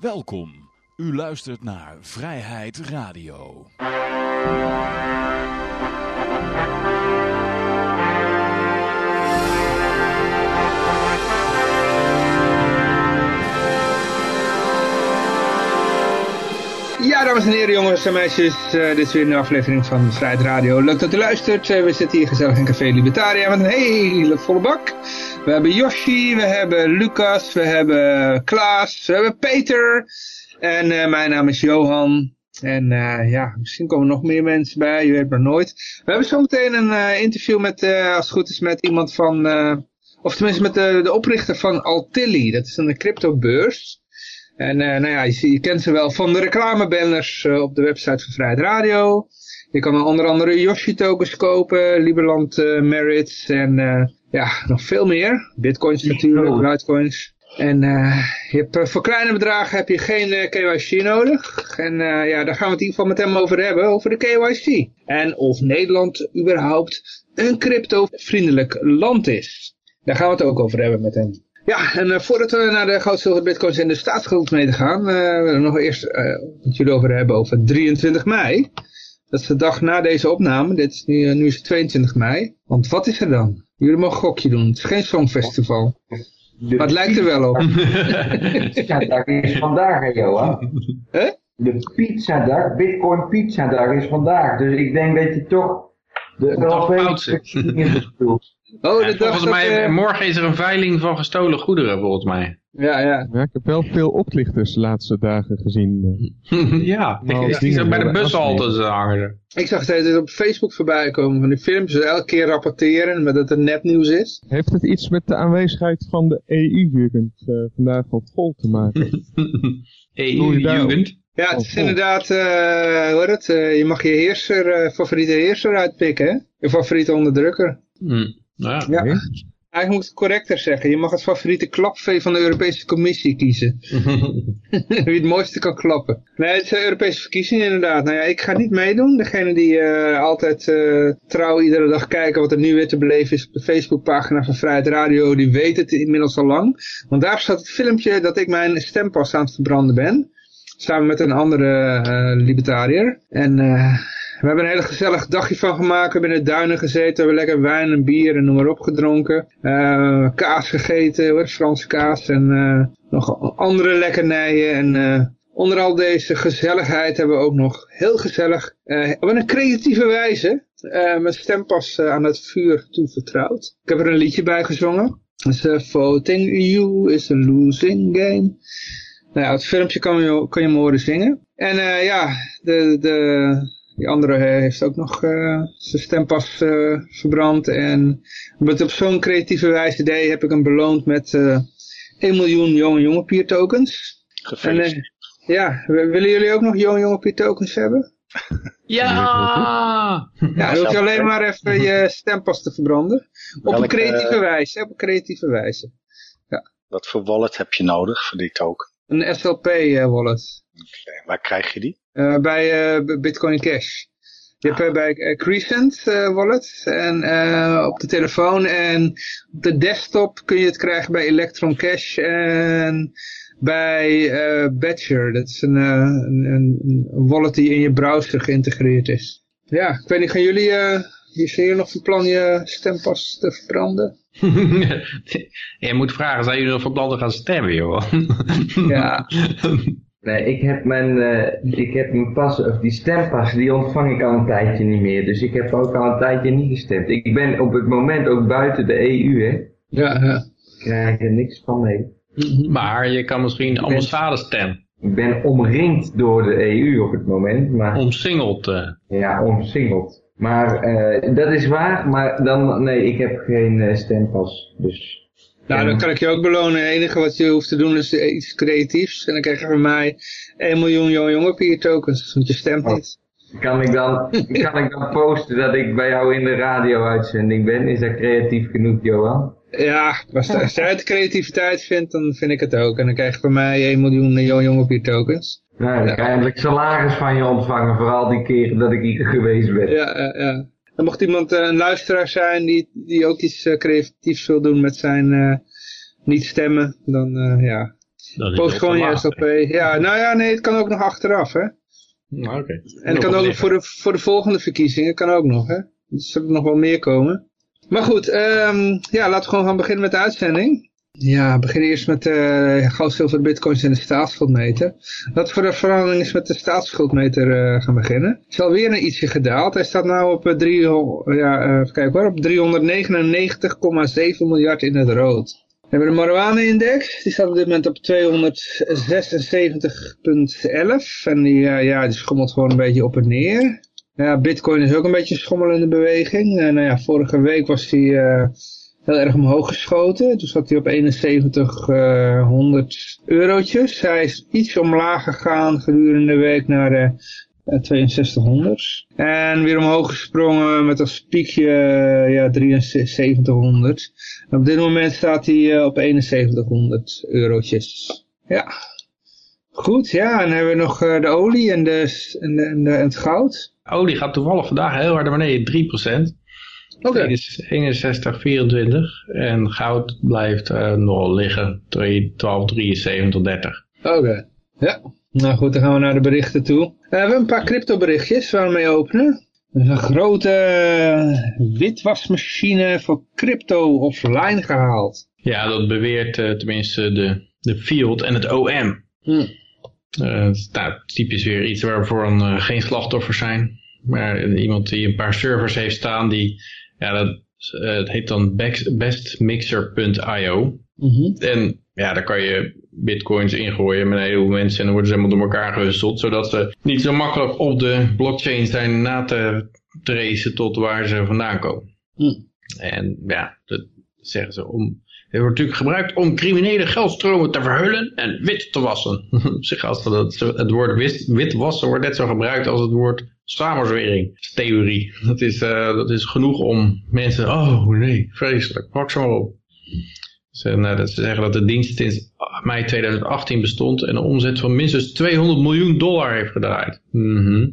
Welkom. U luistert naar Vrijheid Radio. Ja, dames en heren, jongens en meisjes. eh, dit is weer een aflevering van Vrijheid Radio. Leuk dat u luistert. Eh, we zitten hier gezellig in Café Libertaria met een hele volle bak. We hebben Yoshi, we hebben Lucas, we hebben Klaas, we hebben Peter. En eh, mijn naam is Johan. En eh, ja, misschien komen nog meer mensen bij, je weet maar nooit. We hebben zometeen een eh, interview met, als het goed is, met iemand van... of tenminste met de, de oprichter van Altilli. Dat is een cryptobeurs. En nou ja, je, je kent ze wel van de reclamebanners op de website van Vrijheid Radio. Je kan onder andere Yoshi tokens kopen, Liberland eh, merits en eh, ja, nog veel meer. Bitcoins natuurlijk, Litecoins. En eh, je hebt, voor kleine bedragen heb je geen KYC nodig. En ja, daar gaan we het in ieder geval met hem over hebben, over de KYC. En of Nederland überhaupt een crypto-vriendelijk land is. Daar gaan we het ook over hebben met hem. Ja, en voordat we naar de goud, zilver, bitcoins en de staatsschuld gaan, eh we nog eerst het jullie over hebben over 23 mei. Dat is de dag na deze opname. Dit is nu, eh, nu is het 22 mei. Want wat is er dan? Jullie mogen een gokje doen. Het is geen songfestival. De Maar het lijkt er wel op. pizzadag is vandaag, Johan. Hè? De pizzadag, Bitcoin pizzadag is vandaag. Dus ik denk dat je toch de Europese bedoelt. Oh, Ja, de dag volgens mij, eh, morgen is er een veiling van gestolen goederen, volgens mij. Ja, ja. Ja, ik heb wel veel oplichters de laatste dagen gezien. eh. ja, Nou, ik ze dingen bij de bushaltes hangen. Ik zag steeds op Facebook voorbij komen van die filmpjes. Elke keer rapporteren met dat het nepnieuws is. Heeft het iets met de aanwezigheid van de EU-jugend eh, vandaag op vol te maken? EU-jugend. Ja, het Oh, is inderdaad, eh hoe heet het, je mag je heerser, favoriete heerser uitpikken, hè? Je favoriete onderdrukker. Hm. Ja. Ja. Eigenlijk moet ik het correcter zeggen. Je mag het favoriete klapvee van de Europese Commissie kiezen. Wie het mooiste kan klappen. Nee, het zijn Europese verkiezingen inderdaad. Nou ja, ik ga niet meedoen. Degene die eh, altijd eh, trouw iedere dag kijken wat er nu weer te beleven is op de Facebookpagina van Vrijheid Radio, die weet het inmiddels al lang. Want daar staat het filmpje dat ik mijn stempas aan het verbranden ben. Samen met een andere eh, libertariër. En eh, we hebben een hele gezellig dagje van gemaakt. We hebben in de duinen gezeten. We hebben lekker wijn en bier en noem maar op gedronken. Eh, kaas gegeten, hoor, Franse kaas. En eh, nog andere lekkernijen. En eh, onder al deze gezelligheid hebben we ook nog heel gezellig, op een creatieve wijze, mijn stempas aan het vuur toevertrouwd. Ik heb er een liedje bij gezongen. Eh, voting you is a losing game. Nou ja, het filmpje kan je, kan je me horen zingen. En ja, de, de, die andere heeft ook nog eh, zijn stempas eh, verbrand. En omdat het op zo'n creatieve wijze deed, heb ik hem beloond met eh 1 miljoen jonge jonge peer tokens. En, eh, ja, willen jullie ook nog jonge jonge peer tokens hebben? Ja! Ja, dan hoef je alleen maar even je stempas te verbranden. Op een creatieve eh, wijze, op een creatieve wijze. Wat voor wallet heb je nodig voor die token? Een SLP eh, wallet. Oké, Waar krijg je die? Eh, bij eh, Bitcoin Cash. Je hebt eh, bij Crescent wallet en op de telefoon en op de desktop kun je het krijgen bij Electron Cash en bij Badger. Dat is een, een, wallet die in je browser geïntegreerd is. Ja, ik weet niet, gaan jullie, hier zijn jullie nog van plan je stempas te verbranden? Je moet vragen, zijn jullie nog van plan te gaan stemmen, joh? Ja, Nee, ik heb mijn, eh, ik heb mijn pas, of die stempas, die ontvang ik al een tijdje niet meer. Dus ik heb ook al een tijdje niet gestemd. Ik ben op het moment ook buiten de EU, hè. ja, ja. Ik krijg er niks van mee. maar je kan misschien ambassade stemmen. Ik ben omringd door de EU op het moment, maar Omsingeld. eh. ja, omsingeld. Maar eh, dat is waar, maar dan, nee, ik heb geen eh, stempas. Dus Nou, dan kan ik je ook belonen. Het enige wat je hoeft te doen is iets creatiefs. En dan krijg je van mij 1 miljoen jonge jonge peer tokens. Want je stemt Oh. niet. kan ik dan, kan ik dan posten dat ik bij jou in de radio-uitzending ben? Is dat creatief genoeg, Johan? Ja, als, als jij het creativiteit vindt, dan vind ik het ook. En dan krijg je van mij 1 miljoen jonge jonge peer tokens. Nou, dan ga je eindelijk salaris van je ontvangen voor al die keren dat ik hier geweest ben. Ja, ja, ja. Dan mocht iemand eh, een luisteraar zijn die, die ook iets eh, creatiefs wil doen met zijn eh, niet stemmen. Dan, eh, ja. Post gewoon je SLP. Ja, nou ja, nee, het kan ook nog achteraf, hè. Nou, Oké. En het kan ook nog voor de, voor de volgende verkiezingen, kan ook nog, hè. Dus er zullen nog wel meer komen. Maar goed, ehm, ja, laten we gewoon gaan beginnen met de uitzending. Ja, beginnen eerst met uh, goud, zilver, bitcoins en de staatsschuldmeter. We voor de verandering eens met de staatsschuldmeter uh, gaan beginnen. Het is alweer een ietsje gedaald. Hij staat nu op, uh, ja, kijken hoor, op 399,7 miljard in het rood. We hebben de marijuana-index, die staat op dit moment op 276,11. En die, ja, die schommelt gewoon een beetje op en neer. Ja, bitcoin is ook een beetje een schommelende beweging. nou ja, vorige week was die heel erg omhoog geschoten. Toen zat hij op 7100 eurotjes. Hij is iets omlaag gegaan gedurende de week naar de 6200. En weer omhoog gesprongen met als piekje ja, 7300. En op dit moment staat hij op 7100 eurotjes. Ja. Goed, ja. En dan hebben we nog de olie en, de, en, de, het goud. Olie gaat toevallig vandaag heel hard naar beneden, 3%. Oké. Okay. 61, 24 en goud blijft uh, nog liggen, 12, 73 30. Oké, okay. ja. Nou goed, dan gaan we naar de berichten toe. Uh, we hebben een paar crypto berichtjes waar we mee openen. Er is een grote uh, witwasmachine voor crypto offline gehaald. Ja, dat beweert uh, tenminste de, de Field en het OM. Hmm. nou, typisch weer iets waarvoor een, geen slachtoffers zijn. Maar iemand die een paar servers heeft staan die ja, dat, uh, het heet dan bestmixer.io. Mm -hmm. En ja, daar kan je bitcoins ingooien met een heleboel mensen en dan worden ze helemaal door elkaar gehusteld. Zodat ze niet zo makkelijk op de blockchain zijn na te tracen tot waar ze vandaan komen. Mm. En ja, dat zeggen ze om... Het wordt natuurlijk gebruikt om criminele geldstromen te verhullen en wit te wassen. Zeg, als dat, het woord wit, wit wassen wordt net zo gebruikt als het woord samenzweringstheorie. Dat is, uh, dat is genoeg om mensen, oh nee, vreselijk, pak ze maar op. Ze, nou, dat ze zeggen dat de dienst sinds mei 2018 bestond en een omzet van minstens 200 miljoen dollar heeft gedraaid. -hmm.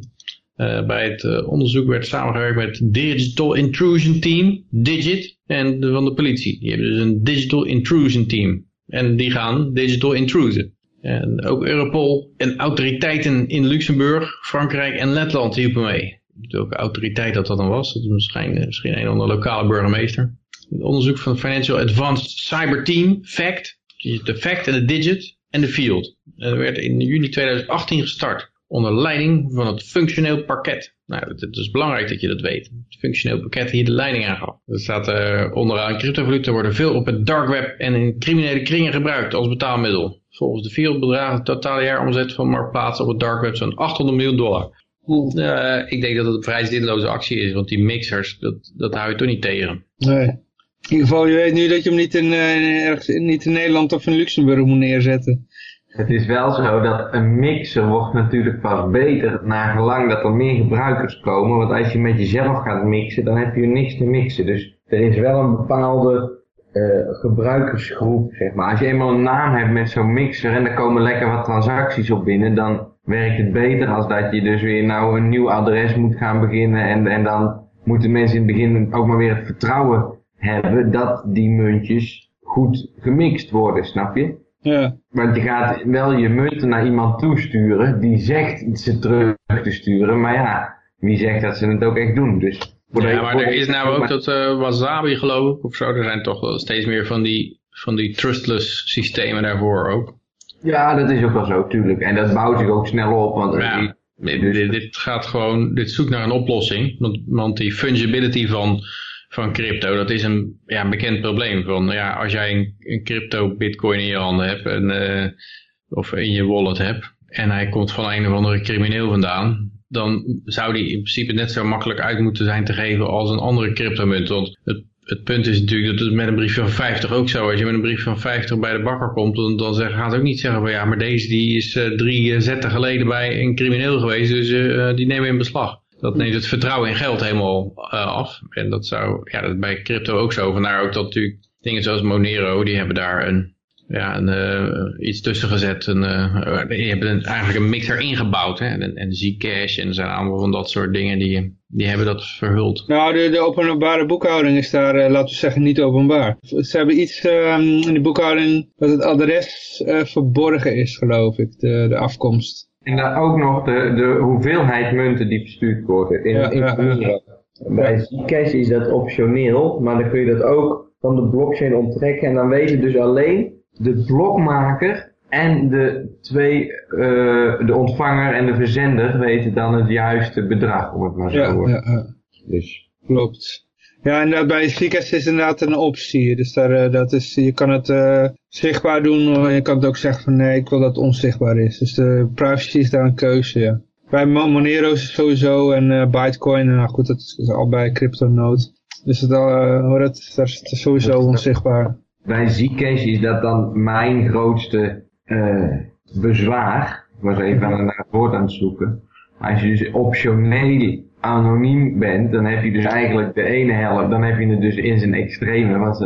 uh, bij het uh, onderzoek werd samengewerkt met Digital Intrusion Team, Digit, en van de politie. Die hebben dus een Digital Intrusion Team. En die gaan digital intrusen. En ook Europol en autoriteiten in Luxemburg, Frankrijk en Letland hielpen mee. Welke autoriteit dat dat dan was, dat was misschien, misschien een of lokale burgemeester. Het onderzoek van het Financial Advanced Cyber Team, FACT, de FACT en de Digit en de Field. Dat werd in juni 2018 gestart, onder leiding van het functioneel parket. Nou, het is belangrijk dat je dat weet. Het functioneel pakket hier de leiding aan gaf. Er staat uh, onderaan, cryptovaluten worden veel op het dark web en in criminele kringen gebruikt als betaalmiddel. Volgens de Field bedragen de totale jaaromzet van marktplaats op het dark web zo'n 800 miljoen dollar. Uh, ik denk dat het een vrij zinloze actie is, want die mixers, dat, dat hou je toch niet tegen. Nee. In ieder geval, je weet nu dat je hem niet in, uh, ergens, niet in Nederland of in Luxemburg moet neerzetten. Het is wel zo dat een mixer wordt natuurlijk pas beter naar gelang dat er meer gebruikers komen. Want als je met jezelf gaat mixen, dan heb je niks te mixen. Dus er is wel een bepaalde uh, gebruikersgroep, zeg maar. Als je eenmaal een naam hebt met zo'n mixer en er komen lekker wat transacties op binnen, dan werkt het beter als dat je dus weer nou een nieuw adres moet gaan beginnen en, en dan moeten mensen in het begin ook maar weer het vertrouwen hebben dat die muntjes goed gemixt worden, snap je? Ja. Want je gaat wel je munten naar iemand toesturen die zegt ze terug te sturen, maar ja, wie zegt dat ze het ook echt doen, dus... Ja, maar er is nou ook dat uh, Wasabi geloof ik of zo. Er zijn toch wel steeds meer van die, van die trustless systemen daarvoor ook. Ja, dat is ook wel zo, tuurlijk. En dat bouwt zich ook snel op. Want ja, die, dit, dit, gaat gewoon, dit zoekt naar een oplossing. Want, want die fungibility van, van crypto, dat is een, ja, een bekend probleem. Van, ja, als jij een, een crypto bitcoin in je handen hebt, en, uh, of in je wallet hebt, en hij komt van een of andere crimineel vandaan, dan zou die in principe net zo makkelijk uit moeten zijn te geven als een andere cryptomunt. Want het, het punt is natuurlijk dat het met een brief van 50 ook zo. Als je met een brief van 50 bij de bakker komt, dan, dan zeg, gaat het ook niet zeggen van ja, maar deze die is uh, drie zetten geleden bij een crimineel geweest, dus uh, die nemen we in beslag. Dat neemt het vertrouwen in geld helemaal af. En dat zou, ja, dat bij crypto ook zo. Vandaar ook dat natuurlijk dingen zoals Monero, die hebben daar een, ja, een, uh, iets tussen gezet. Een, uh, je hebt een, eigenlijk een mixer ingebouwd. Hè? En, en Zcash en er zijn allemaal van dat soort dingen die, die hebben dat verhuld. Nou, de, de openbare boekhouding is daar, uh, laten we zeggen, niet openbaar. Ze hebben iets um, in de boekhouding dat het adres verborgen is, geloof ik, de, de afkomst. En dan ook nog de, de hoeveelheid munten die verstuurd worden in, ja, in ja, Bij Zcash is dat optioneel, maar dan kun je dat ook van de blockchain onttrekken. En dan weten dus alleen de blokmaker en de twee, uh, de ontvanger en de verzender weten dan het juiste bedrag, om het maar zo te ja, ja, ja, Dus. Klopt. Ja, en bij Zcash is inderdaad een optie. Dus daar, uh, dat is, je kan het uh, zichtbaar doen, je kan het ook zeggen van nee, ik wil dat het onzichtbaar is. Dus de privacy is daar een keuze, ja. Bij Monero is het sowieso en Bitcoin, nou goed, dat is al bij CryptoNote. Dus het al, dat, dat is sowieso onzichtbaar bij Zcash is dat dan mijn grootste uh, bezwaar. Ik was even naar het woord aan het zoeken. Als je dus optioneel anoniem bent, dan heb je dus eigenlijk de ene helft, dan heb je het dus in zijn extreme, want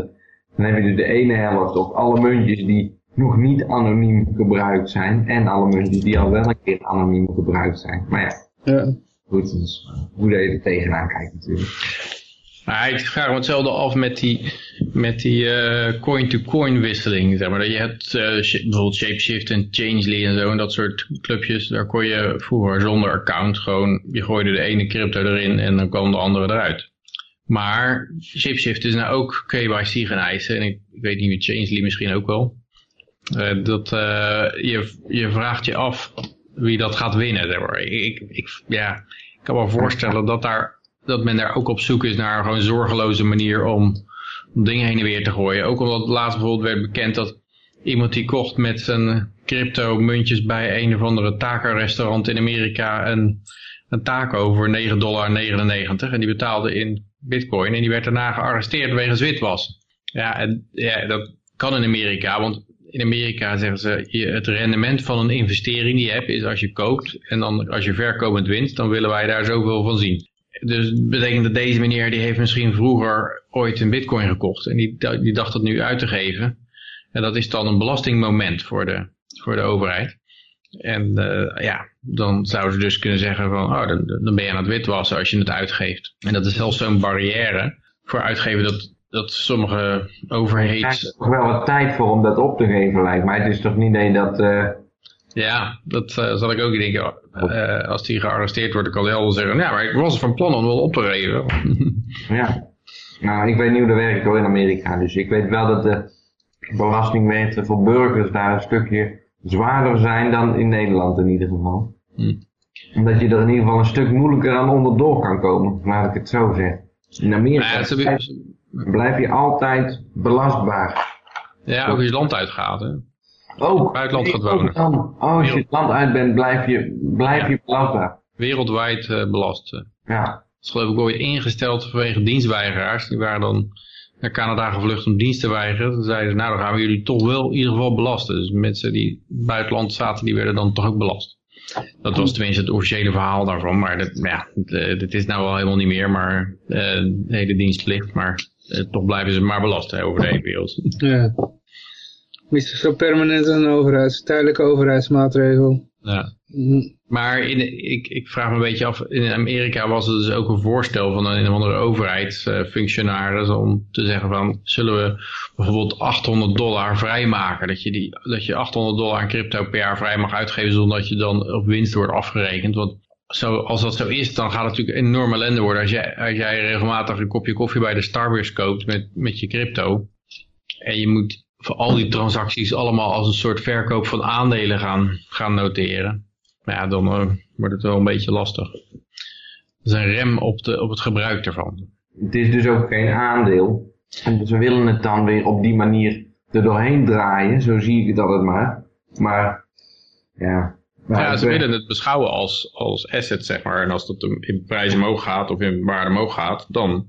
dan heb je dus de ene helft op alle muntjes die nog niet anoniem gebruikt zijn en alle muntjes die al wel een keer anoniem gebruikt zijn. Maar ja, ja. goed, dus hoe je er tegenaan kijkt natuurlijk. Nou, ik vraag me hetzelfde af met die, met die uh, coin-to-coin wisseling. Zeg maar. Dat je hebt uh, bijvoorbeeld Shapeshift en Changely en zo en dat soort clubjes. Daar kon je vroeger zonder account gewoon, je gooide de ene crypto erin en dan kwam de andere eruit. Maar Shapeshift is nou ook KYC gaan eisen. En ik, ik weet niet Changely misschien ook wel. Uh, dat je, je vraagt je af wie dat gaat winnen. Zeg maar. ik, ik, ja, ik kan me voorstellen dat daar dat men daar ook op zoek is naar gewoon een zorgeloze manier om, om dingen heen en weer te gooien. Ook omdat laatst bijvoorbeeld werd bekend dat iemand die kocht met zijn crypto muntjes bij een of andere taco restaurant in Amerika een, een taco voor 9,99 dollar. En die betaalde in bitcoin en die werd daarna gearresteerd wegens witwas. Ja, en ja, dat kan in Amerika, want in Amerika zeggen ze, het rendement van een investering die je hebt is als je koopt en dan als je verkopend wint, dan willen wij daar zoveel van zien. Dus dat betekent dat deze meneer die heeft misschien vroeger ooit een bitcoin gekocht. En die, die dacht dat nu uit te geven. En dat is dan een belastingmoment voor de, voor de overheid. En uh, ja, dan zouden ze dus kunnen zeggen van, oh, dan, dan ben je aan het witwassen als je het uitgeeft. En dat is zelfs zo'n barrière voor uitgeven dat, dat sommige overheden... Er is toch wel wat tijd voor om dat op te geven lijkt mij. Het is toch niet dat... dat uh ja, dat uh, zal ik ook denken. Uh, als die gearresteerd wordt, kan hij wel zeggen, ja, maar ik was van plan om wel op te geven. ja, nou, ik weet niet hoe dat werkt hoor in Amerika. Dus ik weet wel dat de belastingwetten voor burgers daar een stukje zwaarder zijn dan in Nederland in ieder geval. Hm. Omdat je er in ieder geval een stuk moeilijker aan onderdoor kan komen, laat ik het zo zeggen. In Amerika ja, blijf je altijd belastbaar. Ja, ook als je land uitgaat. Hè? Ook. Buitenland gaat wonen. Oh, als je het land uit bent, blijf je, blijf ja. je belastbaar. Wereldwijd uh, belast. Ja. Dat is geloof ik ooit ingesteld vanwege dienstweigeraars. Die waren dan naar Canada gevlucht om dienst te weigeren. Toen zeiden ze, nou dan gaan we jullie toch wel in ieder geval belasten. Dus mensen die buitenland zaten, die werden dan toch ook belast. Dat was tenminste het officiële verhaal daarvan. Maar dat, ja, dit is nou wel helemaal niet meer. Maar uh, de hele dienstplicht. Maar uh, toch blijven ze maar belasten over de hele wereld. Ja. Is zo permanent een overheids, tijdelijke overheidsmaatregel. Ja. Mhm. Maar in, ik, ik vraag me een beetje af, in Amerika was er dus ook een voorstel van een, een of andere overheidsfunctionaris om te zeggen van, zullen we bijvoorbeeld 800 dollar vrijmaken? Dat je, die, dat je 800 dollar aan crypto per jaar vrij mag uitgeven zonder dat je dan op winst wordt afgerekend. Want zo, als dat zo is, dan gaat het natuurlijk een enorme ellende worden. Als jij, als jij regelmatig een kopje koffie bij de Starbucks koopt met, met je crypto. En je moet voor al die transacties allemaal als een soort verkoop van aandelen gaan, gaan noteren. Maar ja, dan uh, wordt het wel een beetje lastig. Dat is een rem op, de, op het gebruik ervan. Het is dus ook geen aandeel. En ze willen het dan weer op die manier er doorheen draaien, zo zie ik dat het maar. Maar, ja. Maar ja, ze willen het beschouwen als, als asset, zeg maar. En als dat in prijs omhoog gaat of in waarde omhoog gaat, dan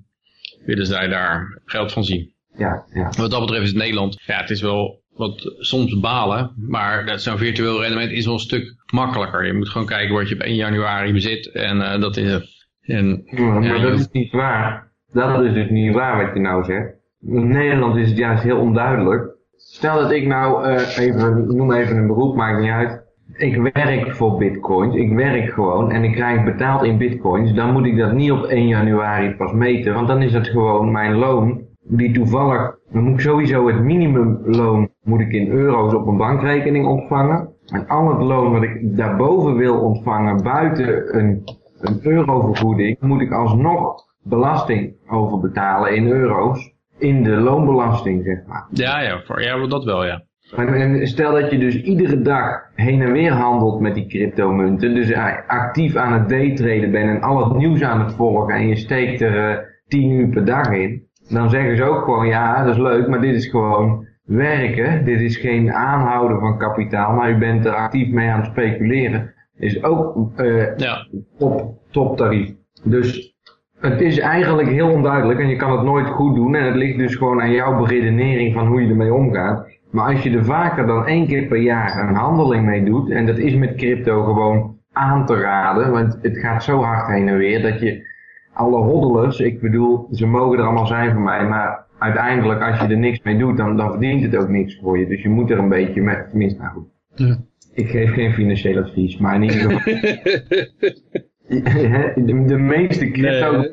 willen zij daar geld van zien ja, ja. Wat dat betreft is Nederland, ja, het is wel wat soms balen, maar dat zo'n virtueel rendement is wel een stuk makkelijker. Je moet gewoon kijken wat je op 1 januari bezit en uh, dat is het. En, ja, maar dat is niet waar. Dat is dus niet waar wat je nou zegt. In Nederland is het juist heel onduidelijk. Stel dat ik nou uh, even, noem even een beroep, maakt niet uit. Ik werk voor bitcoins, ik werk gewoon en ik krijg betaald in bitcoins. Dan moet ik dat niet op 1 januari pas meten, want dan is het gewoon mijn loon die toevallig, dan moet ik sowieso het minimumloon moet ik in euro's op een bankrekening ontvangen. En al het loon wat ik daarboven wil ontvangen buiten een, een eurovergoeding, moet ik alsnog belasting over betalen in euro's. In de loonbelasting, zeg maar. Ja, ja, voor, ja dat wel, ja. En stel dat je dus iedere dag heen en weer handelt met die cryptomunten, dus actief aan het daytraden bent en al het nieuws aan het volgen en je steekt er uh, 10 uur per dag in, dan zeggen ze ook gewoon, ja, dat is leuk, maar dit is gewoon werken. Dit is geen aanhouden van kapitaal, maar u bent er actief mee aan het speculeren. Is ook uh, ja. op toptarief. Dus het is eigenlijk heel onduidelijk en je kan het nooit goed doen. En het ligt dus gewoon aan jouw beredenering van hoe je ermee omgaat. Maar als je er vaker dan één keer per jaar een handeling mee doet, en dat is met crypto gewoon aan te raden, want het gaat zo hard heen en weer dat je alle hoddelers, ik bedoel, ze mogen er allemaal zijn voor mij, maar uiteindelijk als je er niks mee doet, dan, dan verdient het ook niks voor je. Dus je moet er een beetje met, tenminste, nou goed. Ja. Ik geef geen financieel advies, maar in ieder geval. de, de, meeste crypto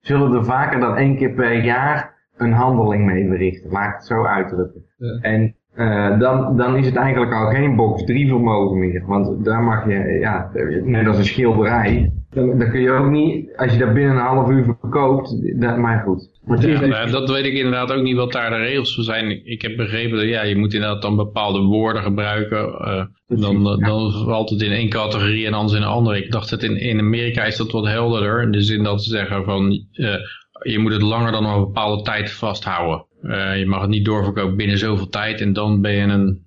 zullen er vaker dan één keer per jaar een handeling mee verrichten. Laat het zo uitdrukken. Ja. En uh, dan, dan is het eigenlijk al geen box 3 vermogen meer. Want daar mag je, ja, net als een schilderij, dan, dan kun je ook niet, als je dat binnen een half uur verkoopt, dat, maar goed. Ja, dat weet ik inderdaad ook niet wat daar de regels voor zijn. Ik heb begrepen dat ja, je moet inderdaad dan bepaalde woorden gebruiken. Uh, dan, dan valt het in één categorie en anders in een andere. Ik dacht dat in, in Amerika is dat wat helderder. In de zin dat ze zeggen van uh, je moet het langer dan een bepaalde tijd vasthouden. Uh, je mag het niet doorverkopen binnen zoveel tijd en dan ben je een,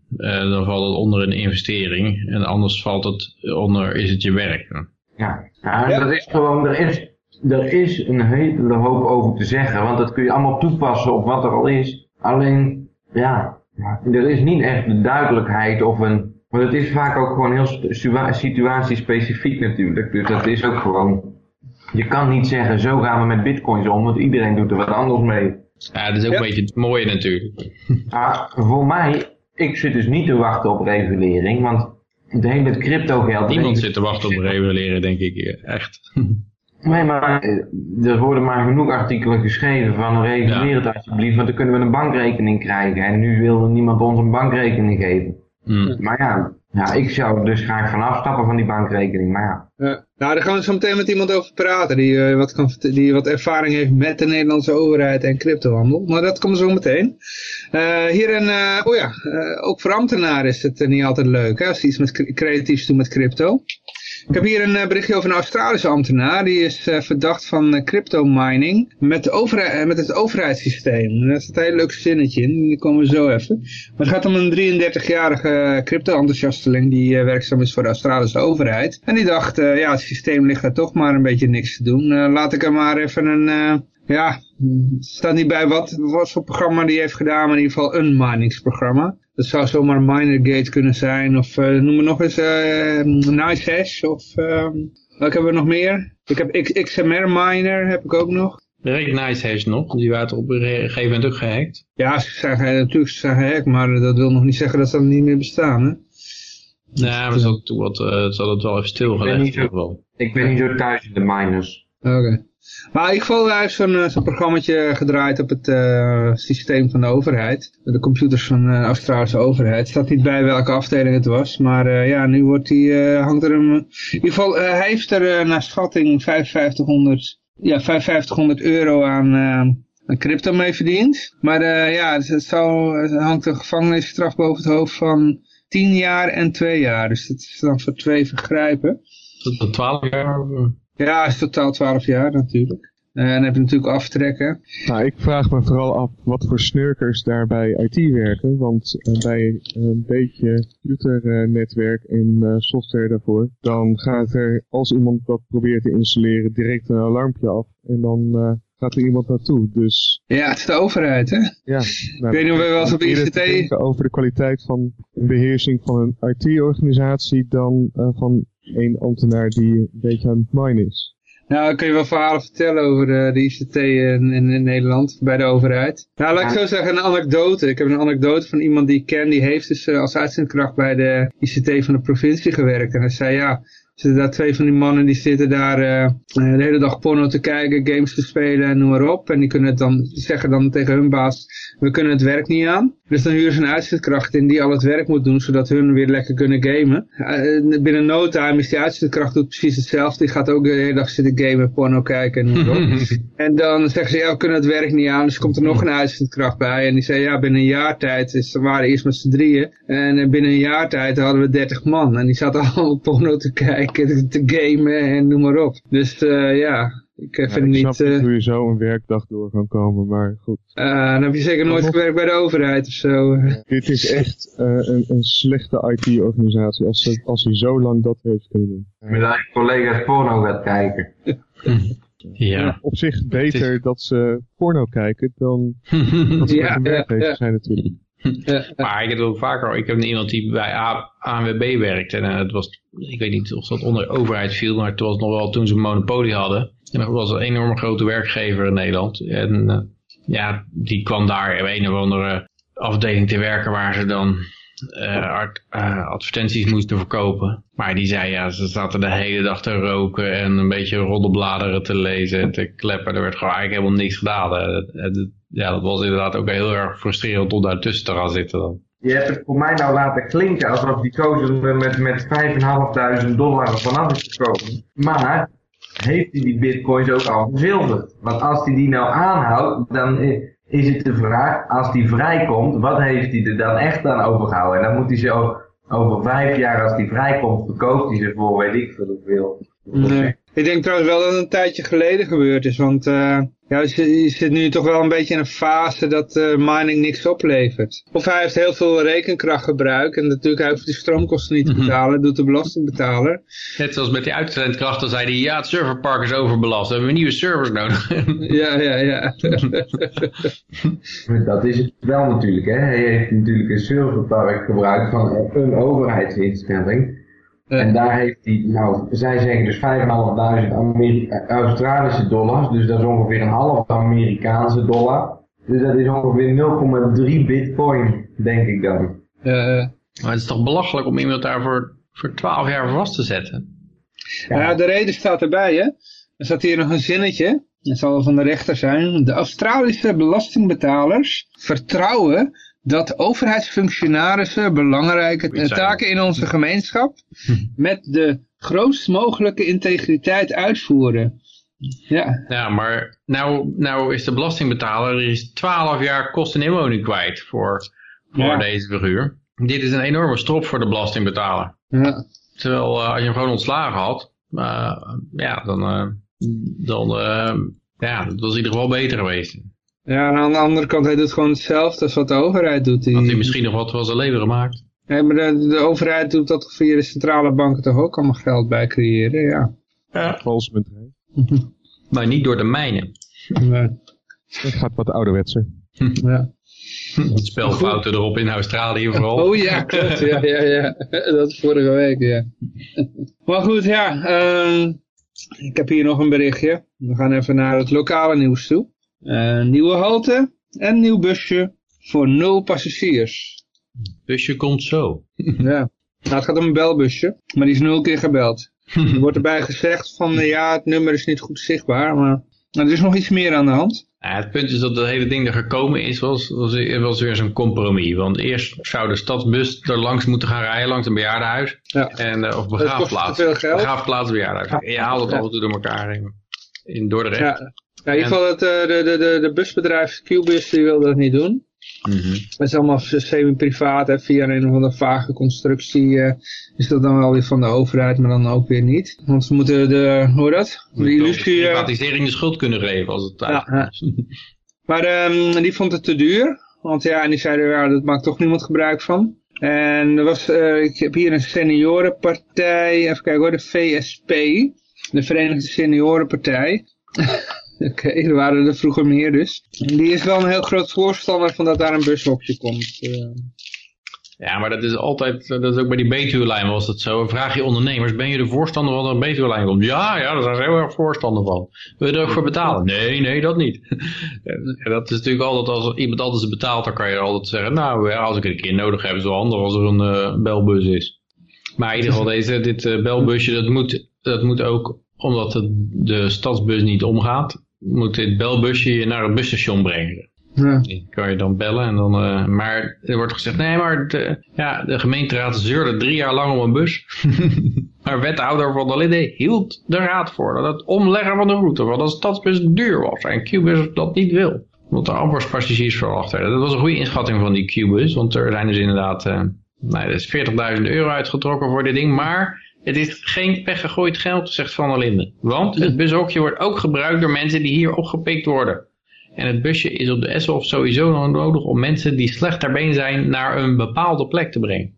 dan valt het onder een investering. En anders valt het onder, is het je werk. Ja, ja, dat is gewoon, er is, er is een hele hoop over te zeggen, want dat kun je allemaal toepassen op wat er al is. Alleen, ja, er is niet echt de duidelijkheid of een, want het is vaak ook gewoon heel situatiespecifiek natuurlijk, dus dat is ook gewoon, je kan niet zeggen zo gaan we met bitcoins om, want iedereen doet er wat anders mee. Ja, dat is ook een beetje het mooie natuurlijk. Voor mij, ik zit dus niet te wachten op regulering, want de hele crypto geld. Niemand zit te wachten op reguleren, denk ik. Echt. Nee, maar eh, er worden maar genoeg artikelen geschreven van reguleer het alsjeblieft, want dan kunnen we een bankrekening krijgen. En nu wil niemand ons een bankrekening geven. Hmm. Maar ja, ja, ik zou dus graag van afstappen van die bankrekening, maar ja. ja. Nou, daar gaan we zo meteen met iemand over praten, die, uh, wat, kan, die wat ervaring heeft met de Nederlandse overheid en cryptohandel. Maar dat komt zo meteen. Uh, hier een, uh, oh ja, ook voor ambtenaren is het niet altijd leuk, hè, als ze iets met creatiefs doen met crypto. Ik heb hier een eh, berichtje over een Australische ambtenaar. Die is uh, verdacht van uh, crypto mining met, met het overheidssysteem. Daar staat een heel leuk zinnetje in. Die komen we zo even. Maar het gaat om een 33-jarige crypto-enthousiasteling die werkzaam is voor de Australische overheid. En die dacht, ja het systeem ligt daar toch maar een beetje niks te doen. laat ik er maar even een... ja, staat niet bij wat, wat voor programma die heeft gedaan, maar in ieder geval een miningsprogramma. Dat zou zomaar Minergate kunnen zijn. Of uh, noem maar nog eens uh, Nice Hash. Of uh, welke hebben we nog meer? Ik heb XMR Miner heb ik ook nog. Werkt Nice Hash nog? Die waren op een gegeven moment ook gehackt. Ja, ze zijn, natuurlijk ze zijn gehackt. Maar dat wil nog niet zeggen dat ze dan niet meer bestaan. Hè? Nee, maar ze hadden, wat, uh, ze het wel even stilgelegd. Ik ben niet zo, ik ben niet zo thuis in de miners. Oké. Maar in ieder geval, hij heeft zo'n uh, programmaatje gedraaid op het uh, systeem van de overheid. De computers van de uh, Australische overheid. staat niet bij welke afdeling het was. Maar ja, nu wordt hij, hangt er een... In ieder geval, hij heeft er naar schatting 5500, ja, 5500 euro aan, crypto mee verdiend. Maar ja, het, zou, het hangt een gevangenisstraf boven het hoofd van 10 jaar en 2 jaar. Dus dat is dan voor twee vergrijpen. Tot 12 jaar? Ja, is totaal 12 jaar natuurlijk. En dan heb je natuurlijk aftrekken. Nou, ik vraag me vooral af wat voor snurkers daar bij IT werken. Want uh, bij een beetje computernetwerk en uh, software daarvoor, dan gaat er, als iemand dat probeert te installeren, direct een alarmpje af. En dan gaat er iemand naartoe. Dus... Ja, het is de overheid, hè? Ja. Nou, ik weet niet of we wel eens op ICT... over de kwaliteit van beheersing van een IT-organisatie dan van één ambtenaar die een beetje aan het mine is. Nou, kun je wel verhalen vertellen over de, de ICT in, in, in Nederland, bij de overheid. Nou, laat ik zo zeggen, een anekdote. Ik heb een anekdote van iemand die ik ken, die heeft dus uh, als uitzendkracht bij de ICT van de provincie gewerkt. En hij zei, ja, zitten daar twee van die mannen die zitten daar uh, de hele dag porno te kijken, games te spelen en noem maar op. En die kunnen het dan die zeggen dan tegen hun baas, we kunnen het werk niet aan. Dus dan huren ze een uitzendkracht in die al het werk moet doen, zodat hun weer lekker kunnen gamen. Uh, binnen no time is die uitzendkracht doet precies hetzelfde. Die gaat ook de hele dag zitten gamen, porno kijken en noem maar op. en dan zeggen ze, ja, we kunnen het werk niet aan. Dus komt er nog een uitzendkracht bij. En die zei, ja, binnen een jaar tijd, is, we waren eerst met z'n drieën. En binnen een jaar tijd hadden we 30 man. En die zaten allemaal porno te kijken, te gamen en noem maar op. Dus uh, ja, ik uh, Ja, vind ik het snap niet... niet eh, hoe je zo een werkdag door kan komen, maar goed. eh, dan heb je zeker nooit gewerkt bij de overheid of zo. Dit is echt eh, een, een slechte IT-organisatie als, ze- als hij zo lang dat heeft kunnen doen. Met eigen collega's porno gaat kijken. Ja. Op zich beter dat ze porno kijken dan dat ze Ja, met hun werk ja, bezig Maar ik heb het ook vaker, ik heb iemand die bij ANWB werkte. En eh, het was, ik weet niet of dat onder de overheid viel, maar het was nog wel toen ze een monopolie hadden. En dat was een enorm grote werkgever in Nederland. En eh, ja, die kwam daar in een of andere afdeling te werken waar ze dan advertenties moesten verkopen. Maar die zei, ja, ze zaten de hele dag te roken en een beetje roddelbladeren te lezen en te kleppen. Er werd gewoon eigenlijk helemaal niks gedaan. Eh, ja, dat was inderdaad ook heel erg frustrerend om daar tussen te gaan zitten dan. Je hebt het voor mij nou laten klinken alsof die gozer met, met 5.500 dollar vanaf is gekomen. Maar heeft hij die bitcoins ook al verzilverd? Want als hij die nou aanhoudt, dan is het de vraag, als die vrijkomt, wat heeft hij er dan echt aan overgehouden? En dan moet hij zo over vijf jaar, als die vrijkomt, verkoopt hij ze voor weet ik veel hoeveel. Nee. Ik denk trouwens wel dat het een tijdje geleden gebeurd is, want eh, ja, je, zit- je zit nu toch wel een beetje in een fase dat eh, mining niks oplevert. Of hij heeft heel veel rekenkracht gebruikt en natuurlijk hij hoeft die stroomkosten niet te betalen, doet de belastingbetaler. Net zoals met die uitzendkrachten zei hij, ja, het serverpark is overbelast. We hebben nieuwe servers nodig. Ja, ja, ja. Dat is het wel natuurlijk, hè. Hij heeft natuurlijk een serverpark gebruikt van een overheidsinstelling. Ja. En daar heeft hij, nou, zij zeggen dus 5.500 Ameri- eh, Australische dollars, dus dat is ongeveer een half Amerikaanse dollar. Dus dat is ongeveer 0,3 bitcoin, denk ik dan. Ja, ja. Maar het is toch belachelijk om iemand daarvoor voor 12 jaar vast te zetten? Ja, de reden staat erbij, hè. Er staat hier nog een zinnetje. Dat zal van de rechter zijn. De Australische belastingbetalers vertrouwen dat overheidsfunctionarissen belangrijke taken in onze gemeenschap met de grootst mogelijke integriteit uitvoeren. Ja, Ja, maar nou, nou is de belastingbetaler er is 12 jaar kosten en inwoning kwijt voor, voor Ja. deze figuur. Dit is een enorme strop voor de belastingbetaler. ja. Terwijl eh, als je hem gewoon ontslagen had, eh, ja, dan, eh, dan ja, dat was in ieder geval beter geweest. Ja, en aan de andere kant, hij doet gewoon hetzelfde als wat de overheid doet. Die, Had hij misschien nog wat van zijn leven gemaakt. Ja, maar de, de overheid doet dat toch via de centrale banken toch ook allemaal geld bij creëren, ja. Ja. Valsmunterij. Maar niet door de mijnen. Maar, Het gaat wat ouderwetser. ja. Spelfouten erop in Australië vooral. Oh ja, klopt. Ja, ja, ja. Dat is vorige week, ja. Maar goed, ja. ehm, ik heb hier nog een berichtje. We gaan even naar het lokale nieuws toe. Eh, nieuwe halte en nieuw busje voor nul passagiers. Busje komt zo. Ja. Nou, het gaat om een belbusje, maar die is nul keer gebeld. Er wordt erbij gezegd van, eh, ja, het nummer is niet goed zichtbaar, maar nou, er is nog iets meer aan de hand. Ja, het punt is dat het hele ding er gekomen is, was, was, was weer zo'n compromis. Want eerst zou de stadsbus er langs moeten gaan rijden, langs een bejaardenhuis. Ja. En, eh, of begraafplaats. te veel geld. Begraafplaats, bejaardenhuis. En je haalt het Ja. af en toe door elkaar in, in Dordrecht. Ja. Ja, in ieder geval, het, eh, de, de, de, de busbedrijf Qbus die wilde dat niet doen. Mhm. Het is allemaal semi-privaat, via een of andere vage constructie eh, is dat dan wel weer van de overheid, maar dan ook weer niet. Want ze moeten de, hoe dat? De illusie... eh, privatisering de schuld kunnen geven als het Ja, is. maar ehm, die vond het te duur, want ja, en die zeiden, ja, dat maakt toch niemand gebruik van. En er was, ik heb hier een seniorenpartij, even kijken hoor, de VSP, de Verenigde Seniorenpartij. Oké, er waren er vroeger meer dus. En die is wel een heel groot voorstander van dat daar een bushokje komt. eh. Ja, maar dat is altijd, dat is ook bij die Betuwe-lijn was dat zo. Vraag je ondernemers, ben je de voorstander van een Betuwe-lijn komt? Ja, ja, daar zijn ze heel erg voorstander van. Wil je er ook voor betalen? Nee, nee, dat niet. en dat is natuurlijk altijd, als iemand anders betaalt, dan kan je altijd zeggen, nou, ja, als ik het een keer nodig heb, is het wel handig als er een uh, belbus is. Maar in ieder geval, deze, dit uh, belbusje, dat moet, dat moet ook, omdat het, de stadsbus niet omgaat, moet dit belbusje je naar het busstation brengen. Ja. Die kan je dan bellen. En dan, uh, maar er wordt gezegd, nee, maar de, ja, de gemeenteraad zeurde drie jaar lang om een bus. maar wethouder van de Lidde hield de raad voor dat het omleggen van de route van de stadsbus duur was. En Qbus dat niet wil. Omdat er amper passagiers verwacht werden. Dat was een goede inschatting van die Qbus. Want er zijn dus inderdaad, uh, nou, er is 40.000 euro uitgetrokken voor dit ding. Maar het is geen weggegooid geld, zegt Van der Linden. Want het bushokje wordt ook gebruikt door mensen die hier opgepikt worden. En het busje is op de Esselhof sowieso nodig om mensen die slecht ter been zijn naar een bepaalde plek te brengen.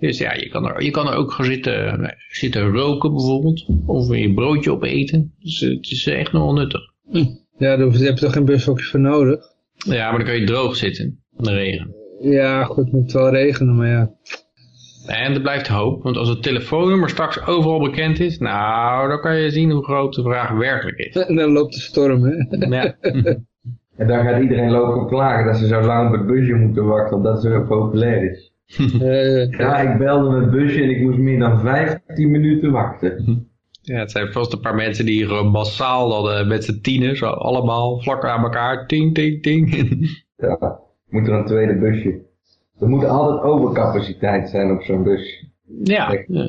Dus ja, je kan er, je kan er ook gaan zitten, zitten roken bijvoorbeeld. Of je broodje opeten. Dus het is echt nog wel nuttig. Ja, daar heb je toch geen bushokje voor nodig? Ja, maar dan kan je droog zitten in de regen. Ja, goed, het moet wel regenen, maar ja. En er blijft hoop, want als het telefoonnummer straks overal bekend is, nou, dan kan je zien hoe groot de vraag werkelijk is. En dan loopt de storm, hè? Ja. En dan gaat iedereen lopen klagen dat ze zo lang op het busje moeten wachten, omdat het zo populair is. Uh, Ja, ik belde met busje en ik moest meer dan 15 minuten wachten. Ja, het zijn vast een paar mensen die gewoon massaal uh, met z'n tienen, zo allemaal vlak aan elkaar, ting, ting, ting. Ja, moet er een tweede busje. Er moet altijd overcapaciteit zijn op zo'n busje. ja. ja.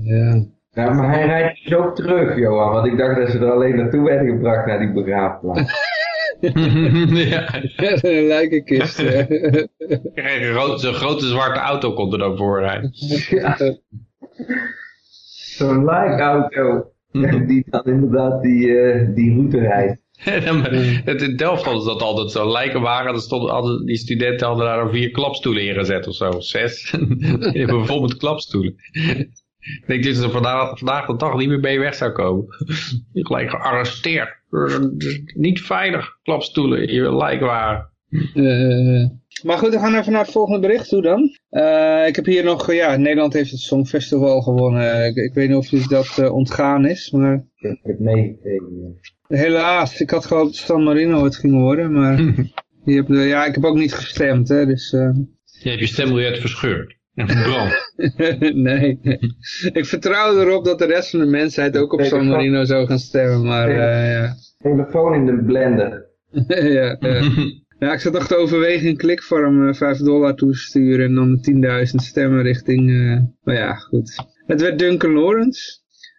ja. Ja, maar hij rijdt dus ook terug, Johan, want ik dacht dat ze er alleen naartoe werden gebracht naar die begraafplaats. ja. een groot- Zo'n grote zwarte auto komt er dan voor rijden. Ja. Zo'n lijkauto, die dan inderdaad die, eh, die route rijdt. Het in Delft hadden ze dat altijd zo. Lijkenwagen, er stonden altijd, die studenten hadden daar vier klapstoelen in gezet of zo. Of zes. Die hebben vol met klapstoelen. Ik denk dat ze vandaag, vandaag de dag niet meer mee weg zou komen. Gelijk gearresteerd. Dus Niet veilig, klapstoelen in je lijkwagen. Eh, maar goed, we gaan even naar het volgende bericht toe dan. Eh, ik heb hier nog, eh, ja, Nederland heeft het Songfestival gewonnen. Ik, ik weet niet of u dat eh, ontgaan is, maar Ik heb het meegekregen. helaas, ik had gehoopt dat San Marino het ging worden, maar die heb, ja, ik heb ook niet gestemd, hè, dus eh, Je hebt je stembiljet verscheurd. En verbrand. nee. ik vertrouw erop dat de rest van de mensheid ook op San Marino zou gaan stemmen, maar eh, ja. Telefoon in de blender. ja, ja. Ja, ik zat nog te overwegen een klikvorm eh, 5 dollar toesturen en dan 10.000 stemmen richting... eh, maar ja, goed. Het werd Duncan Lawrence.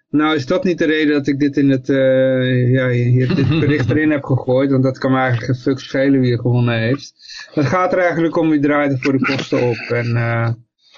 Nou is dat niet de reden dat ik dit in het, eh, ja, hier dit bericht erin heb gegooid, want dat kan me eigenlijk geen fuck schelen wie er gewonnen heeft. Het gaat er eigenlijk om wie draait er voor de kosten op. En eh,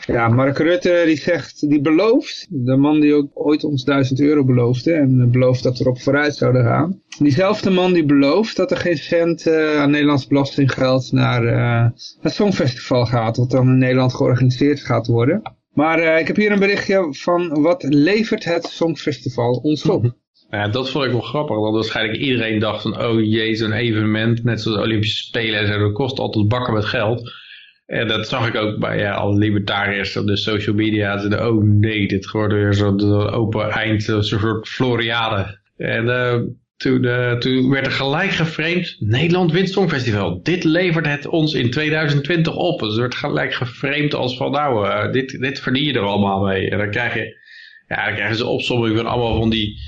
ja, Mark Rutte die zegt, die belooft, de man die ook ooit ons 1000 euro beloofde en belooft dat we erop vooruit zouden gaan. Diezelfde man die belooft dat er geen cent eh, aan Nederlands belastinggeld naar eh, het Songfestival gaat, wat dan in Nederland georganiseerd gaat worden. Maar eh, ik heb hier een berichtje van wat levert het Songfestival ons op? Ja, dat vond ik wel grappig. Want waarschijnlijk iedereen dacht van, oh jee, zo'n evenement, net zoals de Olympische Spelen dat kost altijd bakken met geld. En dat zag ik ook bij ja, alle libertariërs op de social media. Ze zeiden, oh nee, dit wordt weer zo'n open eind, zo'n soort Floriade. En eh, toen, eh, toen werd er gelijk geframed, Nederland wint Songfestival. Dit levert het ons in 2020 op. Dus er werd gelijk geframed als van, nou, eh, dit, dit verdien je er allemaal mee. En dan krijg je, ja, dan krijgen ze opsomming van allemaal van die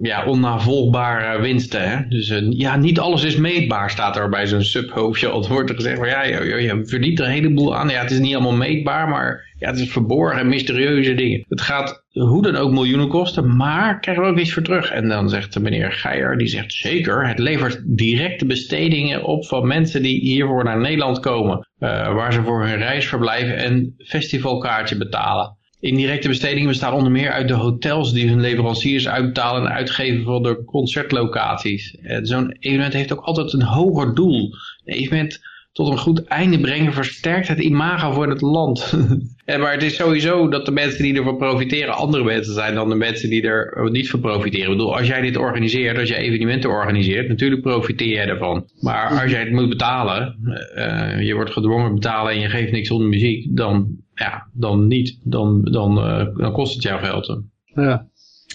ja, onnavolgbare winsten. Hè? Dus eh, ja, niet alles is meetbaar, staat er bij zo'n subhoofdje. Al wordt er gezegd van ja, je, je, je verdient er een heleboel aan. Ja, het is niet allemaal meetbaar, maar ja, het is verborgen en mysterieuze dingen. Het gaat hoe dan ook miljoenen kosten, maar krijgen we ook iets voor terug. En dan zegt de meneer Geijer, die zegt zeker, het levert directe bestedingen op van mensen die hiervoor naar Nederland komen. eh, waar ze voor hun reis verblijven en festivalkaartje betalen. Indirecte bestedingen bestaan onder meer uit de hotels die hun leveranciers uitbetalen en uitgeven voor de concertlocaties. En Zo'n evenement heeft ook altijd een hoger doel. Een evenement tot een goed einde brengen versterkt het imago voor het land. en maar het is sowieso dat de mensen die ervan profiteren andere mensen zijn dan de mensen die er niet van profiteren. Ik bedoel, als jij dit organiseert, als je evenementen organiseert, natuurlijk profiteer jij ervan. Maar als jij het moet betalen, uh, je wordt gedwongen te betalen en je geeft niks onder muziek, dan, ja, dan niet. Dan, dan, uh, dan kost het jouw geld. Ja.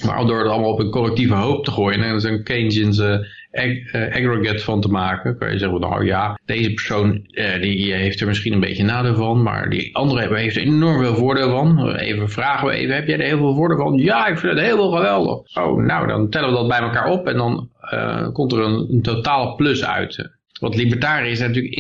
Maar door het allemaal op een collectieve hoop te gooien en een Keynesianse ag aggregate van te maken, kan je zeggen, nou ja, deze persoon die heeft er misschien een beetje nadeel van, maar die andere heeft er enorm veel voordeel van. Even vragen we even, heb jij er heel veel voordeel van? Ja, ik vind het heel veel geweldig. Oh, nou, dan tellen we dat bij elkaar op en dan uh, komt er een, een totale plus uit. Want libertariërs zijn natuurlijk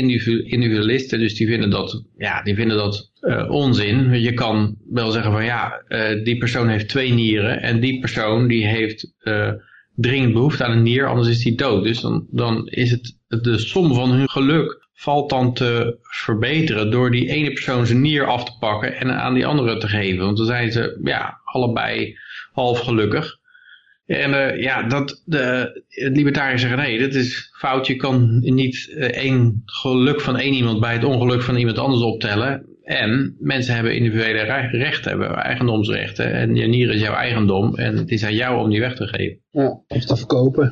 individualisten, dus die vinden dat, ja, die vinden dat uh, onzin. Je kan wel zeggen van ja, uh, die persoon heeft twee nieren en die persoon die heeft uh, dringend behoefte aan een nier, anders is die dood. Dus dan, dan is het de som van hun geluk valt dan te verbeteren door die ene persoon zijn nier af te pakken en aan die andere te geven. Want dan zijn ze ja, allebei half gelukkig. En uh, ja, dat de, de libertariërs zeggen nee, dat is fout. Je kan niet uh, één geluk van één iemand bij het ongeluk van iemand anders optellen. En mensen hebben individuele rechten, hebben eigendomsrechten. En je nier is jouw eigendom en het is aan jou om die weg te geven. Ja, of te verkopen.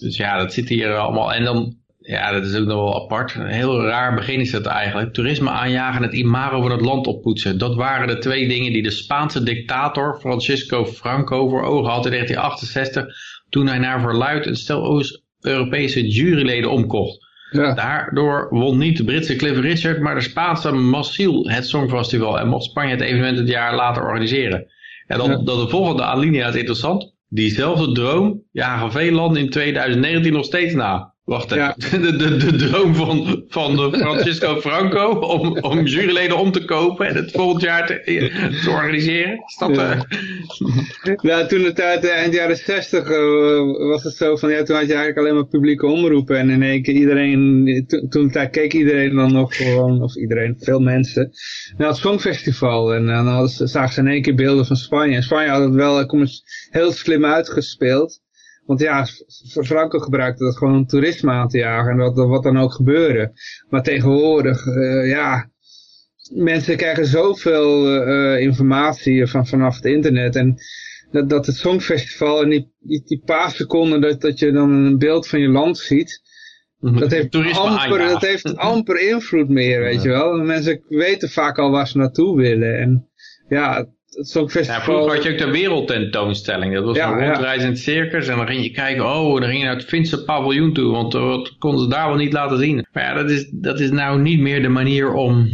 Dus ja, dat zit hier allemaal. En dan, ja, dat is ook nog wel apart. Een heel raar begin is dat eigenlijk. Toerisme aanjagen, het imago van het land oppoetsen. Dat waren de twee dingen die de Spaanse dictator Francisco Franco voor ogen had in 1968. Toen hij naar verluid een stel Oost-Europese juryleden omkocht. Ja. Daardoor won niet de Britse Cliff Richard, maar de Spaanse Massiel het Songfestival. En mocht Spanje het evenement het jaar later organiseren. En dan, Ja. dan de volgende alinea is interessant. Diezelfde droom jagen veel landen in 2019 nog steeds na. Wacht even. Ja. De, de, de droom van, van de Francisco Franco om, om juryleden om te kopen en het volgend jaar te, te organiseren. Is dat, Ja. eh, Nou, toen het uit de eind jaren 60 eh, was het zo van, ja, toen had je eigenlijk alleen maar publieke omroepen. En in één keer iedereen, to- toen daar keek iedereen dan nog gewoon, of iedereen, veel mensen, naar het Songfestival. En dan zagen ze in één keer beelden van Spanje. En Spanje had het wel kom eens, heel slim uitgespeeld. Want ja, Franco gebruikte dat gewoon om toerisme aan te jagen. En dat wat dan ook gebeurde. Maar tegenwoordig, eh, ja, mensen krijgen zoveel eh, informatie van, vanaf het internet. En dat, dat het Songfestival en die, die, die paar seconden dat, dat je dan een beeld van je land ziet. Dat heeft, toerisme amper, dat heeft amper invloed meer, weet je wel. Mensen weten vaak al waar ze naartoe willen. En ja, het Ja, vroeger had je ook de wereldtentoonstelling. Dat was Ja, een ja. rondreizend circus. En dan ging je kijken, oh, dan ging je naar het Finse paviljoen toe. Want eh, wat konden ze daar wel niet laten zien. Maar ja, dat is, dat is nou niet meer de manier om,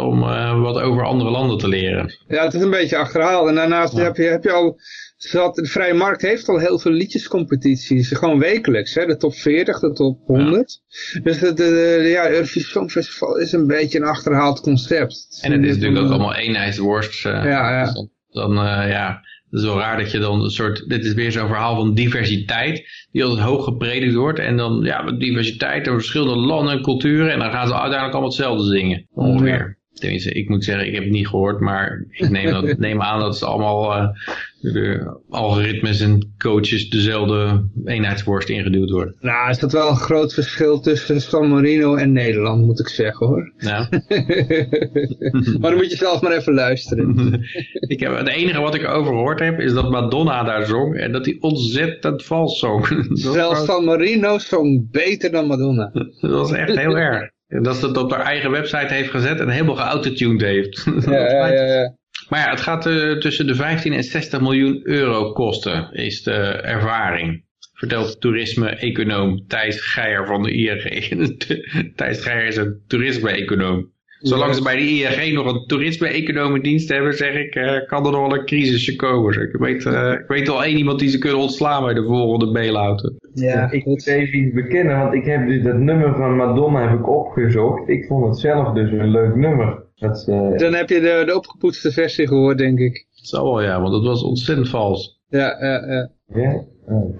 om eh, wat over andere landen te leren. Ja, het is een beetje achterhaald. En daarnaast heb, je, heb je al... Zat, de vrije markt heeft al heel veel liedjescompetities. Gewoon wekelijks. Hè? De top 40, de top 100. Dus de, de, de- ja, Eurovisie Songfestival is een beetje een achterhaald concept. En het is natuurlijk ook allemaal eenheidsworst. eh, Ja, ja. dus Dan, dan, eh, ja, het is wel raar dat je dan een soort, dit is weer zo'n verhaal van diversiteit, die altijd hoog gepredikt wordt. En dan, ja, diversiteit door verschillende landen en culturen. En dan gaan ze uiteindelijk allemaal hetzelfde zingen. Ongeveer. Tenminste, ik moet zeggen, ik heb het niet gehoord, maar ik neem, dat, neem aan dat ze allemaal de algoritmes en coaches dezelfde eenheidsworst ingeduwd worden. Nou, is dat wel een groot verschil tussen San Marino en Nederland, moet ik zeggen hoor. Nou, maar dan moet je zelf maar even luisteren. ik heb, het enige wat ik over gehoord heb, is dat Madonna daar zong en dat hij ontzettend vals zong. Zelfs was- San Marino zong beter dan Madonna. Dat was echt heel erg. Dat ze het op haar eigen website heeft gezet en helemaal geautotuned heeft. Ja, ja, ja, ja. Maar ja, het gaat eh, tussen de 15 en 60 miljoen euro kosten, is de ervaring. Vertelt toerisme-econoom Thijs Geijer van de ING. Thijs Geijer is een toerisme-econoom. Zolang ze bij de ING nog een toerisme-econoom in dienst hebben, zeg ik, eh, kan er nog wel een crisisje komen. Zeg. Ik, weet, eh, ik weet al één iemand die ze kunnen ontslaan bij de volgende bail-out. Ja, ik moet even iets bekennen, want ik heb dus dat nummer van Madonna heb ik opgezocht. Ik vond het zelf dus een leuk nummer. Dat, eh, Dan heb je de, de opgepoetste versie gehoord, denk ik. Dat zal wel ja, want het was ontzettend vals. Ja, ja, ja. ja,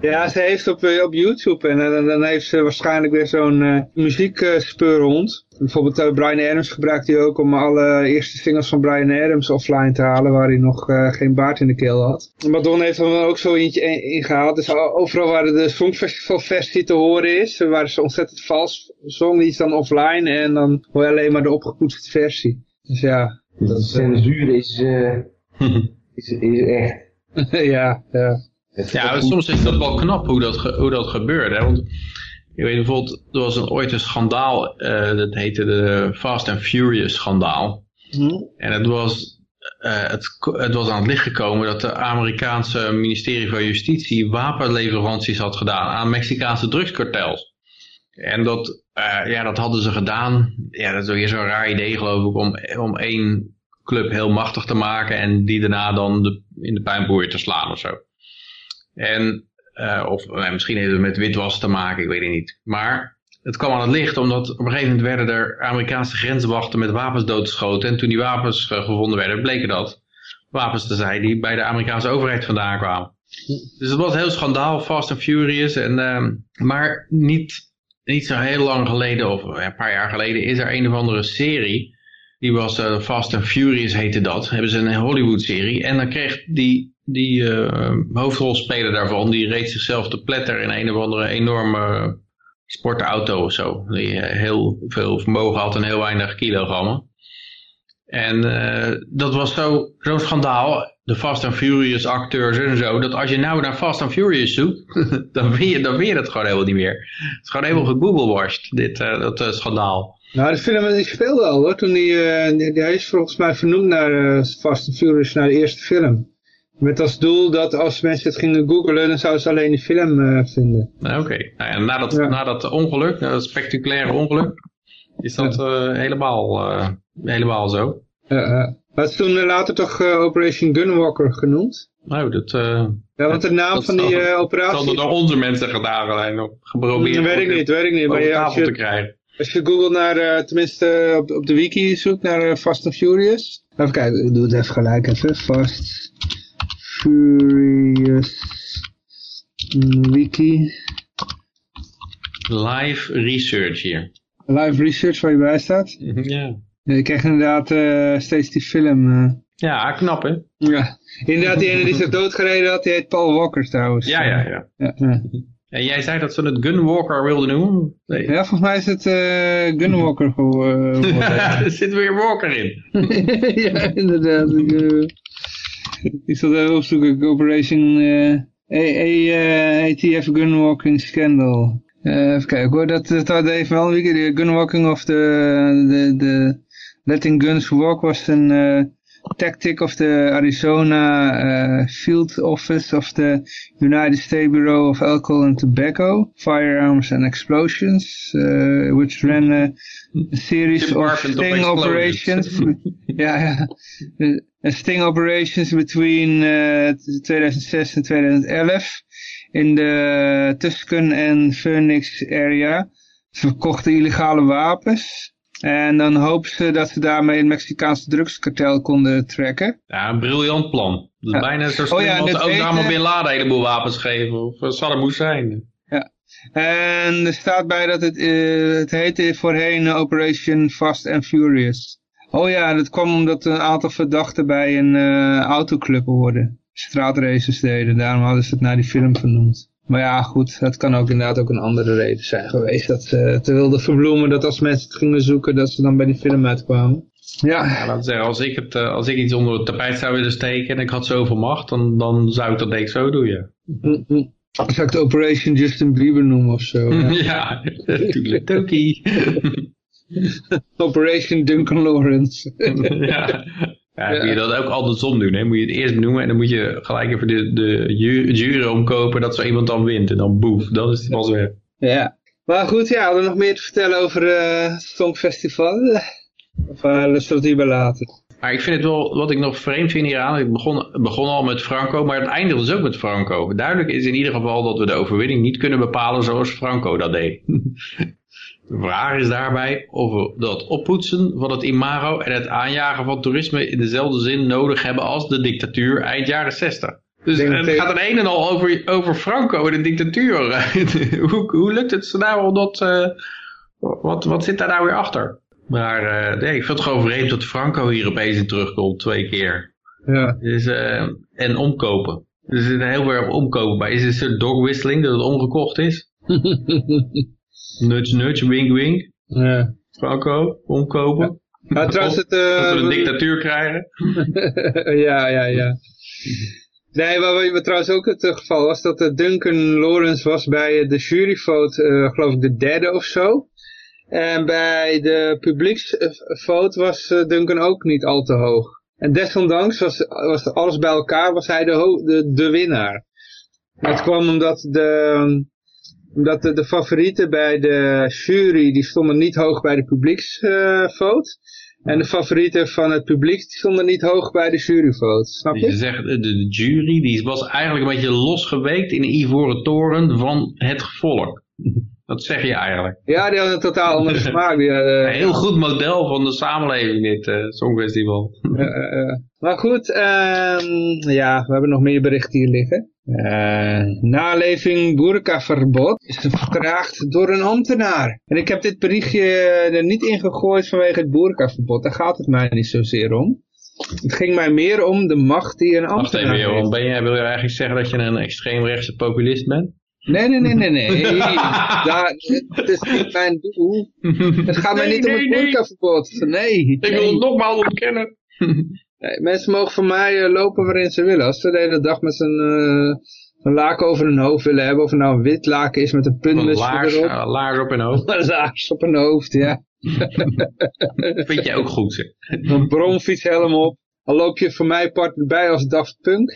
Ja, ze heeft op, eh, op YouTube en dan, dan heeft ze waarschijnlijk weer zo'n uh, muziekspeurhond. Bijvoorbeeld uh, Brian Adams gebruikt hij ook om alle eerste singles van Brian Adams offline te halen, waar hij nog geen baard in de keel had. Madonna heeft er ook zo eentje ingehaald. Dus overal waar de Songfestival versie te horen is, waar ze ontzettend vals zong, die is dan offline en dan hoor je alleen maar de opgepoetste versie. Dus ja. Dat censuur is, is, is echt. ja, ja. Ja, soms is dat wel knap hoe dat, hoe dat gebeurt. Hè? Want ik weet bijvoorbeeld, er was een, ooit een schandaal, uh, dat heette de Fast and Furious schandaal. Mm. En het was, uh, het, het was aan het licht gekomen dat de Amerikaanse ministerie van Justitie wapenleveranties had gedaan aan Mexicaanse drugskartels. En dat, uh, ja, dat hadden ze gedaan. Ja, dat is weer zo'n raar idee geloof ik, om, om één club heel machtig te maken en die daarna dan de, in de pijnboer te slaan of zo. En, uh, of uh, misschien heeft het met witwas te maken, ik weet het niet. Maar het kwam aan het licht omdat op een gegeven moment werden er Amerikaanse grenswachten met wapens doodgeschoten. En toen die wapens uh, gevonden werden, bleken dat wapens te zijn die bij de Amerikaanse overheid vandaan kwamen. Dus het was heel schandaal, Fast and Furious. En, ehm, maar niet, niet zo heel lang geleden, of een paar jaar geleden, is er een of andere serie. Die was Fast and Furious heette dat. Hebben ze een Hollywood serie. En dan kreeg die die uh, hoofdrolspeler daarvan, die reed zichzelf te pletter in een of andere enorme sportauto of zo. Die uh, heel veel vermogen had en heel weinig kilogrammen. En uh, dat was zo'n zo schandaal, de Fast and Furious acteurs en zo, dat als je nou naar Fast and Furious zoekt, dan weet je, dan weet je het gewoon helemaal niet meer. Het is gewoon helemaal gegooglewashed, dit dat schandaal. Nou, de film speelde al hoor, toen die, die, hij is volgens mij vernoemd naar Fast and Furious, naar de eerste film. Met als doel dat als mensen het gingen googlen, dan zouden ze alleen die film uh, vinden. Oké, okay. nou, en na dat, ja. na dat ongeluk, dat spectaculaire ongeluk, is dat ja. uh, helemaal, uh, helemaal zo. Ja, het is toen later toch Operation Gunwalker genoemd? Nou, dat... ja, want de naam van die operatie... Dat er door onze mensen gedaan op geprobeerd dat weet ik niet, weet ik niet. Maar je, als je, te krijgen. Als je googelt naar, tenminste op, op de wiki zoekt naar Fast and Furious. Even kijken, ik doe het even gelijk even. Fast Furious Wiki. Live research hier. Live research waar je bij staat? Ja. Je krijgt inderdaad uh, steeds die film. Uh. Ja, knap hè? Ja, inderdaad die ene die zich doodgereden had, die heet Paul Walker trouwens. Ja, ja, ja. ja, ja. En jij zei dat ze het Gunwalker wilden noemen? Nee. Ja, volgens mij is het uh, Gunwalker geworden. er zit weer Walker in. ja, inderdaad. Ik zal even opzoeken. Operation uh, ATF Gunwalking Scandal. Uh, even kijken hoor, dat, dat even wel een De gunwalking of the, the, the letting guns walk was een tactic of the Arizona uh, Field Office of the United States Bureau of Alcohol and Tobacco, Firearms and Explosions, uh, which ran a, series of sting operations. ja, ja sting operations between uh, 2006 en 2011 in de Tusken en Phoenix area. Ze verkochten illegale wapens. En dan hopen ze dat ze daarmee een Mexicaanse drugskartel konden trekken. Ja, een briljant plan. Dat ja. bijna zo slim oh ja, als Osama Bin Laden een heleboel wapens geven. Of Saddam Hussein. Ja. En er staat bij dat het, uh, het heette voorheen Operation Fast and Furious. Oh ja, dat kwam omdat een aantal verdachten bij een uh, autoclub hoorden. Straatraces deden, daarom hadden ze het naar die film vernoemd. Maar ja, goed, het kan ook inderdaad ook een andere reden zijn geweest. Dat ze te wilden verbloemen dat als mensen het gingen zoeken, dat ze dan bij die film uitkwamen. Ja. ja laten zeggen, als ik, het, als ik iets onder het tapijt zou willen steken en ik had zoveel macht, dan, dan zou ik dat denk ik zo doen, ja. Mm -hmm. Zou ik het Operation Justin Bieber noemen of zo? Ja, ja natuurlijk. Toki. Operation Duncan Lawrence. ja. Ja, moet je dat ook andersom doen. Hè? Moet je het eerst benoemen en dan moet je gelijk even de, de jury omkopen dat zo iemand dan wint. En dan boef, dan is het pas weg. Ja, maar goed, ja, hadden we nog meer te vertellen over uh, het Songfestival? Of uh, zullen we het hierbij laten? Maar ik vind het wel, wat ik nog vreemd vind hieraan, ik begon, begon al met Franco, maar het eindigt dus ook met Franco. Duidelijk is in ieder geval dat we de overwinning niet kunnen bepalen zoals Franco dat deed. De vraag is daarbij of we dat oppoetsen van het imago en het aanjagen van toerisme in dezelfde zin nodig hebben als de dictatuur eind jaren 60. Dus denk het gaat een een en al over, over Franco en de dictatuur. hoe, hoe lukt het ze nou om dat... eh, wat, wat zit daar nou weer achter? Maar eh, nee, ik vind het gewoon vreemd dat Franco hier opeens in terugkomt, twee keer. Ja. Dus, eh, en omkopen. Er zit heel veel op omkopen bij. Is het een soort dog whistling dat het omgekocht is? Nudge, nudge, wink, wink. ja. Omkopen. Maar trouwens, het... eh, Dat we een dictatuur krijgen. ja, ja, ja. Nee, wat, wat trouwens ook het eh, geval was, dat eh, Duncan Lawrence was bij de juryvote, eh, geloof ik, de derde of zo. En bij de publieksvote was Duncan ook niet al te hoog. En desondanks was, was alles bij elkaar, was hij de, de, de winnaar. Het kwam omdat de, omdat de, de favorieten bij de jury, die stonden niet hoog bij de publieksvote. en de favorieten van het publiek, stonden niet hoog bij de juryvote. Snap je? ze zeggen, de, jury die was eigenlijk een beetje losgeweekt in de ivoren toren van het volk. Dat zeg je eigenlijk. Ja, die hadden een totaal andere smaak. Die, hadden- Een heel goed model van de samenleving dit eh, Songfestival. Eh, eh, eh. Maar goed, ehm, ja, we hebben nog meer berichten hier liggen. Eh, naleving boerkaverbod is vertraagd door een ambtenaar. En ik heb dit berichtje er niet in gegooid vanwege het boerkaverbod. Daar gaat het mij niet zozeer om. Het ging mij meer om de macht die een Wacht ambtenaar even, Johan. heeft. Ben je, wil je eigenlijk zeggen dat je een extreemrechtse populist bent? Nee, nee, nee, nee, nee. Daar, het is niet mijn doel. Het gaat mij Nee, niet om het boerkaverbod. Nee. Ik wil het nogmaals ontkennen. Mensen mogen van mij eh, lopen waarin ze willen. Als ze de hele dag met een, eh, een laken over hun hoofd willen hebben. Of het nou een wit laken is met een puntmuts laars, erop. eh, laars op hun hoofd. Een laars op hun hoofd, ja. Vind je ook goed, zeg. Een bromfietshelm op. Al loop je voor mij part bij als Daft Punk.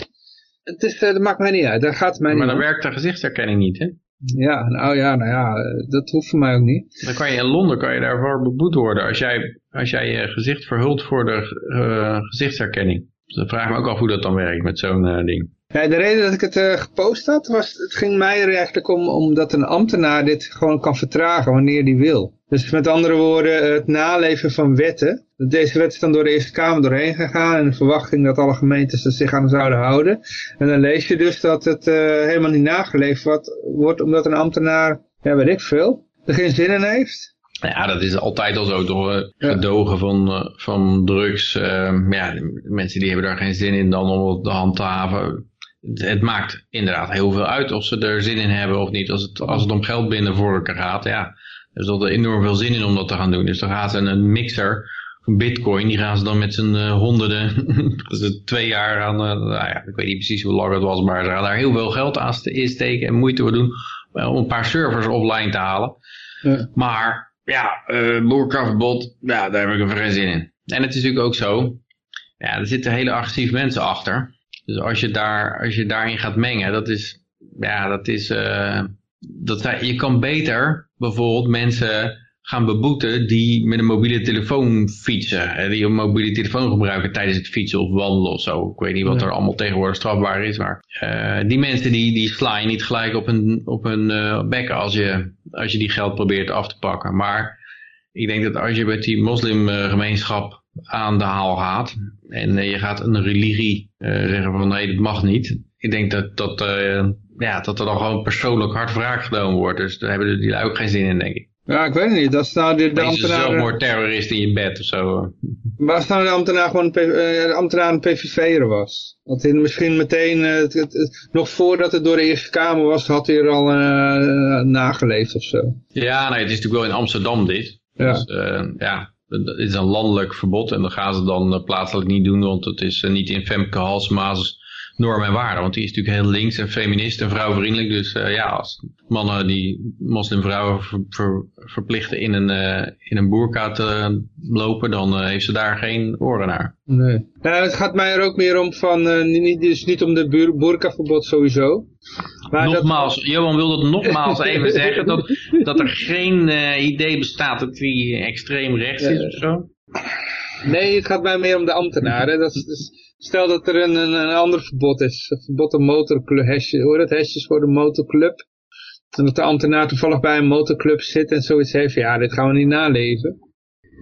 Het is, eh, dat maakt mij niet uit. Daar gaat mij Maar niet dan om. werkt de gezichtsherkenning niet, hè? Ja, nou ja, nou ja. eh, Dat hoeft voor mij ook niet. Dan kan je in Londen kan je daarvoor beboet worden als jij, als jij je gezicht verhult voor de eh, gezichtsherkenning. Dus dan vraag ik me ook af hoe dat dan werkt met zo'n eh, ding. Ja, de reden dat ik het gepost had, was, het ging mij er eigenlijk om, omdat een ambtenaar dit gewoon kan vertragen wanneer die wil. Dus met andere woorden, het naleven van wetten. Deze wet is dan door de Eerste Kamer doorheen gegaan in de verwachting dat alle gemeentes er zich aan zouden houden. En dan lees je dus dat het eh, helemaal niet nageleefd wordt, wordt, omdat een ambtenaar, ja weet ik veel, er geen zin in heeft. Nou Ja, dat is altijd al zo, toch? eh, Gedogen van, eh, van drugs. eh, ja, mensen die hebben daar geen zin in dan om het te handhaven. Het, maakt inderdaad heel veel uit of ze er zin in hebben of niet. Als het, als het om geld binnenvorken gaat, ja. Er is er enorm veel zin in om dat te gaan doen. Dus dan gaan ze een mixer, bitcoin, die gaan ze dan met z'n eh, honderden, twee jaar aan, eh, nou ja, ik weet niet precies hoe lang het was, maar ze gaan daar heel veel geld aan ste- insteken en moeite voor doen eh, om een paar servers offline te halen. Ja. Maar ja, uh, boerkaverbod, ja, daar heb ik even geen zin in. En het is natuurlijk ook zo, ja, er zitten hele agressieve mensen achter. Dus als je, daar, als je daarin gaat mengen, dat is, ja, dat is, eh, dat, je kan beter bijvoorbeeld mensen gaan beboeten die met een mobiele telefoon fietsen. hè, Die een mobiele telefoon gebruiken tijdens het fietsen of wandelen of zo. Ik weet niet wat Ja. er allemaal tegenwoordig strafbaar is. Maar eh, die mensen die, die sla je niet gelijk op hun, op hun eh, bekken als je, als je die geld probeert af te pakken. Maar ik denk dat als je met die moslimgemeenschap aan de haal gaat en eh, je gaat een religie eh, zeggen van nee, dat mag niet. Ik denk dat, dat, eh, ja, dat er dan gewoon persoonlijk hard wraak genomen wordt. Dus daar hebben die lui ook geen zin in, denk ik. Ja, ik weet het niet. Dat is nou de, een ambtenaar... zelfmoordterrorist in je bed of zo. Maar als nou de ambtenaar gewoon een, eh, de ambtenaar een PVV'er was. Dat hij misschien meteen, eh, het, het- het- nog voordat het door de Eerste Kamer was, had hij er al eh, nageleefd of zo. Ja, nee, het is natuurlijk wel in Amsterdam dit. Ja. Dus ja, het is een landelijk verbod en dat gaan ze dan plaatselijk niet doen, want het is niet in Femke Halsema's norm en waarde. Want die is natuurlijk heel links en feminist en vrouwvriendelijk. Dus eh, ja, als mannen die moslimvrouwen ver- ver- verplichten in een, eh, in een boerka te lopen, dan eh, heeft ze daar geen oren naar. Nee. Nou, het gaat mij er ook meer om van, eh, niet, dus niet om de boerkaverbod sowieso. Maar dat- nogmaals, Johan wil dat nogmaals even zeggen, dat, dat er geen eh, idee bestaat dat die extreem rechts is of zo. Nee, het gaat mij meer om de ambtenaren. Dat is, dus- stel dat er een, een, een ander verbod is. Een verbod op motorclub, hesjes, hoor het, hesjes voor de motorclub. En dat de ambtenaar toevallig bij een motorclub zit en zoiets heeft. Ja, dit gaan we niet naleven.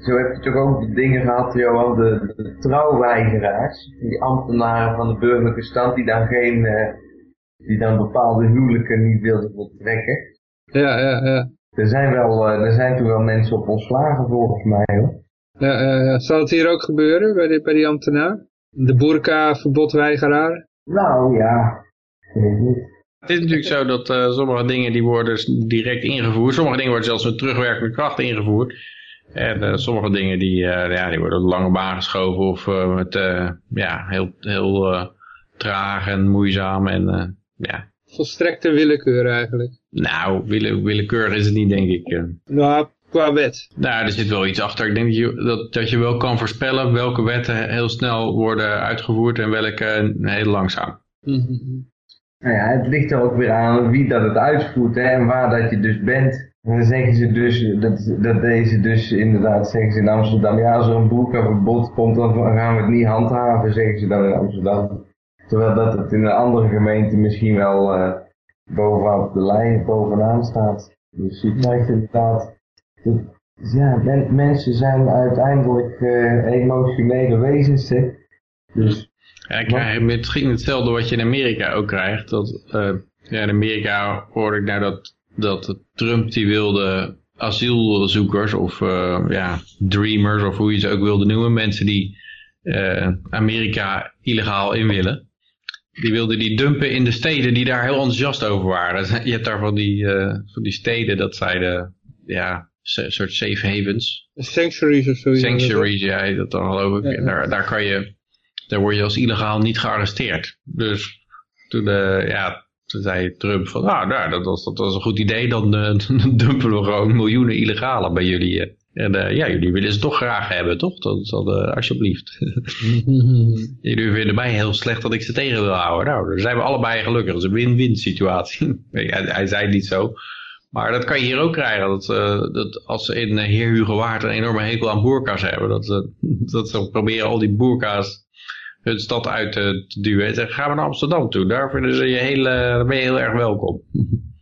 Zo heb je toch ook die dingen gehad, Johan, de, de trouwweigeraars. Die ambtenaren van de burgerlijke stand die dan geen, eh, die dan bepaalde huwelijken niet wilden voltrekken. Ja, ja, ja. Er zijn wel, eh, er zijn toen wel mensen op ontslagen volgens mij hoor. Ja, ja. Zal het hier ook gebeuren bij die, bij die ambtenaar? De boerka-verbodweigeraar? Nou ja, ik weet niet. Het is natuurlijk zo dat eh, sommige dingen die worden direct ingevoerd. Sommige dingen worden zelfs met terugwerkende kracht ingevoerd. En eh, sommige dingen die, eh, ja, die worden op de lange baan geschoven of met ja, heel, heel traag en moeizaam. En, ja. Volstrekte willekeur eigenlijk. Nou, wille, willekeurig is het niet denk ik. Nou, qua wet. Nou, er zit wel iets achter. Ik denk dat je, dat, dat je wel kan voorspellen welke wetten heel snel worden uitgevoerd en welke heel langzaam. Mhm. Nou ja, het ligt er ook weer aan wie dat het uitvoert hè, en waar dat je dus bent. En dan zeggen ze dus, dat, dat deze dus inderdaad, zeggen ze in Amsterdam, ja als er een boerkaverbod komt, dan gaan we het niet handhaven, zeggen ze dan in Amsterdam. Terwijl dat het in een andere gemeente misschien wel uh, bovenop de lijn, bovenaan staat. Dus je krijgt inderdaad, ja, mensen zijn uiteindelijk uh, emotionele wezens. Hè. Dus ja, ik krijg misschien hetzelfde wat je in Amerika ook krijgt. Dat, uh, ja, in Amerika hoorde ik nou dat, dat Trump die wilde asielzoekers of uh, ja, dreamers of hoe je ze ook wilde noemen. Mensen die Amerika illegaal in willen. Die wilde die dumpen in de steden die daar heel enthousiast over waren. Je hebt daar van die, van die steden, dat zeiden, ja, een soort safe havens. Sanctuaries of zo. Sanctuaries, ja, dat dan geloof ik. Daar, daar kan je daar word je als illegaal niet gearresteerd. Dus toen, uh, ja, toen zei Trump van, nou, nou dat, was, dat was een goed idee, dan uh, dumpen we gewoon miljoenen illegalen bij jullie. Uh. En ja, jullie willen ze toch graag hebben, toch? Dat, dat alsjeblieft. jullie vinden mij heel slecht dat ik ze tegen wil houden. Nou, daar zijn we allebei gelukkig. Dat is een win-win situatie. hij, hij zei het niet zo. Maar dat kan je hier ook krijgen. Dat, uh, dat als ze in Heer Hugo Waard een enorme hekel aan boerka's hebben. Dat, uh, dat ze proberen al die boerka's hun stad uit te, te duwen. En zeggen, ga we naar Amsterdam toe. Daar, vinden ze je heel, daar ben je heel erg welkom.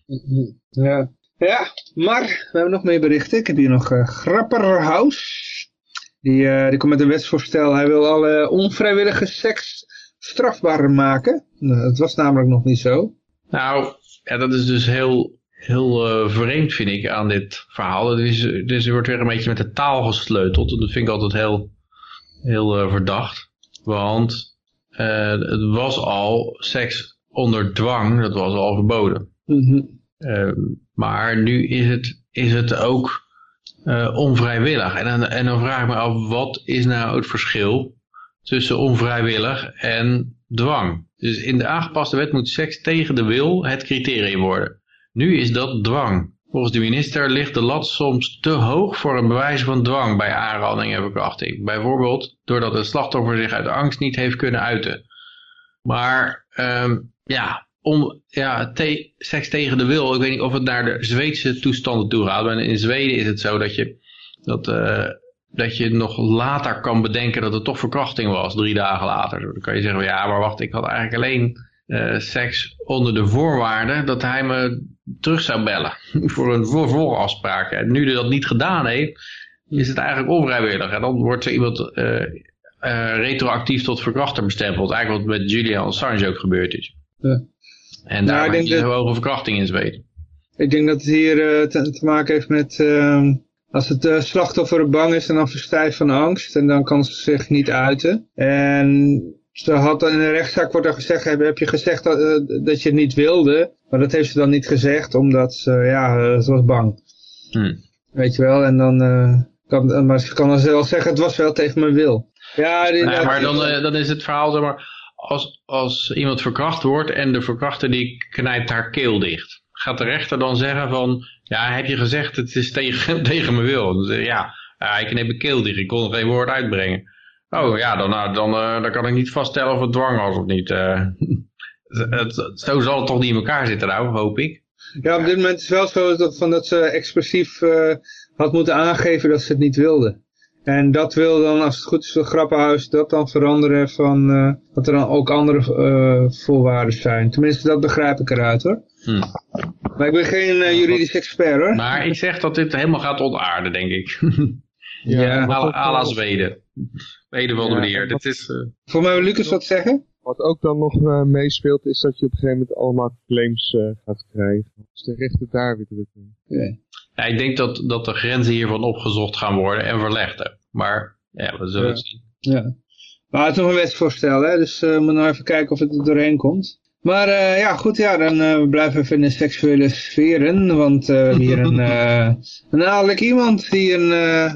Ja. ja, maar we hebben nog meer berichten. Ik heb hier nog uh, Grapperhaus. Die, uh, die komt met een wetsvoorstel. Hij wil alle onvrijwillige seks strafbaar maken. Nou, dat was namelijk nog niet zo. Nou, ja, dat is dus heel, heel uh, vreemd vind ik aan dit verhaal. Is, dus er wordt weer een beetje met de taal gesleuteld. En dat vind ik altijd heel, heel verdacht. Want uh, het was al seks onder dwang, dat was al verboden. Mm -hmm. uh, maar nu is het, is het ook onvrijwillig. En dan, en dan vraag ik me af, wat is nou het verschil tussen onvrijwillig en dwang? Dus in de aangepaste wet moet seks tegen de wil het criterium worden. Nu is dat dwang. Volgens de minister ligt de lat soms te hoog voor een bewijs van dwang bij aanranding en verkrachting. Bijvoorbeeld doordat het slachtoffer zich uit angst niet heeft kunnen uiten. Maar um, ja, om, ja seks tegen de wil, ik weet niet of het naar de Zweedse toestanden toe gaat. Maar in Zweden is het zo dat je, dat, uh, dat je nog later kan bedenken dat het toch verkrachting was, drie dagen later. Dan kan je zeggen, ja maar wacht, ik had eigenlijk alleen uh, seks onder de voorwaarde dat hij me terug zou bellen voor een voorafspraak. En nu hij dat niet gedaan heeft, is het eigenlijk onvrijwillig. En dan wordt er iemand uh, uh, retroactief tot verkrachter bestempeld. Eigenlijk wat met Julian Assange ook gebeurd is. Ja. En daar nou, je dat... hoge verkrachting in Zweden. Ik denk dat het hier te, te, maken heeft met... ehm, als het slachtoffer bang is en dan verstijft van angst. En dan kan ze zich niet uiten. En ze had in de rechtszaak wordt er gezegd, heb, heb je gezegd dat, uh, dat je het niet wilde. Maar dat heeft ze dan niet gezegd, omdat ze, ja, uh, ze was bang. Hmm. Weet je wel, en dan uh, kan, maar ze kan dan zelf zeggen, het was wel tegen mijn wil. Ja, die, maar dan, dan is het verhaal, zeg maar, als, als iemand verkracht wordt en de verkrachter die knijpt haar keel dicht. Gaat de rechter dan zeggen van, ja, heb je gezegd het is tegen, tegen mijn wil? Je, ja, ik knip mijn keel dicht, ik kon geen woord uitbrengen. Oh ja, dan, dan, uh, dan kan ik niet vaststellen of het dwang was of niet. Uh, het, het, zo zal het toch niet in elkaar zitten nou, hoop ik. Ja, op dit moment is het wel zo dat, van dat ze expressief uh, had moeten aangeven dat ze het niet wilde. En dat wil dan, als het goed is voor Grappenhuis, dat dan veranderen van uh, dat er dan ook andere uh, voorwaarden zijn. Tenminste, dat begrijp ik eruit hoor. Hmm. Maar ik ben geen uh, juridisch expert hoor. Maar ik zeg dat dit helemaal gaat ontaarden, denk ik. Ja. wat à la wel- De Ja, meneer. en Dit is, eh, Voor mij wil Lucas wat zeggen? Wat ook dan nog eh, meespeelt is dat je op een gegeven moment allemaal claims eh, gaat krijgen. Dus de rechter daar weer druk mee. ja, ik denk dat, dat de grenzen hiervan opgezocht gaan worden en verlegd. hè. Maar ja, we zullen Ja. het zien. Ja. Maar het is nog een wetsvoorstel, hè? dus we moeten nog even kijken of het er doorheen komt. Maar eh, ja, goed, ja, dan eh, we blijven even in de seksuele sferen, want eh, we hebben hier een, eh een adellijk iemand die een, eh,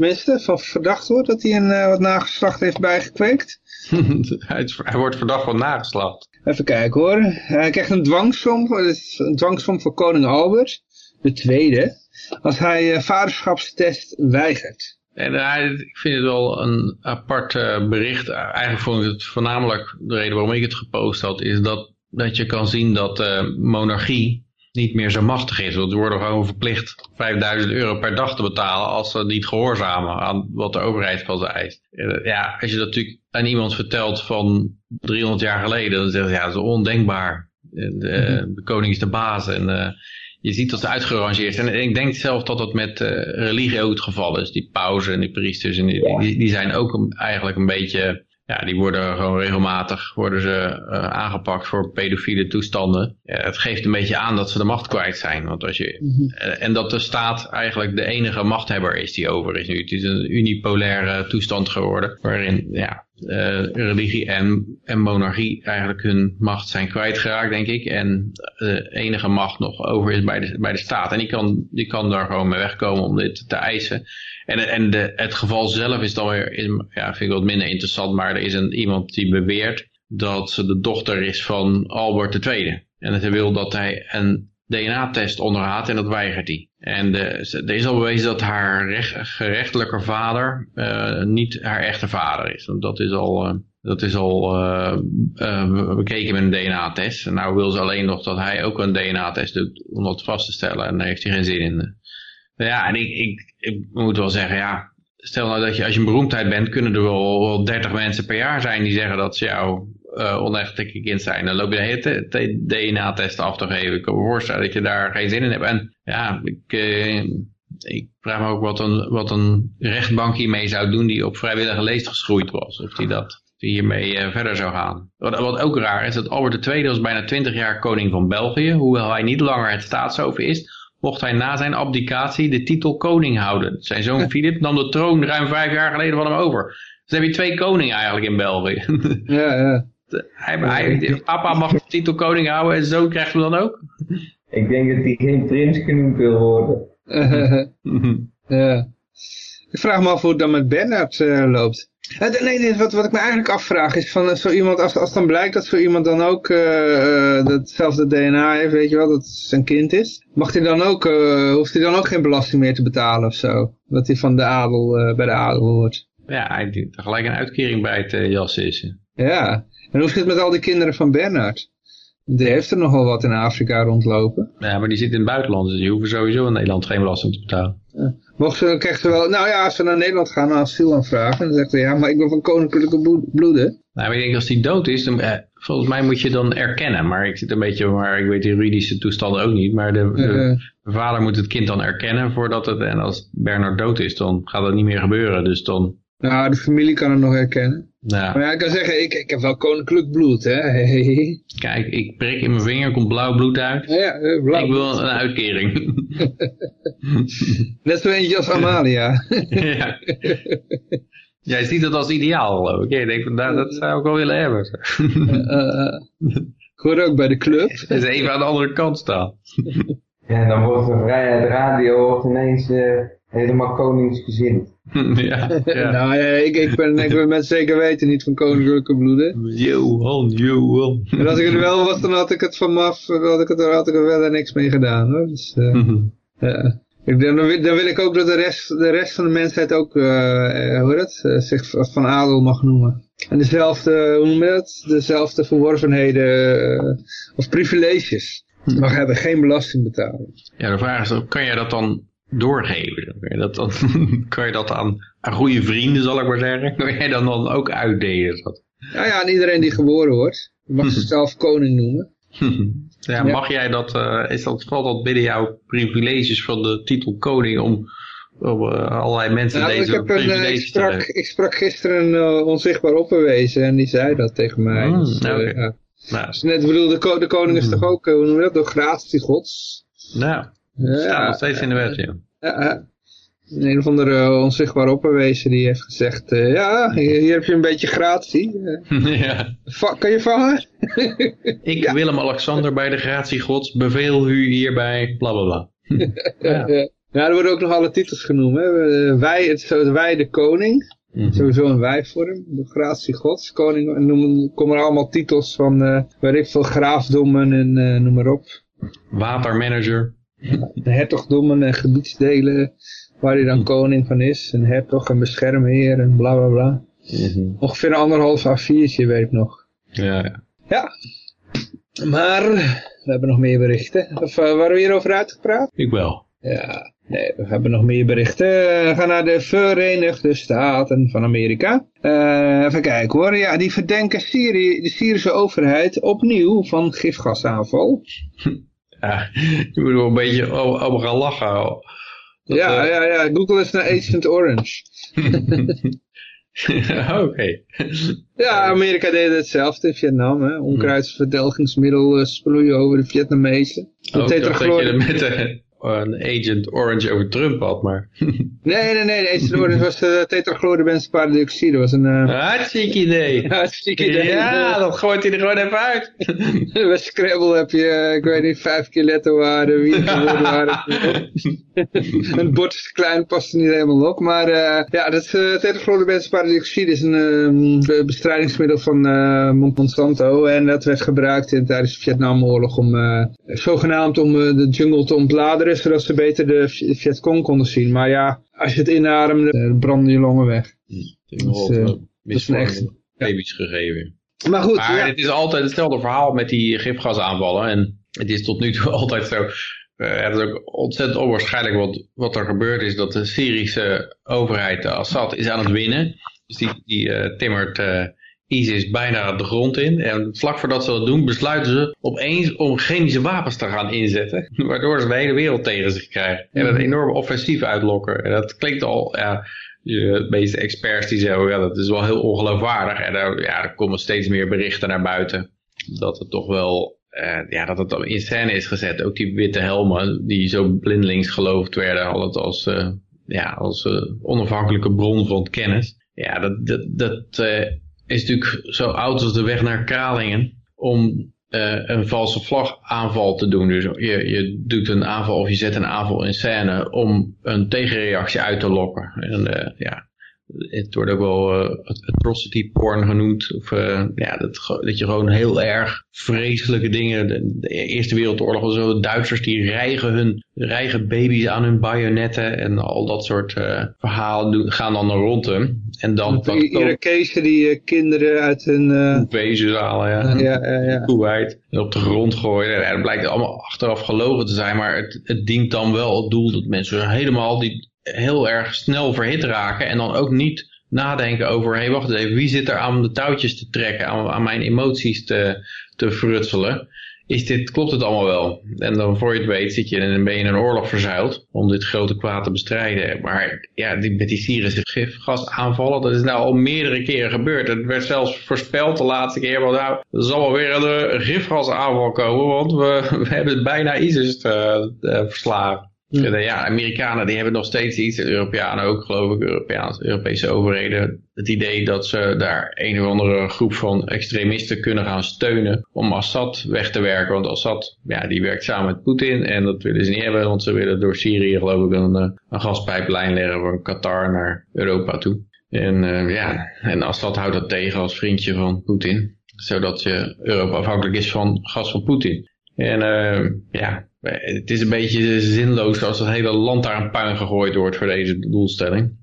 tenminste, van verdacht wordt dat hij een eh, wat nageslacht heeft bijgekweekt. hij, is- hij wordt verdacht van nageslacht. Even kijken hoor. Hij krijgt een dwangsom, dat is een dwangsom voor koning Albert, de tweede, als hij eh, vaderschapstest weigert. En ik vind het wel een apart eh, bericht. Eigenlijk vond ik het voornamelijk, de reden waarom ik het gepost had, is dat, dat je kan zien dat de monarchie niet meer zo machtig is. Want ze worden gewoon verplicht 5000 euro per dag te betalen als ze niet gehoorzamen aan wat de overheid van ze eist. Eh, Ja, als je dat natuurlijk aan iemand vertelt van 300 jaar geleden, dan zeggen ze ja, dat is ondenkbaar. Eh, De, de koning is de baas en eh, je ziet dat ze uitgerangeerd zijn. En ik denk zelf dat dat met religie ook het geval is. Die pauzen en die priesters, en die, die, die zijn ook een- eigenlijk een beetje... Ja, die worden gewoon regelmatig worden ze, eh, aangepakt voor pedofiele toestanden. Ja, het geeft een beetje aan dat ze de macht kwijt zijn. Want als je, eh, en dat de staat eigenlijk de enige machthebber is die over is nu. Het is een unipolaire toestand geworden. Waarin ja, religie en, en monarchie eigenlijk hun macht zijn kwijtgeraakt, denk ik. En de enige macht nog over is bij de, bij de staat. En die kan, die kan daar gewoon mee wegkomen om dit te eisen. En, en de, het geval zelf is dan weer, is, ja, vind ik wat minder interessant. Maar er is een, iemand die beweert dat ze de dochter is van Albert II. En dat hij wil dat hij een DNA-test ondergaat en dat weigert hij. En de, ze- er is al bewezen dat haar recht, gerechtelijke vader eh, niet haar echte vader is. Want dat is al, eh, dat is al eh, bekeken met een DNA-test. En nou wil ze alleen nog dat hij ook een DNA-test doet om dat vast te stellen. En daar heeft hij geen zin in. Ja, en ik, ik, ik moet wel zeggen, ja, stel nou dat je als je een beroemdheid bent, kunnen er wel, wel 30 mensen per jaar zijn die zeggen dat ze jouw uh, onechtelijke kind zijn. Dan loop je de hele te- te- DNA-test af te geven. Ik kan me voorstellen dat je daar geen zin in hebt. En ja, ik, eh, ik vraag me ook wat een, wat een rechtbank hiermee zou doen die op vrijwillige leest geschroeid was. Of die dat die hiermee eh, verder zou gaan. Wat, wat ook raar is, dat Albert II was bijna 20 jaar koning van België. Hoewel hij niet langer het staatshoofd is, mocht hij na zijn abdicatie de titel koning houden. Zijn zoon Filip nam de troon ruim vijf jaar geleden van hem over. Dus dan heb je twee koningen eigenlijk in België. Ja, ja. Hij, hij, papa mag de titel koning houden en zoon krijgt hem dan ook? Ik denk dat hij geen prins genoemd wil worden. ja. Ik vraag me af hoe het dan met Bernard eh, loopt. Eh, nee, nee, wat, wat ik me eigenlijk afvraag is van eh, zo iemand, als, als dan blijkt dat zo iemand dan ook eh, eh, datzelfde DNA heeft, weet je wel, dat het zijn kind is. Mag hij dan ook, eh, hoeft hij dan ook geen belasting meer te betalen of zo? Dat hij van de adel, eh, bij de adel hoort. Ja, hij doet er gelijk een uitkering bij het uh, jassen is. Ja, en hoe zit het met al die kinderen van Bernard? Die heeft er nogal wat in Afrika rondlopen. Ja, maar die zitten in het buitenland, dus die hoeven sowieso in Nederland geen belasting te betalen. Ja. Mocht ze, ze wel, nou ja, als ze naar Nederland gaan, een asiel aanvragen, dan zegt ze, ja, maar ik ben van koninklijke bloeden. Nou, maar ik denk als die dood is, dan, eh, volgens mij moet je dan erkennen. Maar ik zit een beetje, maar ik weet de juridische toestanden ook niet. Maar de, de, Uh, de vader moet het kind dan erkennen voordat het, en als Bernard dood is, dan gaat dat niet meer gebeuren. Dus dan, nou, de familie kan het nog herkennen. nou, Maar ja, ik kan zeggen, ik, ik heb wel koninklijk bloed, hè. Hey, kijk, ik prik in mijn vinger, komt blauw bloed uit. Ja, eh, blauw. Ik wil een uitkering. Net zo eentje als Amalia. ja. Jij ziet het als ideaal, geloof ik. Je denkt, van, nou, dat zou ik wel willen hebben. uh, uh, ik hoor ook bij de club. Dus even aan de andere kant staan. Ja, dan wordt de vrijheid radio wordt ineens uh, helemaal koningsgezind. ja, ja. nou ja, ik, ik, ben, ik ben met zeker weten niet van koninklijke bloeden. Johan, Johan. En als ik er wel was, dan had ik het vanaf, had ik, het, had ik er verder niks mee gedaan hoor. Dus, uh, ja. Ik, dan, wil, dan wil ik ook dat de rest, de rest van de mensheid ook, uh, hoe het, uh, zich van adel mag noemen. En dezelfde, hoe noem je dat? Dezelfde verworvenheden of privileges. Mag hebben, geen belasting betalen. Ja, de vraag is, kan jij dat dan doorgeven? Kan je dat, dan, kan je dat aan, aan goede vrienden, zal ik maar zeggen? Kan jij dan, dan ook uitdelen? Dat? Ja, ja, aan iedereen die geboren wordt. Je mag zichzelf koning noemen. Ja, mag jij dat, uh, is dat, valt dat binnen jouw privileges van de titel koning om, om uh, allerlei mensen Nou, ik, deze een, eh, ik, privileges te geven. ik sprak gisteren een uh, onzichtbaar opperwezen en die zei dat tegen mij. Hmm, dus, ja. Nou, Dus net bedoel, de, ko- de koning is Hmm. toch ook, hoe noem je dat, door gratie gods? nou, Ja, staat nog steeds in de wet, ja. Een of andere onzichtbaar opperwezen die heeft gezegd, uh, ja, hier, hier heb je een beetje gratie. Uh, ja. kan je vangen? Ik, Willem-Alexander bij de gratie gods, beveel u hierbij, bla bla bla. Ja. Er worden ook nog alle titels genoemd. Hè. Uh, Wij, het, wij de koning. Mhm. Sowieso een wij-vorm. De gratie gods. Koning. En noem, komen er allemaal titels van, uh, weet ik veel, graafdommen en noem maar op. Watermanager. Hertogdommen en gebiedsdelen. Waar hij dan koning van is. Een hertog en beschermheer en bla bla bla. Mhm. Ongeveer een anderhalf A4'tje weet ik nog. Ja, ja. Ja. Maar, we hebben nog meer berichten. Of uh, waren we hierover uitgepraat? Ik wel. Ja, nee, we hebben nog meer berichten. We gaan naar de Verenigde Staten van Amerika. Uh, even kijken hoor. Ja, die verdenken Syrië, de Syrische overheid opnieuw van gifgasaanval. Ja, je moet er wel een beetje over gaan lachen. Dat, ja, eh, ja, ja. Google is naar Agent Orange. Oké. Ja, Amerika deed hetzelfde in Vietnam. Hè. Onkruidsverdelgingsmiddel uh, sproeien over de Vietnamezen. Dat je met een Agent Orange over Trump had, maar... nee, nee, nee. De Agent Orange was uh, tetrachlorobenzopyridioxide. Dat was een... Uh... Hartstikke idee. Hartstikke idee. Ja, dat gooit hij er gewoon even uit. Bij Scrabble heb je, ik weet niet, vijf keer vier keer woordwaarden. een bord is klein, past er niet helemaal op. Maar uh, ja, dat uh, is een uh, bestrijdingsmiddel van Monsanto. En dat werd gebruikt in, tijdens de Vietnamoorlog om zogenaamd om de jungle te ontbladeren. Zodat ze beter de Vietcong konden zien. Maar ja, als je het inademde, branden je longen weg. Uh, dat is een echt baby's gegeven. Maar goed, maar ja. het is altijd hetzelfde verhaal met die gifgasaanvallen. En het is tot nu toe altijd zo. Uh, het is ook ontzettend onwaarschijnlijk wat, wat er gebeurd is. Dat de Syrische overheid, de Assad, is aan het winnen. Dus die, die uh, timmert ISIS bijna de grond in. En vlak voordat ze dat doen, besluiten ze opeens om chemische wapens te gaan inzetten. Waardoor ze de hele wereld tegen zich krijgen. En een enorme offensief uitlokken. En dat klinkt al... Ja, de meeste experts die zeggen, ja, dat is wel heel ongeloofwaardig. En daar, ja, er komen steeds meer berichten naar buiten. Dat het toch wel, uh, ja, dat het in scène is gezet. Ook die witte helmen, die zo blindelings geloofd werden, altijd als, uh, ja, als uh, onafhankelijke bron van kennis. Ja, dat, dat, dat is natuurlijk zo oud als de weg naar Kralingen. Om uh, een valse vlagaanval te doen. Dus je, je doet een aanval of je zet een aanval in scène om een tegenreactie uit te lokken. En uh, ja, het wordt ook wel uh, atrocity porn genoemd. Of ja, dat, dat je gewoon heel erg vreselijke dingen. De, de Eerste Wereldoorlog of zo. Duitsers die rijgen hun rijgen baby's aan hun bajonetten en al dat soort verhalen doen, gaan dan naar rondom. En dan de Irakezen die kinderen uit hun... Uh... Wezen halen, ja. ja, ja, ja. En op de grond gooien. En dat blijkt allemaal achteraf gelogen te zijn. Maar het, het dient dan wel het doel dat mensen helemaal die heel erg snel verhit raken. En dan ook niet nadenken over, hé hey, wacht even, wie zit er aan de touwtjes te trekken, aan, aan mijn emoties te, te frutselen. Is dit, klopt het allemaal wel? En dan voor je het weet zit je en ben je in een oorlog verzuild om dit grote kwaad te bestrijden. Maar ja, die, met die Syrische gifgasaanvallen, dat is nou al meerdere keren gebeurd. Het werd zelfs voorspeld de laatste keer, want nou, er zal wel weer een, een gifgasaanval komen, want we, we hebben bijna ISIS te, te verslagen. Ja. ja, Amerikanen die hebben nog steeds iets, Europeanen ook geloof ik, Europese overheden, het idee dat ze daar een of andere groep van extremisten kunnen gaan steunen om Assad weg te werken. Want Assad, ja, die werkt samen met Poetin en dat willen ze niet hebben, want ze willen door Syrië geloof ik een, een gaspijplijn leggen van Qatar naar Europa toe. En uh, ja, en Assad houdt dat tegen als vriendje van Poetin, zodat je Europa afhankelijk is van gas van Poetin. En uh, ja, het is een beetje zinloos als het hele land daar een puin gegooid wordt voor deze doelstelling.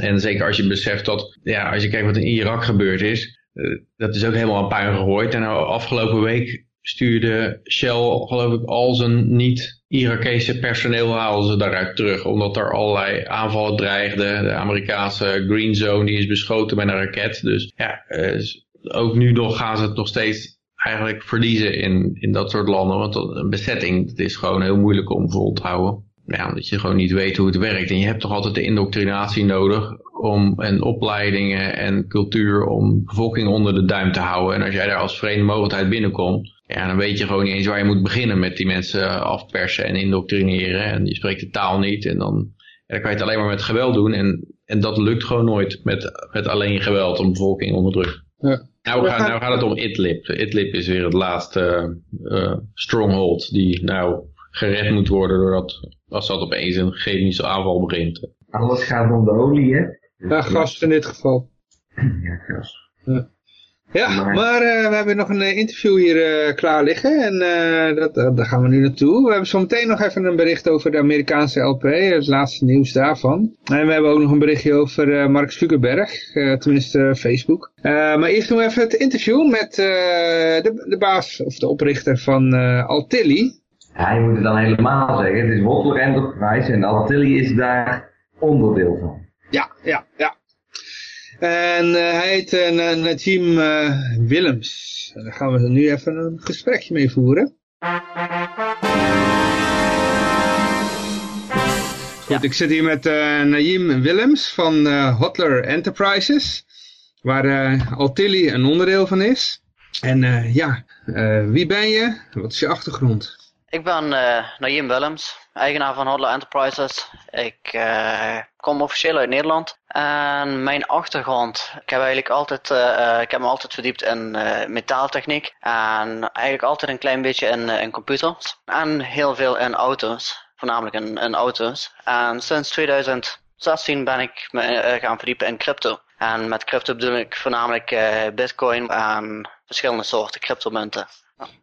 En zeker als je beseft dat, ja, als je kijkt wat in Irak gebeurd is, uh, dat is ook helemaal een puin gegooid. En nou, afgelopen week stuurde Shell, geloof ik, al zijn niet-Irakese personeel haalden ze daaruit terug. Omdat er allerlei aanvallen dreigden. De Amerikaanse Green Zone die is beschoten met een raket. Dus ja, uh, ook nu nog gaan ze het nog steeds eigenlijk verliezen in, in dat soort landen. Want een bezetting dat is gewoon heel moeilijk om vol te houden. Ja, omdat je gewoon niet weet hoe het werkt. En je hebt toch altijd de indoctrinatie nodig om, en opleidingen en cultuur om bevolking onder de duim te houden. En als jij daar als vreemde mogelijkheid binnenkomt, ja, dan weet je gewoon niet eens waar je moet beginnen met die mensen afpersen en indoctrineren. En je spreekt de taal niet en dan, dan kan je het alleen maar met geweld doen. En, en dat lukt gewoon nooit met, met alleen geweld om bevolking onder druk. Ja. Nou, gaan, nou gaat het om Idlib. Idlib is weer het laatste uh, stronghold die nou gered moet worden doordat als dat opeens een chemische aanval begint. Alles gaat om de olie, hè? Ja, gas in dit geval. Ja, gas. Ja. Ja, maar, uh, we hebben nog een interview hier uh, klaar liggen en uh, dat, daar gaan we nu naartoe. We hebben zo meteen nog even een bericht over de Amerikaanse LP, het laatste nieuws daarvan. En we hebben ook nog een berichtje over Mark Zuckerberg, tenminste Facebook. maar eerst doen we even het interview met de, de baas of de oprichter van Altilli. Je moet het dan helemaal zeggen. Het is Hotler Enterprise en Altilli is daar onderdeel van. Ja, ja, ja. En uh, hij heet uh, Najim uh, Willems. En daar gaan we nu even een gesprekje mee voeren. Goed, ik zit hier met Najim Willems van Hotler Enterprises. Waar Altilli een onderdeel van is. En ja, wie ben je? Wat is je achtergrond? Ik ben uh, Naïm Willems, eigenaar van Hodler Enterprises. Ik uh, kom officieel uit Nederland. En mijn achtergrond, ik heb eigenlijk altijd, uh, ik heb me altijd verdiept in metaaltechniek. En eigenlijk altijd een klein beetje in, computers. En heel veel in auto's, voornamelijk in, auto's. En sinds 2016 ben ik me gaan verdiepen in crypto. En met crypto bedoel ik voornamelijk bitcoin en verschillende soorten cryptomunten.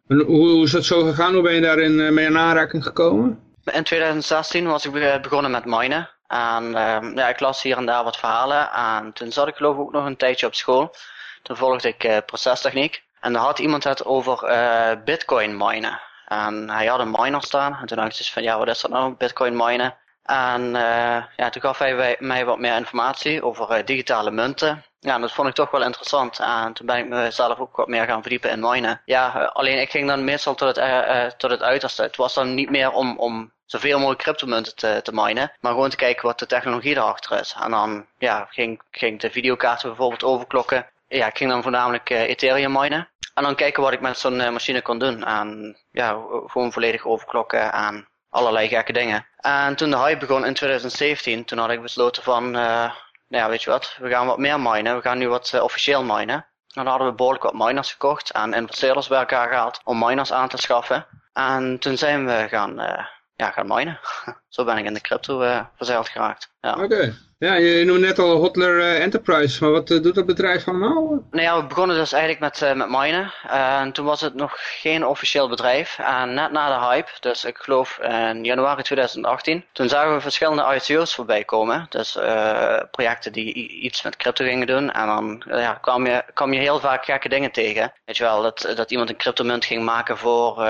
En hoe is dat zo gegaan? Hoe ben je daarin mee in aanraking gekomen? In 2016 was ik begonnen met minen. En uh, ja, ik las hier en daar wat verhalen. En toen zat ik geloof ik ook nog een tijdje op school. Toen volgde ik uh, procestechniek. En daar had iemand het over uh, bitcoin minen. En hij had een miner staan. En toen dacht ik dus van ja, wat is dat nou, bitcoin minen? En ja, toen gaf hij mij wat meer informatie over digitale munten. Ja, dat vond ik toch wel interessant. En toen ben ik mezelf ook wat meer gaan verdiepen in minen. Ja, alleen ik ging dan meestal tot het, tot het uiterste. Het was dan niet meer om, om zoveel mogelijk cryptomunten te, te minen. Maar gewoon te kijken wat de technologie erachter is. En dan ja, ging, ging de videokaarten bijvoorbeeld overklokken. Ja, ik ging dan voornamelijk uh, Ethereum minen. En dan kijken wat ik met zo'n uh, machine kon doen. En ja, gewoon volledig overklokken aan allerlei gekke dingen. En toen de hype begon in 2017, toen had ik besloten van nou ja, weet je wat, we gaan wat meer minen. We gaan nu wat uh, officieel minen. Dan hadden we behoorlijk wat miners gekocht en investeerders bij elkaar gehaald om miners aan te schaffen. En toen zijn we gaan, uh, ja, gaan minen. Zo ben ik in de crypto uh, verzeild geraakt. Ja. Oké. Ja, je noemde net al Hotler uh, Enterprise, maar wat uh, doet dat bedrijf allemaal? Nou ja, we begonnen dus eigenlijk met, met minen. en toen was het nog geen officieel bedrijf. En net na de hype, dus ik geloof in januari 2018, toen zagen we verschillende ICO's voorbij komen. Dus projecten die iets met crypto gingen doen. En dan ja, kwam, je, kwam je heel vaak gekke dingen tegen. Weet je wel, dat, dat iemand een cryptomunt ging maken voor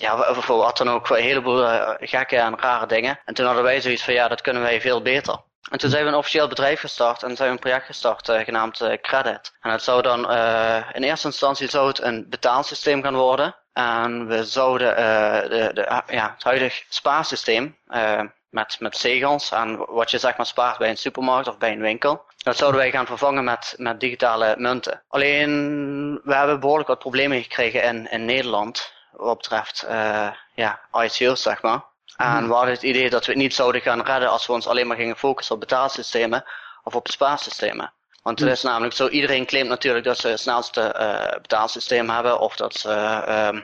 ja, wat dan ook, een heleboel gekke en rare dingen. En toen hadden wij zoiets van, ja, dat kunnen wij veel beter. En toen zijn we een officieel bedrijf gestart en zijn we een project gestart uh, genaamd uh, Credit. En het zou dan, in eerste instantie zou het een betaalsysteem gaan worden. En we zouden de, de, ja, het huidige spaarsysteem met, met zegels en wat je zeg maar spaart bij een supermarkt of bij een winkel. Dat zouden wij gaan vervangen met, met digitale munten. Alleen, we hebben behoorlijk wat problemen gekregen in, in Nederland wat betreft ja, ICO's zeg maar. En we hadden het idee dat we het niet zouden gaan redden als we ons alleen maar gingen focussen op betaalsystemen of op spaarsystemen. Want het is namelijk zo, iedereen claimt natuurlijk dat ze het snelste uh, betaalsysteem hebben of dat ze uh, uh,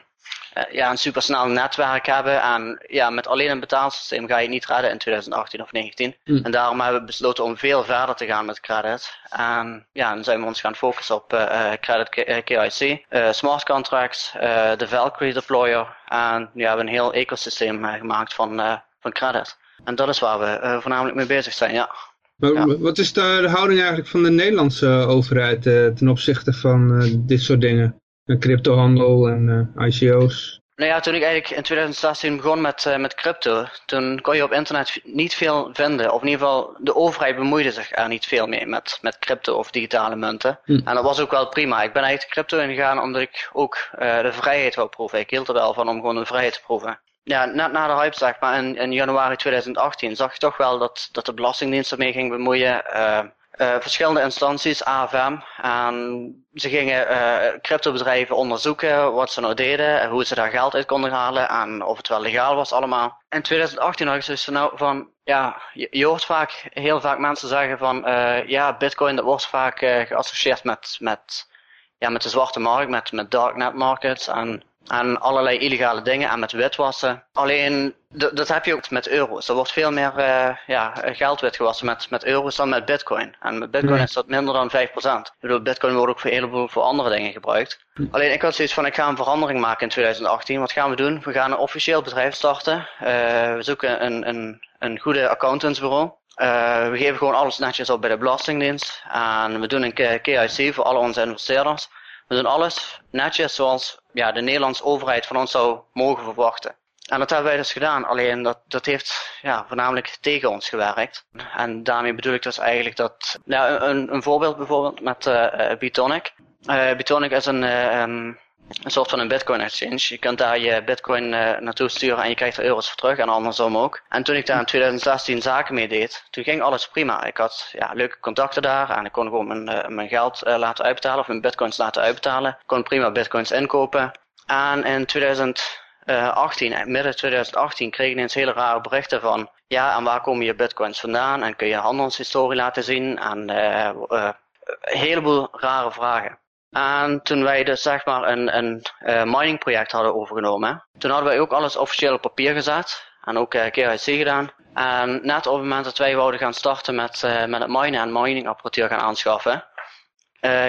ja, een supersnel netwerk hebben. En ja, met alleen een betaalsysteem ga je niet redden in 2018 of 2019. En daarom hebben we besloten om veel verder te gaan met credit. En ja, dan zijn we ons gaan focussen op uh, credit KIC, uh, smart contracts, de Valkyrie deployer. En we hebben een heel ecosysteem gemaakt van, van credit. En dat is waar we voornamelijk mee bezig zijn, ja. Maar, ja. Wat is de, de, houding eigenlijk van de Nederlandse overheid ten opzichte van dit soort dingen? Cryptohandel en uh, ICO's. Nou ja, toen ik eigenlijk in 2016 begon met, uh, met crypto, toen kon je op internet niet veel vinden. Of in ieder geval, de overheid bemoeide zich er niet veel mee met, met crypto of digitale munten. Hm. En dat was ook wel prima. Ik ben eigenlijk crypto ingegaan omdat ik ook uh, de vrijheid wou proeven. Ik hield er wel van om gewoon de vrijheid te proeven. ja, net na de hype, zeg maar, in, in januari 2018, zag je toch wel dat, dat de Belastingdienst ermee ging bemoeien. Uh, uh, verschillende instanties, AFM. En ze gingen uh, cryptobedrijven onderzoeken wat ze nou deden, hoe ze daar geld uit konden halen en of het wel legaal was allemaal. In 2018 had ik dus nou van, ja, je, hoort vaak, heel vaak mensen zeggen van, uh, ja, bitcoin dat wordt vaak geassocieerd met, met, ja, met de zwarte markt, met, met darknet markets en en allerlei illegale dingen en met witwassen. Alleen, dat heb je ook met euro's. Er wordt veel meer uh, ja, geld witgewassen met, met euro's dan met bitcoin. En met bitcoin is dat minder dan 5%. Ik bedoel, bitcoin wordt ook voor een heleboel voor andere dingen gebruikt. Alleen, ik had zoiets van, ik ga een verandering maken in 2018. Wat gaan we doen? We gaan een officieel bedrijf starten. Uh, we zoeken een, een, een goede accountantsbureau. Uh, we geven gewoon alles netjes op bij de Belastingdienst. En we doen een KIC voor alle onze investeerders. We doen alles netjes zoals ja, de Nederlandse overheid van ons zou mogen verwachten. En dat hebben wij dus gedaan, alleen dat, dat heeft ja, voornamelijk tegen ons gewerkt. En daarmee bedoel ik dus eigenlijk dat, ja, een, een voorbeeld bijvoorbeeld met uh, Bitonic. Uh, Bitonic is een, um, een soort van een bitcoin exchange. Je kunt daar je bitcoin uh, naartoe sturen en je krijgt er euro's voor terug en andersom ook. En toen ik daar in 2016 zaken mee deed, toen ging alles prima. Ik had ja, leuke contacten daar en ik kon gewoon mijn, uh, mijn geld uh, laten uitbetalen of mijn bitcoins laten uitbetalen. Ik kon prima bitcoins inkopen. En in 2018, midden 2018, kreeg ik ineens hele rare berichten van ja, en waar komen je bitcoins vandaan? En kun je handelshistorie laten zien? En een heleboel rare vragen. En toen wij dus zeg maar een, een uh, miningproject hadden overgenomen, toen hadden wij ook alles officieel op papier gezet. En ook uh, KYC gedaan. En net op het moment dat wij wouden gaan starten met, uh, met het minen en miningapparatuur gaan aanschaffen,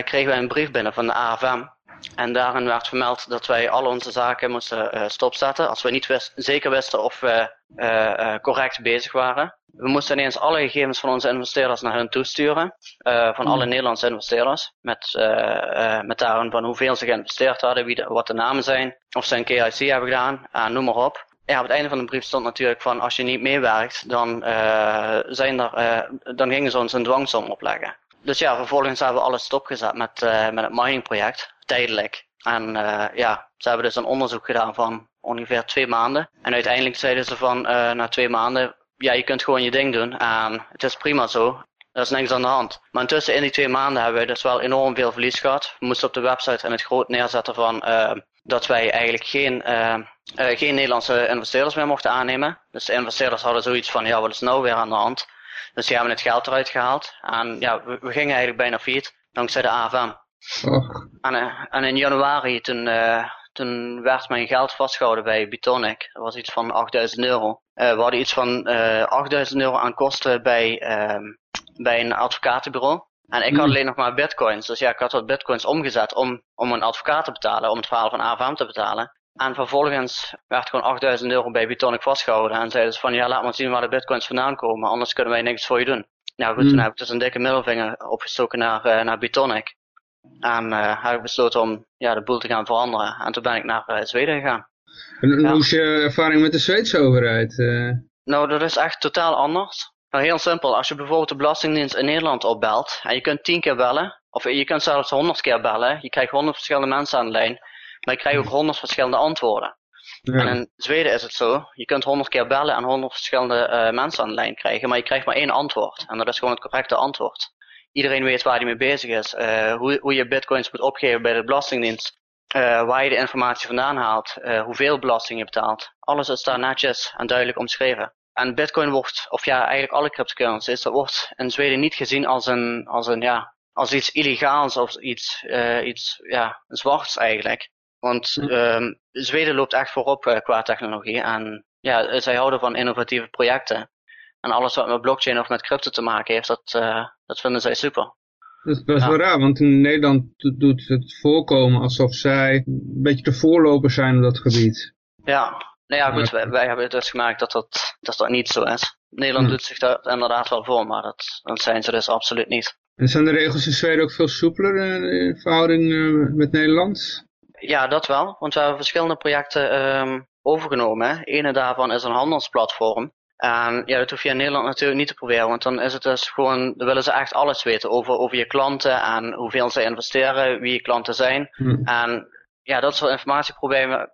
kregen wij een brief binnen van de AFM. En daarin werd vermeld dat wij al onze zaken moesten stopzetten als we niet wist, zeker wisten of we correct bezig waren. We moesten ineens alle gegevens van onze investeerders naar hun toesturen. Uh, van alle Nederlandse investeerders. Met, met daarin van hoeveel ze geïnvesteerd hadden, wie de, wat de namen zijn. Of ze een KIC hebben gedaan, noem maar op. Ja, op het einde van de brief stond natuurlijk van als je niet meewerkt, dan, zijn er, dan gingen ze ons een dwangsom opleggen. Dus ja, vervolgens hebben we alles stopgezet met, met het miningproject, tijdelijk. En ja, ze hebben dus een onderzoek gedaan van ongeveer twee maanden. En uiteindelijk zeiden ze van na twee maanden ja, je kunt gewoon je ding doen. En het is prima zo. Er is niks aan de hand. Maar intussen in die twee maanden hebben we dus wel enorm veel verlies gehad. We moesten op de website in het groot neerzetten van uh, dat wij eigenlijk geen, uh, geen Nederlandse investeerders meer mochten aannemen. Dus de investeerders hadden zoiets van, ja, wat is nou weer aan de hand? Dus die hebben het geld eruit gehaald. En ja, we, we gingen eigenlijk bijna failliet, dankzij de AFM. Oh. En, en, in januari, toen, toen werd mijn geld vastgehouden bij Bitonic. Dat was iets van 8000 euro. Uh, we hadden iets van uh, eh, 8000 euro aan kosten bij, uh, bij een advocatenbureau. En ik had hmm. alleen nog maar bitcoins. Dus ja, ik had wat bitcoins omgezet om, om een advocaat te betalen, om het verhaal van AVM te betalen. En vervolgens werd gewoon 8000 euro bij Bitonic vastgehouden. En zeiden ze van, ja, laat maar zien waar de bitcoins vandaan komen, anders kunnen wij niks voor je doen. Nou goed, mm. toen heb ik dus een dikke middelvinger opgestoken naar, uh, naar Bitonic. En uh, heb ik besloten om ja, de boel te gaan veranderen. En toen ben ik naar uh, Zweden gegaan. En hoe is je ervaring met de Zweedse overheid? Uh... Nou, dat is echt totaal anders. Nou, heel simpel. Als je bijvoorbeeld de Belastingdienst in Nederland opbelt en je kunt tien keer bellen, of je kunt zelfs honderd keer bellen, je krijgt honderd verschillende mensen aan de lijn, maar je krijgt ook honderd verschillende antwoorden. Ja. En in Zweden is het zo, je kunt honderd keer bellen en honderd verschillende uh, mensen aan de lijn krijgen, maar je krijgt maar één antwoord. En dat is gewoon het correcte antwoord. Iedereen weet waar hij mee bezig is, uh, hoe, hoe je bitcoins moet opgeven bij de Belastingdienst. Uh, waar je de informatie vandaan haalt, uh, hoeveel belasting je betaalt. Alles is daar netjes en duidelijk omschreven. En bitcoin wordt, of ja, eigenlijk alle cryptocurrencies, dat wordt in Zweden niet gezien als een, als een, ja, als iets illegaals of iets, uh, iets, ja, zwarts eigenlijk. Want hm. Zweden loopt echt voorop qua technologie en ja, zij houden van innovatieve projecten. En alles wat met blockchain of met crypto te maken heeft, dat, dat vinden zij super. Dat is best wel raar, want in Nederland doet het voorkomen alsof zij een beetje de voorlopers zijn op dat gebied. Ja, nou ja goed, wij, wij, hebben dus gemaakt dat dat, dat, dat niet zo is. Nederland hm. doet zich daar inderdaad wel voor, maar dat, dat zijn ze dus absoluut niet. En zijn de regels in Zweden ook veel soepeler in verhouding uh, met Nederland? Ja, dat wel, want we hebben verschillende projecten um, overgenomen. Ene daarvan is een handelsplatform. En ja, dat hoef je in Nederland natuurlijk niet te proberen, want dan is het dus gewoon, dan willen ze echt alles weten over, over je klanten en hoeveel ze investeren, wie je klanten zijn. Hm. En ja, dat soort informatie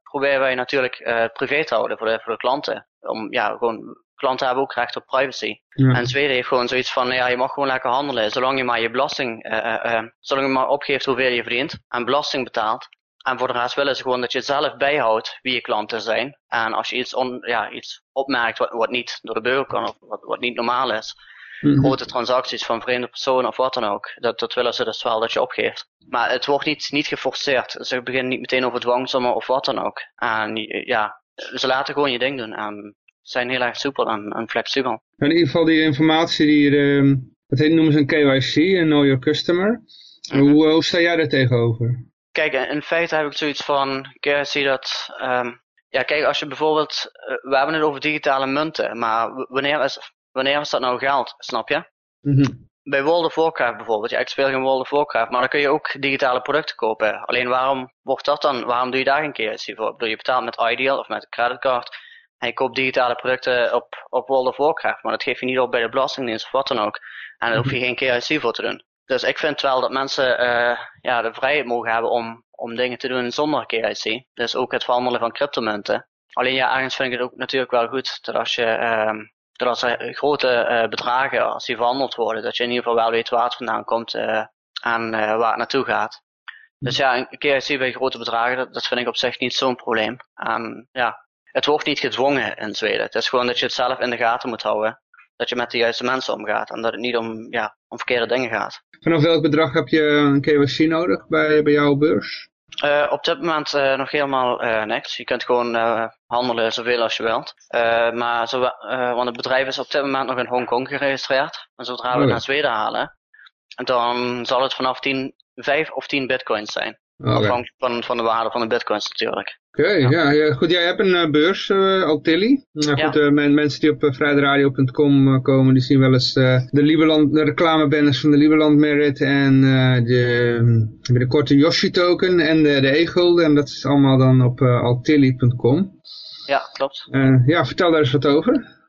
proberen, wij natuurlijk uh, privé te houden voor de, voor de klanten. Om, ja, gewoon, klanten hebben ook recht op privacy. En Zweden heeft gewoon zoiets van, ja, je mag gewoon lekker handelen, zolang je maar je belasting, uh, zolang je maar opgeeft hoeveel je verdient en belasting betaalt. En voor de rest willen ze gewoon dat je zelf bijhoudt wie je klanten zijn. En als je iets, on, ja, iets opmerkt wat, wat niet door de beugel kan of wat, wat niet normaal is, Mhm. grote transacties van vreemde personen of wat dan ook. Dat, dat willen ze dus wel dat je opgeeft. Maar het wordt niet, niet geforceerd. Ze beginnen niet meteen over dwangsommen of wat dan ook. En ja, ze laten gewoon je ding doen. En zijn heel erg soepel en, en flexibel. In ieder geval die informatie die, uh, dat heet, noemen ze een KYC, een Know Your Customer. Hoe, hoe sta jij daar tegenover? Kijk, in feite heb ik zoiets van KYC dat... Um, ja, kijk, als je bijvoorbeeld... Uh, we hebben het over digitale munten, maar wanneer is wanneer is dat nou geld, snap je? Mm Bij World of Warcraft bijvoorbeeld, ja, ik speel geen World of Warcraft, maar dan kun je ook digitale producten kopen. Alleen waarom wordt dat dan, waarom doe je daar geen KYC voor? Ik bedoel, je betaalt met Ideal of met een creditcard en je koopt digitale producten op, op World of Warcraft, maar dat geef je niet op bij de Belastingdienst of wat dan ook. En daar hoef je geen KYC voor te doen. Dus ik vind wel dat mensen uh, ja, de vrijheid mogen hebben om, om dingen te doen zonder KYC. Dus ook het verhandelen van cryptomunten. Alleen ja, ergens vind ik het ook natuurlijk wel goed dat als je uh, dat als er grote uh, bedragen, als die verhandeld worden, dat je in ieder geval wel weet waar het vandaan komt uh, en waar het naartoe gaat. Dus ja, een KYC bij grote bedragen, dat, dat vind ik op zich niet zo'n probleem. En ja, het wordt niet gedwongen in Zweden. Het is gewoon dat je het zelf in de gaten moet houden. Dat je met de juiste mensen omgaat en dat het niet om, ja, om verkeerde dingen gaat. Vanaf welk bedrag heb je een KYC nodig bij, bij jouw beurs? Uh, op dit moment uh, nog helemaal uh, niks. Je kunt gewoon handelen zoveel als je wilt. maar zo, want het bedrijf is op dit moment nog in Hongkong geregistreerd. En zodra we het oh naar Zweden halen, dan zal het vanaf 10, 5 of 10 bitcoins zijn. Okay. Afhankelijk van, van de waarde van de bitcoins natuurlijk. Oké, ja. ja. goed. Jij hebt een uh, beurs, uh, Altilli. Nou, goed, uh, mensen die op vrijdradio.com komen, die zien wel eens de, Lieberland, de reclamebanners van de Lieberland Merit en de, binnenkort de Yoshi token en de, de e-gulden. En dat is allemaal dan op altilli.com. Ja, klopt. ja, vertel daar eens wat over.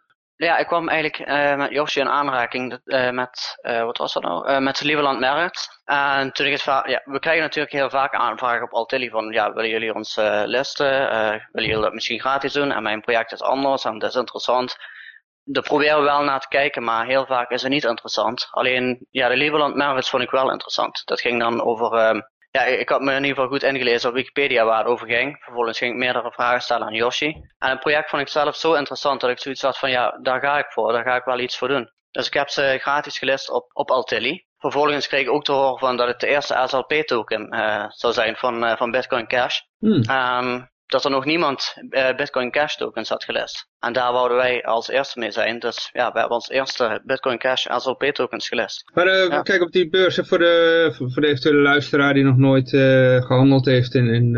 Ja, ik kwam eigenlijk uh, met Josje in aanraking uh, met, uh, wat was dat nou, met Lieberland Merit. En toen ik het ja, we krijgen natuurlijk heel vaak aanvragen op Altilli van, ja, willen jullie ons listen? willen jullie dat misschien gratis doen? En mijn project is anders en dat is interessant. Daar proberen we wel naar te kijken, maar heel vaak is het niet interessant. Alleen, ja, de Lieberland Merits vond ik wel interessant. Dat ging dan over ehm, ja, ik had me in ieder geval goed ingelezen op Wikipedia waar het over ging. Vervolgens ging ik meerdere vragen stellen aan Yoshi. En het project vond ik zelf zo interessant dat ik zoiets had van ja, daar ga ik voor, daar ga ik wel iets voor doen. Dus ik heb ze gratis gelist op, op Altilli. Vervolgens kreeg ik ook te horen van dat het de eerste SLP-token uh, eh, zou zijn van, uh, van Bitcoin Cash. Hmm. Um, dat er nog niemand uh, Bitcoin Cash tokens had gelist. En daar wouden wij als eerste mee zijn. Dus ja, we hebben ons eerste Bitcoin Cash SLP tokens gelist. Maar uh, kijk op die beurs voor de, voor de eventuele luisteraar die nog nooit uh, gehandeld heeft in, in,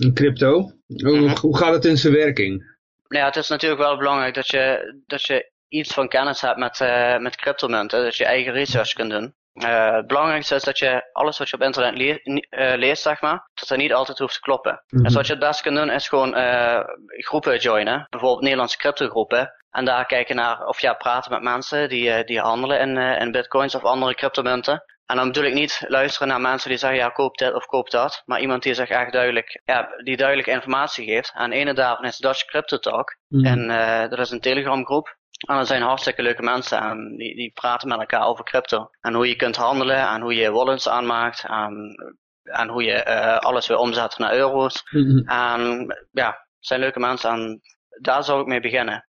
in crypto. Hoe, mhm. hoe gaat het in zijn werking? Ja, het is natuurlijk wel belangrijk dat je, dat je iets van kennis hebt met, met cryptomunten. Dat je eigen research kunt doen. Uh, het belangrijkste is dat je alles wat je op internet le uh, leest, zeg maar, dat er niet altijd hoeft te kloppen. Mm -hmm. Dus wat je het beste kunt doen is gewoon uh, groepen joinen, bijvoorbeeld Nederlandse cryptogroepen. En daar kijken naar, of ja, praten met mensen die, die handelen in, in bitcoins of andere cryptomunten. En dan bedoel ik niet luisteren naar mensen die zeggen, ja, koop dit of koop dat. Maar iemand die zich echt duidelijk, ja, die duidelijke informatie geeft. En ene daarvan is Dutch Crypto Talk. Mm -hmm. En dat is een Telegram groep. En dat zijn hartstikke leuke mensen en die, die praten met elkaar over crypto. En hoe je kunt handelen en hoe je wallets aanmaakt en, en hoe je uh, alles weer omzet naar euro's. Mm -hmm. En ja, het zijn leuke mensen en daar zou ik mee beginnen.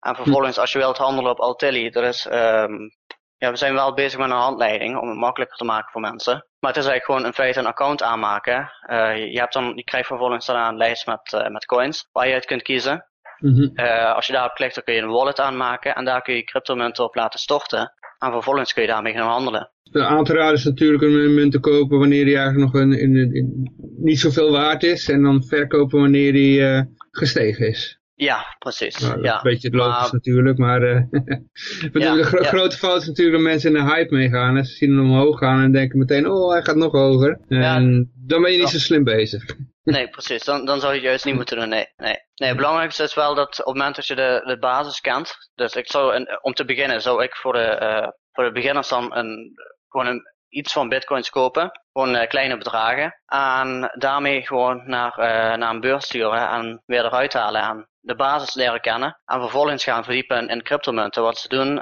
En vervolgens als je wilt handelen op Altilli, er is, um, ja, we zijn wel bezig met een handleiding om het makkelijker te maken voor mensen. Maar het is eigenlijk gewoon in feite een account aanmaken. Uh, je, hebt dan, je krijgt vervolgens dan een lijst met, uh, met coins waar je uit kunt kiezen. Mm -hmm. uh, als je daarop klikt, dan kun je een wallet aanmaken en daar kun je cryptomunten op laten storten. En vervolgens kun je daarmee gaan handelen. De aan te raden is natuurlijk een munt te kopen wanneer die eigenlijk nog een, in, in, niet zoveel waard is. En dan verkopen wanneer die uh, gestegen is. Ja, precies. Nou, ja. Een beetje het logisch maar... natuurlijk, maar uh, ja, de gro ja. grote fout is natuurlijk dat mensen in de hype meegaan. Hè. Ze zien hem omhoog gaan en denken meteen, oh hij gaat nog hoger. En dan ben je niet zo slim bezig. Nee, precies. Dan, dan zou je het juist niet moeten doen. Nee, nee. nee het belangrijkste is wel dat op het moment dat je de, de basis kent. Dus ik zou, om te beginnen, zou ik voor de, uh, voor de beginners dan een, gewoon een, iets van bitcoins kopen, gewoon uh, kleine bedragen, en daarmee gewoon naar, uh, naar een beurs sturen en weer eruit halen en de basis leren kennen. En vervolgens gaan verdiepen in, cryptomunten, wat ze doen,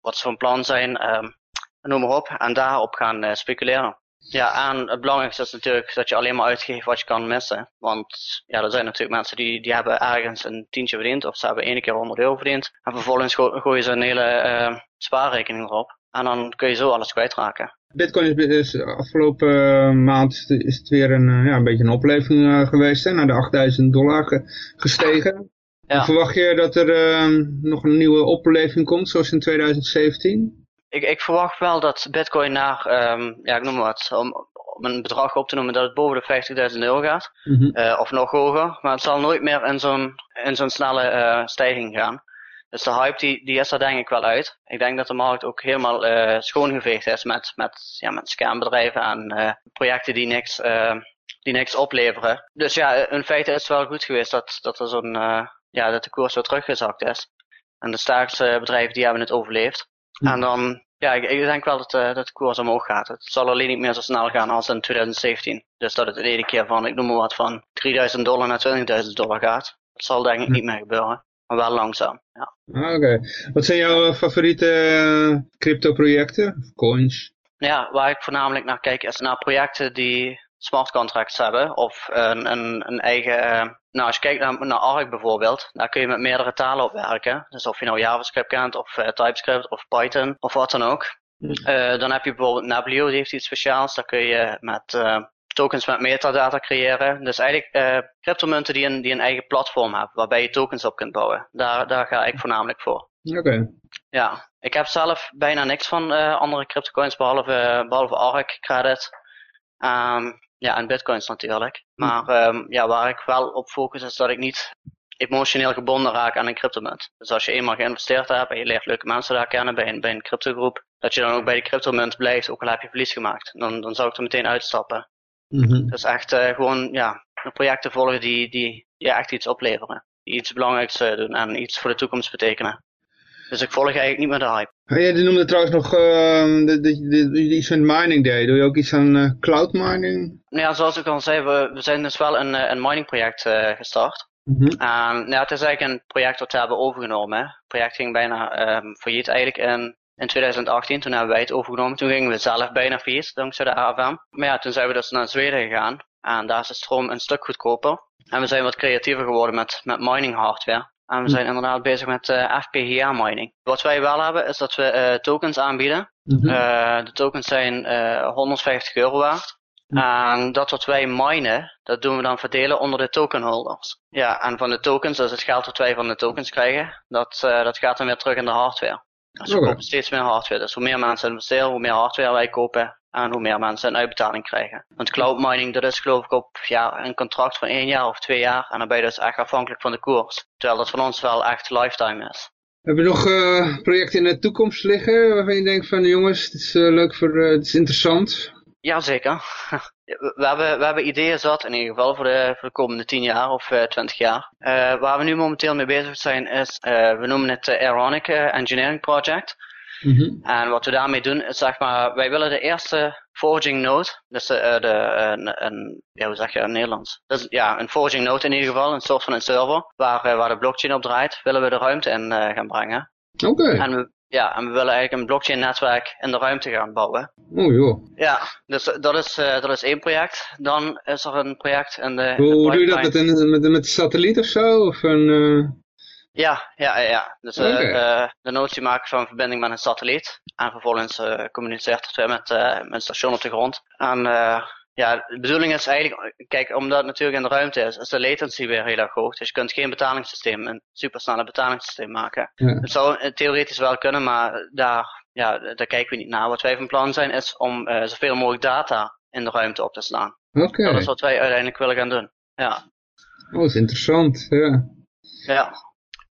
wat ze van plan zijn, um, noem maar op, en daarop gaan speculeren. Ja, en het belangrijkste is natuurlijk dat je alleen maar uitgeeft wat je kan missen. Want ja, er zijn natuurlijk mensen die, die hebben ergens een tientje verdiend of ze hebben één keer 100 euro verdiend. En vervolgens go gooien ze een hele uh, spaarrekening erop. En dan kun je zo alles kwijtraken. Bitcoin is, afgelopen uh, maand is het weer een, uh, ja, een beetje een opleving geweest, hè, naar de 8000 dollar ge gestegen. Ja. Verwacht je dat er nog een nieuwe opleving komt, zoals in 2017? Ik, ik verwacht wel dat bitcoin naar, um, ja ik noem maar wat, om, om een bedrag op te noemen dat het boven de 50.000 euro gaat. Mm -hmm. uh, of nog hoger. Maar het zal nooit meer in zo'n in zo'n snelle uh, stijging gaan. Dus de hype die, die is er denk ik wel uit. Ik denk dat de markt ook helemaal uh, schoongeveegd is met, met, ja, met scambedrijven en projecten die niks, die niks opleveren. Dus ja, in feite is het wel goed geweest dat, dat er zo'n ja, dat de koers weer teruggezakt is. En de sterkste bedrijven die hebben het overleefd. Hm. En dan, ja, ik, ik denk wel dat, uh, dat de koers omhoog gaat. Het zal alleen niet meer zo snel gaan als in 2017. Dus dat het de ene keer van, ik noem maar wat, van 3000 dollar naar 20.000 dollar gaat. Dat zal denk ik hm. niet meer gebeuren. Maar wel langzaam, ja. Ah, Oké. Wat zijn jouw favoriete uh, crypto projecten? Coins? Ja, waar ik voornamelijk naar kijk is naar projecten die smart contracts hebben of een, een, een eigen, uh, nou als je kijkt naar, naar ARC bijvoorbeeld, daar kun je met meerdere talen op werken. Dus of je nou JavaScript kent of uh, TypeScript of Python of wat dan ook. Uh, dan heb je bijvoorbeeld Neblio, die heeft iets speciaals. Daar kun je met tokens met metadata creëren. Dus eigenlijk cryptomunten die een, die een eigen platform hebben, waarbij je tokens op kunt bouwen. Daar, daar ga ik voornamelijk voor. Oké. Ja, ik heb zelf bijna niks van andere cryptocoins behalve, behalve ARC credit. Um, ja, en bitcoins natuurlijk. Hm. Maar um, ja, waar ik wel op focus is dat ik niet emotioneel gebonden raak aan een cryptomunt. Dus als je eenmaal geïnvesteerd hebt en je leert leuke mensen daar kennen bij een, bij een cryptogroep, dat je dan ook bij de cryptomunt blijft, ook al heb je verlies gemaakt. Dan, dan zou ik er meteen uitstappen. Mm -hmm. Dus echt uh, gewoon ja, projecten volgen die, die, die echt iets opleveren. Die iets belangrijks uh, doen en iets voor de toekomst betekenen. Dus ik volg eigenlijk niet meer de hype. Oh, ja, die noemde trouwens nog uh, de, de, de, iets van mining day. Doe je ook iets aan uh, cloud mining? Ja, zoals ik al zei, we, we zijn dus wel een, eh, een mining project uh, gestart. Mm -hmm. En ja, het is eigenlijk een project dat we hebben overgenomen. Het project ging bijna um, failliet eigenlijk in, in 2018. Toen hebben wij het overgenomen. Toen gingen we zelf bijna failliet, dankzij de AFM. Maar ja, toen zijn we dus naar Zweden gegaan. En daar is de stroom een stuk goedkoper. En we zijn wat creatiever geworden met, met mining hardware. En we zijn inderdaad bezig met uh, FPGA mining. Wat wij wel hebben is dat we uh, tokens aanbieden. Mm -hmm. uh, de tokens zijn 150 euro waard. Hm. En dat wat wij minen, dat doen we dan verdelen onder de tokenholders. Ja, en van de tokens, dus het geld dat wij van de tokens krijgen, dat, dat gaat dan weer terug in de hardware. Dus we okay. kopen steeds meer hardware. Dus hoe meer mensen investeren, hoe meer hardware wij kopen, en hoe meer mensen een uitbetaling krijgen. Want cloud mining, dat is geloof ik op ja, een contract van één jaar of twee jaar. En dan ben je dus echt afhankelijk van de koers. Terwijl dat van ons wel echt lifetime is. Heb je nog uh, projecten in de toekomst liggen waarvan je denkt van jongens, het is uh, leuk voor, uh, het is interessant? Jazeker. we, hebben, we hebben ideeën zat, in ieder geval voor de, voor de komende 10 jaar of uh, 20 jaar. waar we nu momenteel mee bezig zijn is, we noemen het de Aeronic Engineering Project. Mm -hmm. En wat we daarmee doen is zeg maar, wij willen de eerste forging node, dus de, de een, een, ja, hoe zeg je in Nederlands? Dus, ja, een forging node in ieder geval, een soort van een server, waar, waar de blockchain op draait, willen we de ruimte in gaan brengen. Oké. Okay. En we, ja, en we willen eigenlijk een blockchain netwerk in de ruimte gaan bouwen. Oh joh. Ja, dus dat is, dat is één project. Dan is er een project in de... Hoe, hoe doe je dat met een, met, met satelliet of zo? Of een, ja, ja, ja. Dus uh, okay. uh, de notie maken van een verbinding met een satelliet. En vervolgens communiceert het weer met, met een station op de grond. En ja, de bedoeling is eigenlijk, kijk, omdat het natuurlijk in de ruimte is, is de latency weer heel erg hoog. Dus je kunt geen betalingssysteem, een supersnelle betalingssysteem maken. Ja. Het zou theoretisch wel kunnen, maar daar, ja, daar kijken we niet naar. Wat wij van plan zijn, is om zoveel mogelijk data in de ruimte op te slaan. Okay. Dat is wat wij uiteindelijk willen gaan doen. Ja. Oh, dat is interessant, ja. Ja,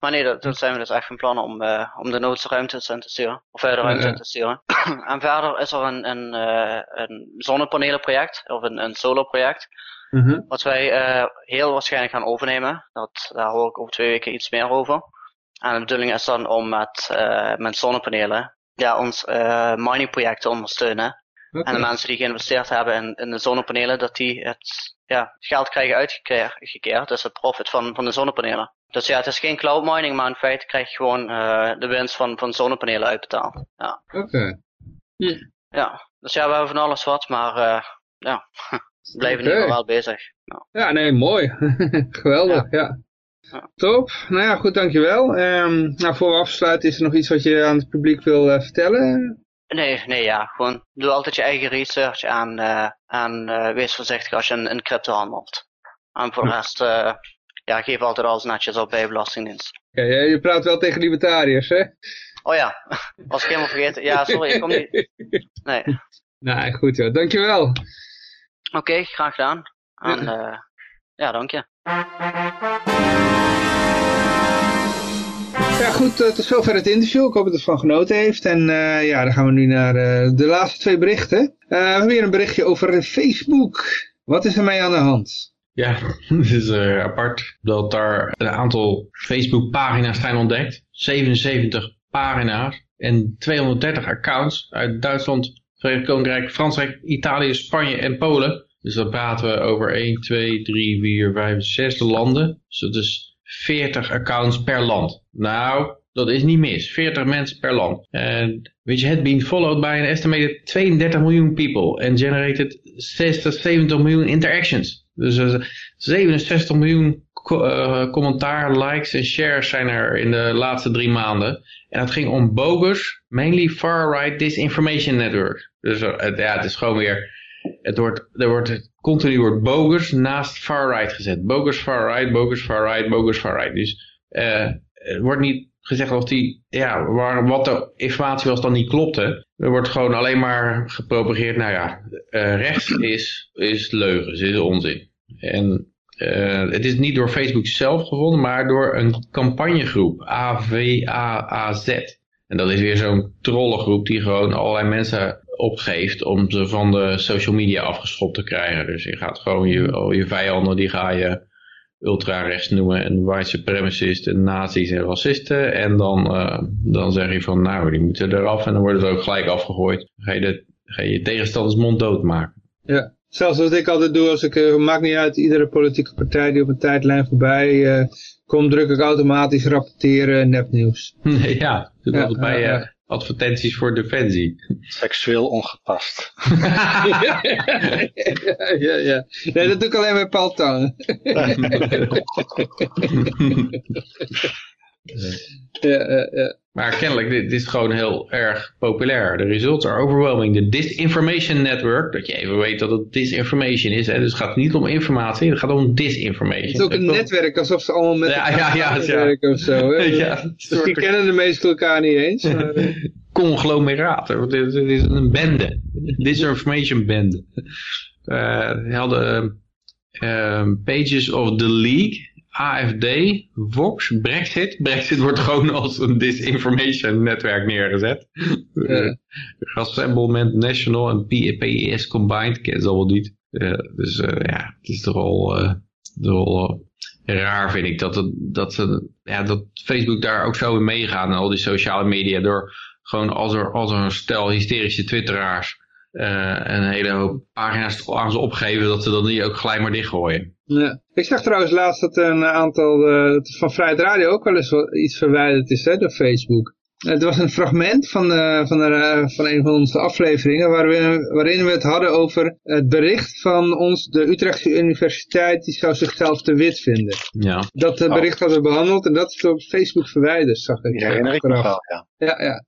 maar nee, dat, dat zijn we dus echt van plan om, uh, om de noodse ruimte in te sturen. Of verder ruimte in te sturen. en verder is er een, een, uh, een zonnepanelenproject, of een, een solarproject. Mm -hmm. Wat wij uh, heel waarschijnlijk gaan overnemen. Dat, daar hoor ik over twee weken iets meer over. En de bedoeling is dan om met, met zonnepanelen ja, ons miningproject te ondersteunen. En de mensen die geïnvesteerd hebben in, in de zonnepanelen, dat die het ja, geld krijgen uitgekeerd. Dus het profit van, van de zonnepanelen. Dus ja, het is geen cloud mining, maar in feite krijg je gewoon eh, de winst van, van zonnepanelen uitbetaald. Ja. Oké. ja, dus ja, we hebben van alles wat, maar eh, ja, we blijven in ieder geval wel bezig. Ja. Ja, nee, mooi. Geweldig, ja. Ja. Top. Nou ja, goed, dankjewel. Ehm nou, voor we afsluiten, is er nog iets wat je aan het publiek wil eh, vertellen? Nee, nee, ja, gewoon doe altijd je eigen research en, eh, en eh, wees voorzichtig als je in, in crypto handelt. En voor de rest, eh, ja, geef altijd alles netjes op bij belastingdienst. Oké, je- je praat wel tegen libertariërs, hè? Oh ja, was ik helemaal vergeten. Ja, sorry, ik kom niet. Nee, Nou, goed joh. Dankjewel. oké, graag gedaan. En eh, ja, dank je. Ja, goed, eh, tot zover het interview. Ik hoop dat het van genoten heeft. En eh, ja, dan gaan we nu naar eh, de laatste twee berichten. We hebben hier een berichtje over Facebook. Wat is er mee aan de hand? Ja, het is apart dat daar een aantal Facebook-pagina's zijn ontdekt. 77 pagina's en 230 accounts uit Duitsland, Verenigd Koninkrijk, Frankrijk, Italië, Spanje en Polen. Dus dan praten we over 1, 2, 3, 4, 5, 6 landen. Dus dat is 40 accounts per land. Nou, dat is niet mis. 40 mensen per land. En which had been followed by an estimated 32 miljoen people and generated 60, 70 miljoen interactions. Dus eh, 67 miljoen co- eh, commentaar, likes en shares zijn er in de laatste drie maanden. En het ging om bogus, mainly far-right disinformation networks. Dus eh, ja, het is gewoon weer, het wordt, er wordt continu wordt bogus naast far-right gezet. Bogus far-right, bogus far-right, bogus far-right. Dus eh, er wordt niet gezegd of die, ja, waar, wat de informatie was dan niet klopte. Er wordt gewoon alleen maar gepropageerd, nou ja, eh, rechts is, is leugens, is onzin. En eh, het is niet door Facebook zelf gevonden, maar door een campagnegroep, AVAAZ. En dat is weer zo'n trollengroep die gewoon allerlei mensen opgeeft om ze van de social media afgeschopt te krijgen. Dus je gaat gewoon je, al je vijanden, die ga je ultra-rechts noemen en white supremacist en nazi's en racisten. En dan, eh, dan zeg je van nou, die moeten eraf en dan worden ze ook gelijk afgegooid. Dan ga je, de, ga je je tegenstanders mond doodmaken. Ja. Zelfs wat ik altijd doe, als ik, eh, maakt niet uit, iedere politieke partij die op een tijdlijn voorbij eh, komt, druk ik automatisch rapporteren nepnieuws. ja, doe Ja, altijd bij ja, eh, ja. Advertenties voor defensie. Seksueel ongepast. ja, ja, ja. Nee, dat doe ik alleen bij Paul Tang. ja, ja, ja. Maar kennelijk, dit, dit is gewoon heel erg populair. De results are overwhelming. De Disinformation Network, dat je even weet dat het disinformation is. Hè? Dus het gaat niet om informatie, het gaat om disinformation. Het is ook een netwerk, alsof ze allemaal met Ja, elkaar ja, ja, ja. samenwerken of zo. Ja, Misschien kennen de meesten elkaar niet eens. Maar, eh, conglomeraat. Het is, een bende. Disinformation bende. Die hadden eh, pages of the League, AFD, Vox, Brexit. Brexit wordt gewoon als een disinformation netwerk neergezet. Ja. Assemblement National en PES Combined, ken ze allemaal niet. Eh, dus eh, ja, het is toch al, eh, toch al eh, raar vind ik dat, het, dat, ze, ja, dat Facebook daar ook zo in meegaat en al die sociale media door gewoon als er, als er een stel hysterische twitteraars eh, een hele hoop pagina's aan ze opgeven dat ze dan die ook gelijk maar dichtgooien. Ja. Ik zag trouwens laatst dat een aantal eh, dat van Vrijheid Radio ook wel eens wat, iets verwijderd is hè, door Facebook. Het was een fragment van, eh, van, de, eh, van een van onze afleveringen waarin, waarin we het hadden over het bericht van ons, de Utrechtse Universiteit, die zou zichzelf te wit vinden. Ja. Dat eh, bericht hadden we behandeld en dat is door Facebook verwijderd, zag ik. Die herinner ik me achteraf. wel, ja. Ja, ja.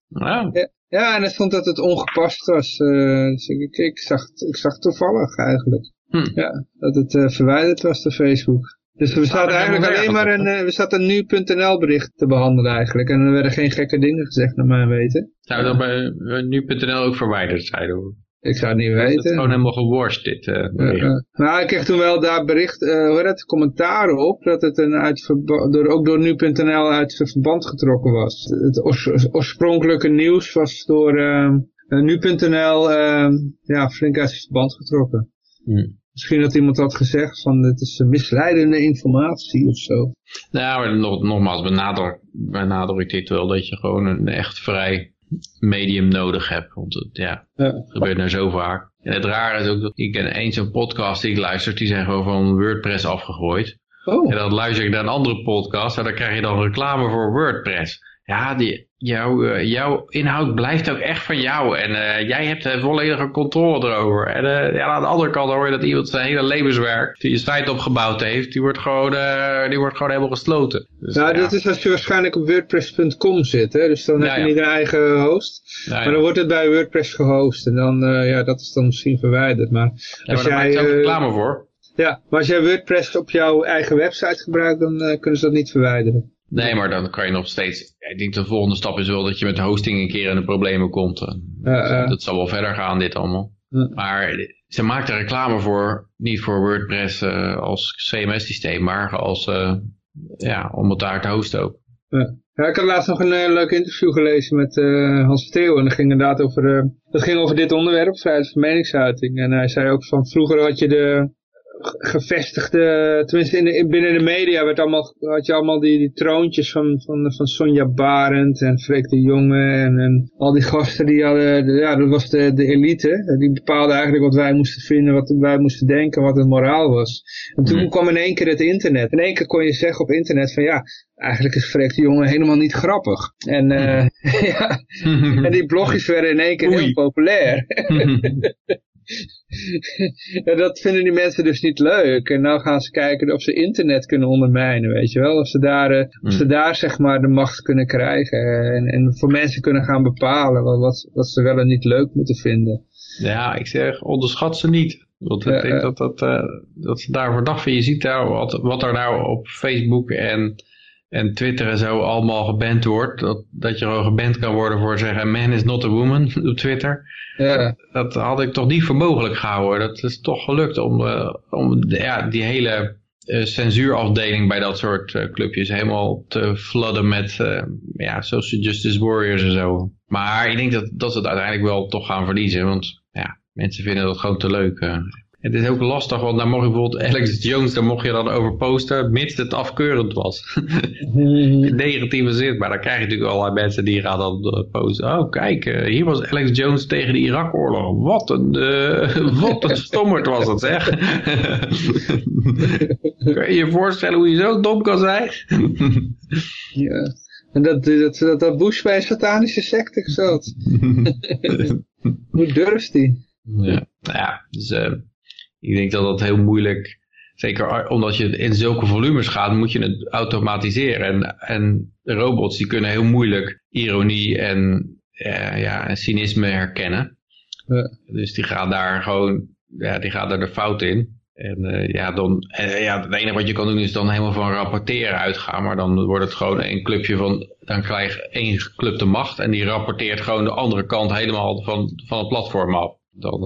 Ja, ja, en er stond dat het ongepast was. eh, dus ik, ik, ik, zag, het- ik zag het toevallig eigenlijk. Hm. Ja, dat het eh, verwijderd was door Facebook. Dus we zaten dat eigenlijk alleen maar een, eh, we zaten een nu.nl bericht te behandelen eigenlijk. En er werden geen gekke dingen gezegd naar mijn weten. zou dat bij eh, nu.nl ook verwijderd zijn? Hoor. Ik zou het niet Het is weten. gewoon helemaal geworst dit Ja, bericht. ja. Nou, ik kreeg toen wel daar bericht, eh hoe heet dat, commentaar op, dat het een uit door, ook door nu.nl uit verband getrokken was. Het oors- oorspronkelijke nieuws was door ehm, eh, nu.nl ehm, ja, flink uit verband getrokken. Hm. Misschien dat iemand had gezegd van het is misleidende informatie of zo. Nou, nog, nogmaals benadruk, benadrukt dit wel dat je gewoon een echt vrij medium nodig hebt. Want het, ja, Ja. gebeurt nou zo vaak. En het rare is ook, dat ik ken eens een podcast die ik luister, die zijn gewoon van WordPress afgegooid. Oh, En dan luister ik naar een andere podcast en dan krijg je dan reclame voor WordPress. Ja, die, jouw, eh, jouw inhoud blijft ook echt van jou en eh, jij hebt de volledige controle erover. En eh, ja, aan de andere kant hoor je dat iemand zijn hele levenswerk, die je site opgebouwd heeft, die wordt gewoon, eh, die wordt gewoon helemaal gesloten. Dus, nou, ja. dat is als je waarschijnlijk op WordPress.com zit, hè? dus dan Ja, heb je ja. niet een eigen host. Maar dan wordt het bij WordPress gehost en dan, eh, ja, dat is dan misschien verwijderd. Maar als daar maakt jij, ze ook eh, reclame voor. ja, maar als jij WordPress op jouw eigen website gebruikt, dan eh, kunnen ze dat niet verwijderen. Nee, maar dan kan je nog steeds... Ik denk de volgende stap is wel dat je met hosting een keer in de problemen komt. Dat zal wel verder gaan, dit allemaal. Maar ze maakt er reclame voor, niet voor WordPress eh, als CMS-systeem, maar als, eh, ja, om het daar te hosten ook. Ja, ik had laatst nog een eh, leuk interview gelezen met Hans Theo. En dat ging inderdaad over, dat ging over dit onderwerp, vrijheid van meningsuiting. En hij zei ook van vroeger had je de gevestigde, tenminste in de, binnen de media werd allemaal, had je allemaal die, die troontjes van, van, van Sonja Barend en Freek de Jonge en, en al die gasten die hadden, de- ja dat was de, de elite. Die bepaalde eigenlijk wat wij moesten vinden, wat wij moesten denken, wat het moraal was. En toen Hmm. kwam in één keer het internet. In één keer kon je zeggen op internet van ja, eigenlijk is Freek de Jonge helemaal niet grappig. En, eh, ja, en die blogjes werden in één keer Oei. heel populair. en dat vinden die mensen dus niet leuk. En nou gaan ze kijken of ze internet kunnen ondermijnen, weet je wel. Of ze daar, eh, of ze daar zeg maar de macht kunnen krijgen. eh, En, en voor mensen kunnen gaan bepalen wat, wat, ze wel en niet leuk moeten vinden. Ja, ik zeg, onderschat ze niet. Want ik Ja, denk ja. dat, dat, eh, dat ze daar verdacht van. Je ziet daar wat, wat er nou op Facebook en, en Twitter en zo allemaal geband wordt. Dat, dat je gewoon geband kan worden voor zeggen, man is not a woman op Twitter. Ja, Dat had ik toch niet voor mogelijk gehouden. Dat is toch gelukt om, eh, om de- ja, die hele eh, censuurafdeling bij dat soort eh, clubjes helemaal te flooden met ja, social justice warriors en zo. Maar ik denk dat, dat ze het uiteindelijk wel toch gaan verliezen. Want ja, mensen vinden dat gewoon te leuk. Het is ook lastig, want daar mocht je bijvoorbeeld Alex Jones, daar mocht je dan over posten, mits het afkeurend was. Negatieve zin, maar dan krijg je natuurlijk allerlei mensen die gaan dan eh, posten. Oh, kijk, eh, hier was Alex Jones tegen de Irak-oorlog. Wat een, eh, wat een stommerd was het, zeg. kan je je voorstellen hoe je zo dom kan zijn? ja. En dat, dat, dat, dat Bush bij een satanische secte zat. Hoe durft hij? Ja, nou ja dus ik denk dat dat heel moeilijk, zeker omdat je in zulke volumes gaat, moet je het automatiseren. En, en robots die kunnen heel moeilijk ironie en, eh, ja, en cynisme herkennen. Ja. Dus die gaan daar gewoon, ja, die gaan er de fout in. En eh, ja, dan, eh, ja, het enige wat je kan doen is dan helemaal van rapporteren uitgaan. Maar dan wordt het gewoon een clubje van, dan krijg één club de macht. En die rapporteert gewoon de andere kant helemaal van, van het platform af. Dan,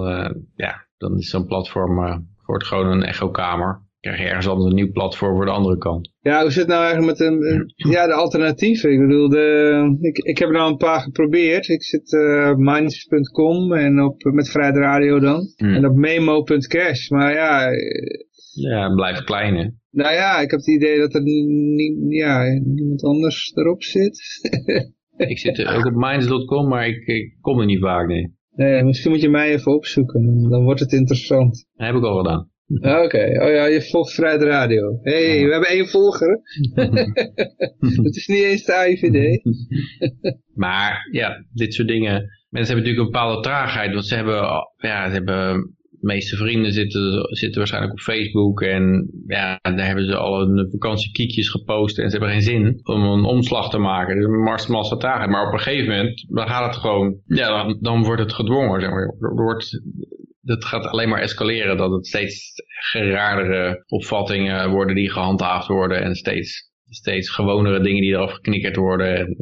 ja, dan is zo'n platform eh, wordt gewoon een echokamer. Krijg je ergens anders een nieuw platform voor de andere kant. Ja, hoe zit het nou eigenlijk met de, ja, de alternatieven? Ik bedoel, de, ik, ik heb er nou een paar geprobeerd. Ik zit eh, op minds.com en op, met Vrijheid Radio dan. Hmm. En op memo.cash. Maar ja, eh, Ja, het blijft klein hè. nou ja, ik heb het idee dat er niet, ja, niemand anders erop zit. Ik zit ook op minds.com, maar ik, ik kom er niet vaak nee. Nee, misschien moet je mij even opzoeken. Dan, wordt het interessant. Dat heb ik al gedaan. Ah, Oké, oh ja, je volgt Vrijheid Radio. Hé, hey, we hebben één volger. Het is niet eens de AIVD. Maar ja, dit soort dingen. Mensen hebben natuurlijk een bepaalde traagheid. Want ze hebben, ja, ze hebben de meeste vrienden zitten, zitten waarschijnlijk op Facebook. En ja, daar hebben ze al een vakantiekiekjes gepost. En ze hebben geen zin om een omslag te maken. Dus mars. Maar op een gegeven moment, dan gaat het gewoon, ja, dan, wordt het gedwongen. Zeg maar. Wordt, dat gaat alleen maar escaleren. Dat het steeds geraardere opvattingen worden die gehandhaafd worden. En steeds steeds gewonere dingen die eraf geknikkerd worden. En,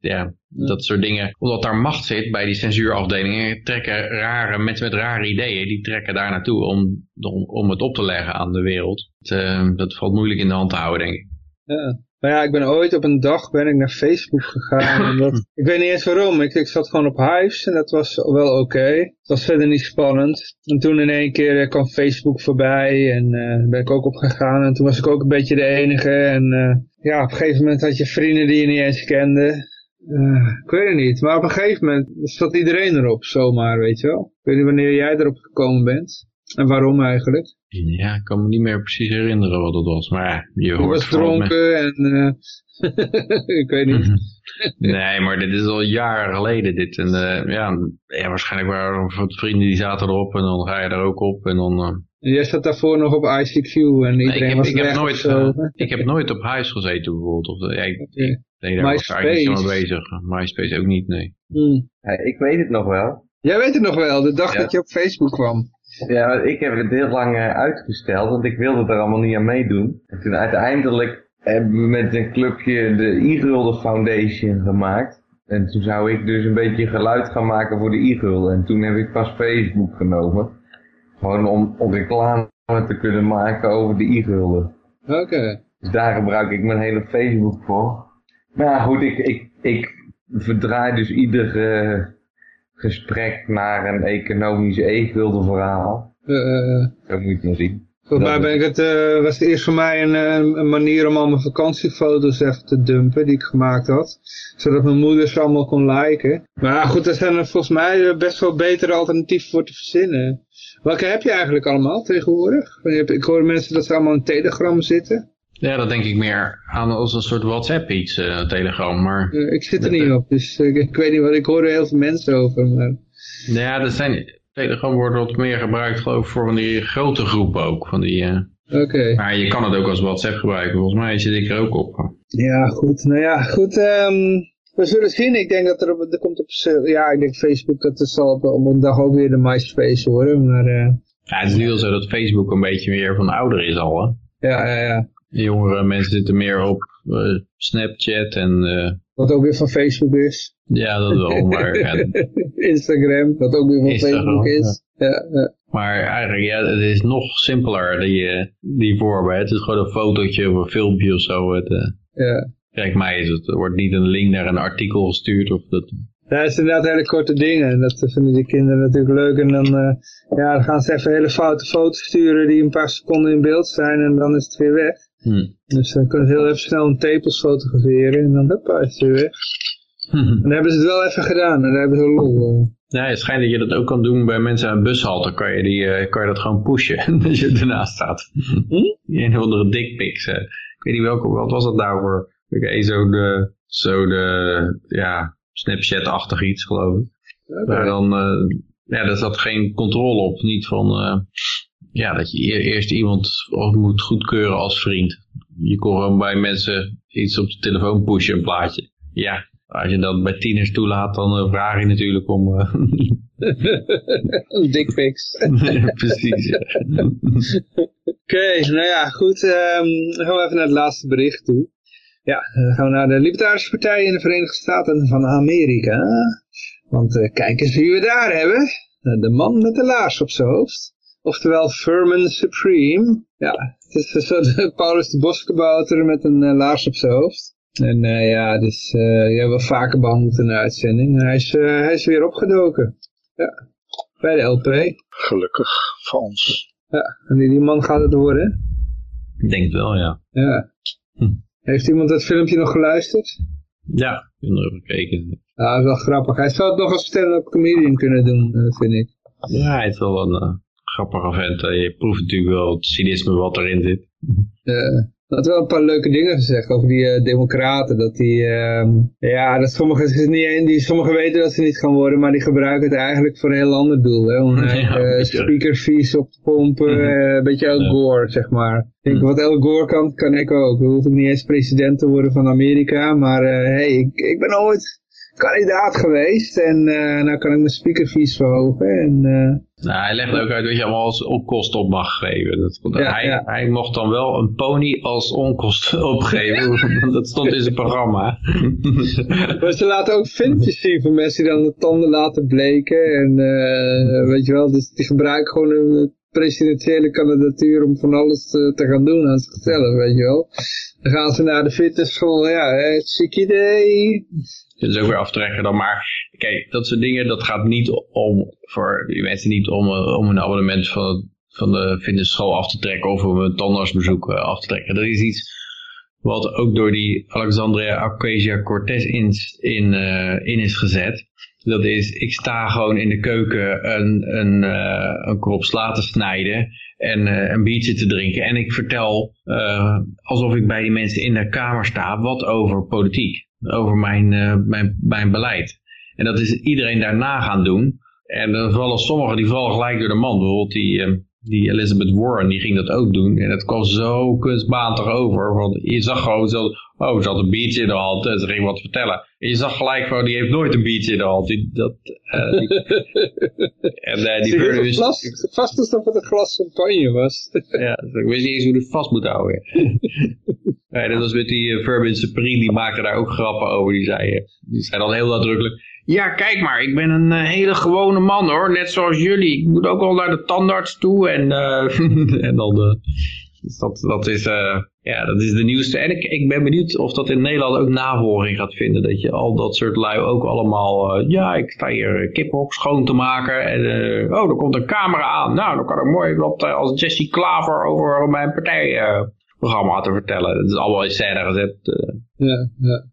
ja, dat soort dingen. Omdat daar macht zit bij die censuurafdelingen, trekken rare mensen met rare ideeën, die trekken daar naartoe om, om, om het op te leggen aan de wereld. Het, eh, dat valt moeilijk in de hand te houden, denk ik. Ja. Maar ja, ik ben ooit op een dag ben ik naar Facebook gegaan. en dat, ik weet niet eens waarom. Ik, ik zat gewoon op Hives en dat was wel oké. Het was verder niet spannend. En toen in één keer eh, kwam Facebook voorbij en daar ben ik ook op gegaan. En toen was ik ook een beetje de enige. En eh, ja, op een gegeven moment had je vrienden die je niet eens kende. Ik weet het niet, maar op een gegeven moment zat iedereen erop, zomaar, weet je wel. Ik weet niet wanneer jij erop gekomen bent. En waarom eigenlijk? Ja, ik kan me niet meer precies herinneren wat het was. Maar ja, je hoort was dronken en... eh, ik weet niet. Nee, maar dit is al jaren geleden dit. En eh, ja, ja, waarschijnlijk waren er wat vrienden die zaten erop en dan ga je er ook op. En dan, eh, En jij zat daarvoor nog op ICQ en nee, iedereen ik, heb, was ik, heb nooit, zo. ik heb nooit op huis gezeten bijvoorbeeld. Of, ja, ik, Oké. nee, daar was ik eigenlijk niet zo mee MySpace. bezig. MySpace ook niet, nee. Hmm. Ja, ik weet het nog wel. Jij weet het nog wel, de dag Ja. dat je op Facebook kwam. Ja, ik heb het heel lang eh, uitgesteld, want ik wilde er allemaal niet aan meedoen. En toen uiteindelijk hebben we met een clubje de e-gulden foundation gemaakt. En toen zou ik dus een beetje geluid gaan maken voor de e-gulden. En toen heb ik pas Facebook genomen. Gewoon om, om reclame te kunnen maken over de e-gulden. Oké. Dus daar gebruik ik mijn hele Facebook voor. Maar ja, goed, ik, ik, ik verdraai dus ieder eh, gesprek naar een economisch e-gulden verhaal. Eh, Zo moet je het maar zien. Volgens mij Dat ben ik het, eh, was het eerst voor mij een, eh, een manier om al mijn vakantiefoto's even te dumpen die ik gemaakt had. Zodat mijn moeder ze allemaal kon liken. Maar ja, goed, daar zijn er volgens mij best wel betere alternatieven voor te verzinnen. Welke heb je eigenlijk allemaal tegenwoordig? Ik hoor mensen dat ze allemaal in Telegram zitten. Ja, dat denk ik meer aan als een soort WhatsApp iets, eh, Telegram. Maar Eh, ik zit er niet op, dus eh, ik weet niet wat, ik hoor er heel veel mensen over. Maar... ja, dat zijn, Telegram wordt wat meer gebruikt geloof ik voor van die grote groepen ook. Van die, Oké. maar je kan het ook als WhatsApp gebruiken. Volgens mij zit ik er ook op. Ja, goed. Nou ja, goed. ehm, we zullen zien. Ik denk dat er, op, er komt op... Ja, ik denk Facebook dat het zal op, op een dag ook weer de MySpace worden. Maar Ja, het is nu wel zo dat Facebook een beetje meer van ouder is al. Hè? ja, ja, ja. Jongere mensen zitten meer op eh, Snapchat en eh, Wat ook weer van Facebook is. ja, dat wel. Maar, ja, Instagram, wat ook weer van Instagram, Facebook is. Ja, ja. maar eigenlijk, ja, het is nog simpeler die, eh, die hè. Het is gewoon een fotootje of een filmpje of zo. Het, ja. kijk mij is het, er wordt niet een link naar een artikel gestuurd of dat. Ja, het zijn inderdaad hele korte dingen. En dat vinden die kinderen natuurlijk leuk. En dan, ja, dan gaan ze even hele foute foto's sturen die een paar seconden in beeld zijn. En dan is het weer weg. Hm. Dus dan kunnen ze heel even snel een tepels fotograferen. En dan hoppa, is het weer weg. En dan hebben ze het wel even gedaan. En dan hebben ze lol. eh. Ja, het schijnt dat je dat ook kan doen bij mensen aan bushalte. Kan je, die, eh, kan je dat gewoon pushen als je ernaast staat. Die een of andere dickpics. eh. Ik weet niet welke, wat was dat nou voor? Oké, zo de, zo de, ja, Snapchat-achtig iets geloof ik. Maar dan, ja, daar zat geen controle op. Niet van, ja, dat je eer- eerst iemand moet goedkeuren als vriend. Je kon gewoon bij mensen iets op de telefoon pushen, een plaatje. Ja, als je dat bij tieners toelaat, dan eh, vraag je natuurlijk om... eh, Dickpics. Precies. ja. Oké, nou ja, goed. ehm, dan gaan we even naar het laatste bericht toe. Ja, dan gaan we naar de Libertarische Partij in de Verenigde Staten van Amerika. Want eh, kijk eens wie we daar hebben. De man met de laars op zijn hoofd. Oftewel Furman Supreme. Ja, het is een soort Paulus de Boskabouter met een eh, laars op zijn hoofd. En eh, ja, dus eh die hebben we vaker behandeld in de uitzending. En hij is, hij is weer opgedoken. Ja, bij de LP. Gelukkig voor ons. Ja, en die, die man gaat het worden. Ik denk het wel, ja. Ja. Hm. Heeft iemand dat filmpje nog geluisterd? Ja, ik heb er even gekeken. Ja, dat is wel grappig. Hij zou het nog als stand-up comedian kunnen doen, vind ik. Ja, hij is wel een grappige vent. Eh, Je proeft natuurlijk wel het cynisme wat erin zit. Hij had wel een paar leuke dingen gezegd over die eh, democraten. Dat die, ehm, ja, dat sommigen, niet, die, sommigen weten dat ze niet gaan worden, maar die gebruiken het eigenlijk voor een heel ander doel. Hè? Om Ja, eh, beetje. speakerfees op te pompen, Mhm. een beetje Al Ja. Gore, zeg maar. Ik denk, Mhm. wat Al Gore kan, kan ik ook. Dan hoef ik niet eens president te worden van Amerika, maar hey, ik, ik ben ooit kandidaat geweest en eh nou kan ik mijn speakerfees verhogen. En, eh, Nou, hij legt ook uit dat je allemaal als onkosten op mag geven. Dat, Ja, hij, ja. hij mocht dan wel een pony als onkosten opgeven. dat stond in zijn programma. Maar ze laten ook filmpjes zien van mensen die dan de tanden laten bleken. En eh, weet je wel, dus die gebruiken gewoon een presidentiële kandidatuur om van alles te, te gaan doen aan zichzelf, weet je wel. Dan gaan ze naar de fitnessschool, ja, hè, chic idee. Dat is ook weer aftrekken dan. Maar kijk, dat soort dingen, dat gaat niet om, voor die mensen niet om, eh, om een abonnement van, van de fitnessschool af te trekken of om een tandartsbezoek eh, af te trekken. Dat is iets wat ook door die Alexandria Ocasio-Cortez in, in, eh, in is gezet. Dat is, ik sta gewoon in de keuken een, een, uh, een krop sla te snijden en uh, een biertje te drinken. En ik vertel, alsof ik bij die mensen in de kamer sta, wat over politiek. Over mijn, mijn, mijn beleid. En dat is iedereen daarna gaan doen. En dan vallen sommigen, die vallen gelijk door de man. Bijvoorbeeld die die Elizabeth Warren, die ging dat ook doen. En het kwam zo kunstmatig over. Want je zag gewoon zo, oh, ze had een biertje in de hand en ze ging wat vertellen. En je zag gelijk van, die heeft nooit een biertje in de hand. Die, dat, uh, die, en uh, die Burns... Vast, vast alsof het een glas champagne was. ja, ik weet niet eens hoe het vast moet houden. ja, dat was met die uh, Verbin Supreme, die maakte daar ook grappen over. Die zei, die zei dan heel nadrukkelijk, ja, kijk maar, ik ben een uh, hele gewone man hoor, net zoals jullie. Ik moet ook wel naar de tandarts toe en, uh, en dan... Uh, dus dat, dat, is, ja, dat is de nieuwste. En ik, ik ben benieuwd of dat in Nederland ook navolging gaat vinden. Dat je al dat soort lui ook allemaal... ja, ik sta hier kiphok schoon te maken. En oh, er komt een camera aan. Nou, dan kan ik mooi wat als Jesse Klaver over mijn partijprogramma te vertellen. Dat is allemaal in scène gezet. Ja, ja.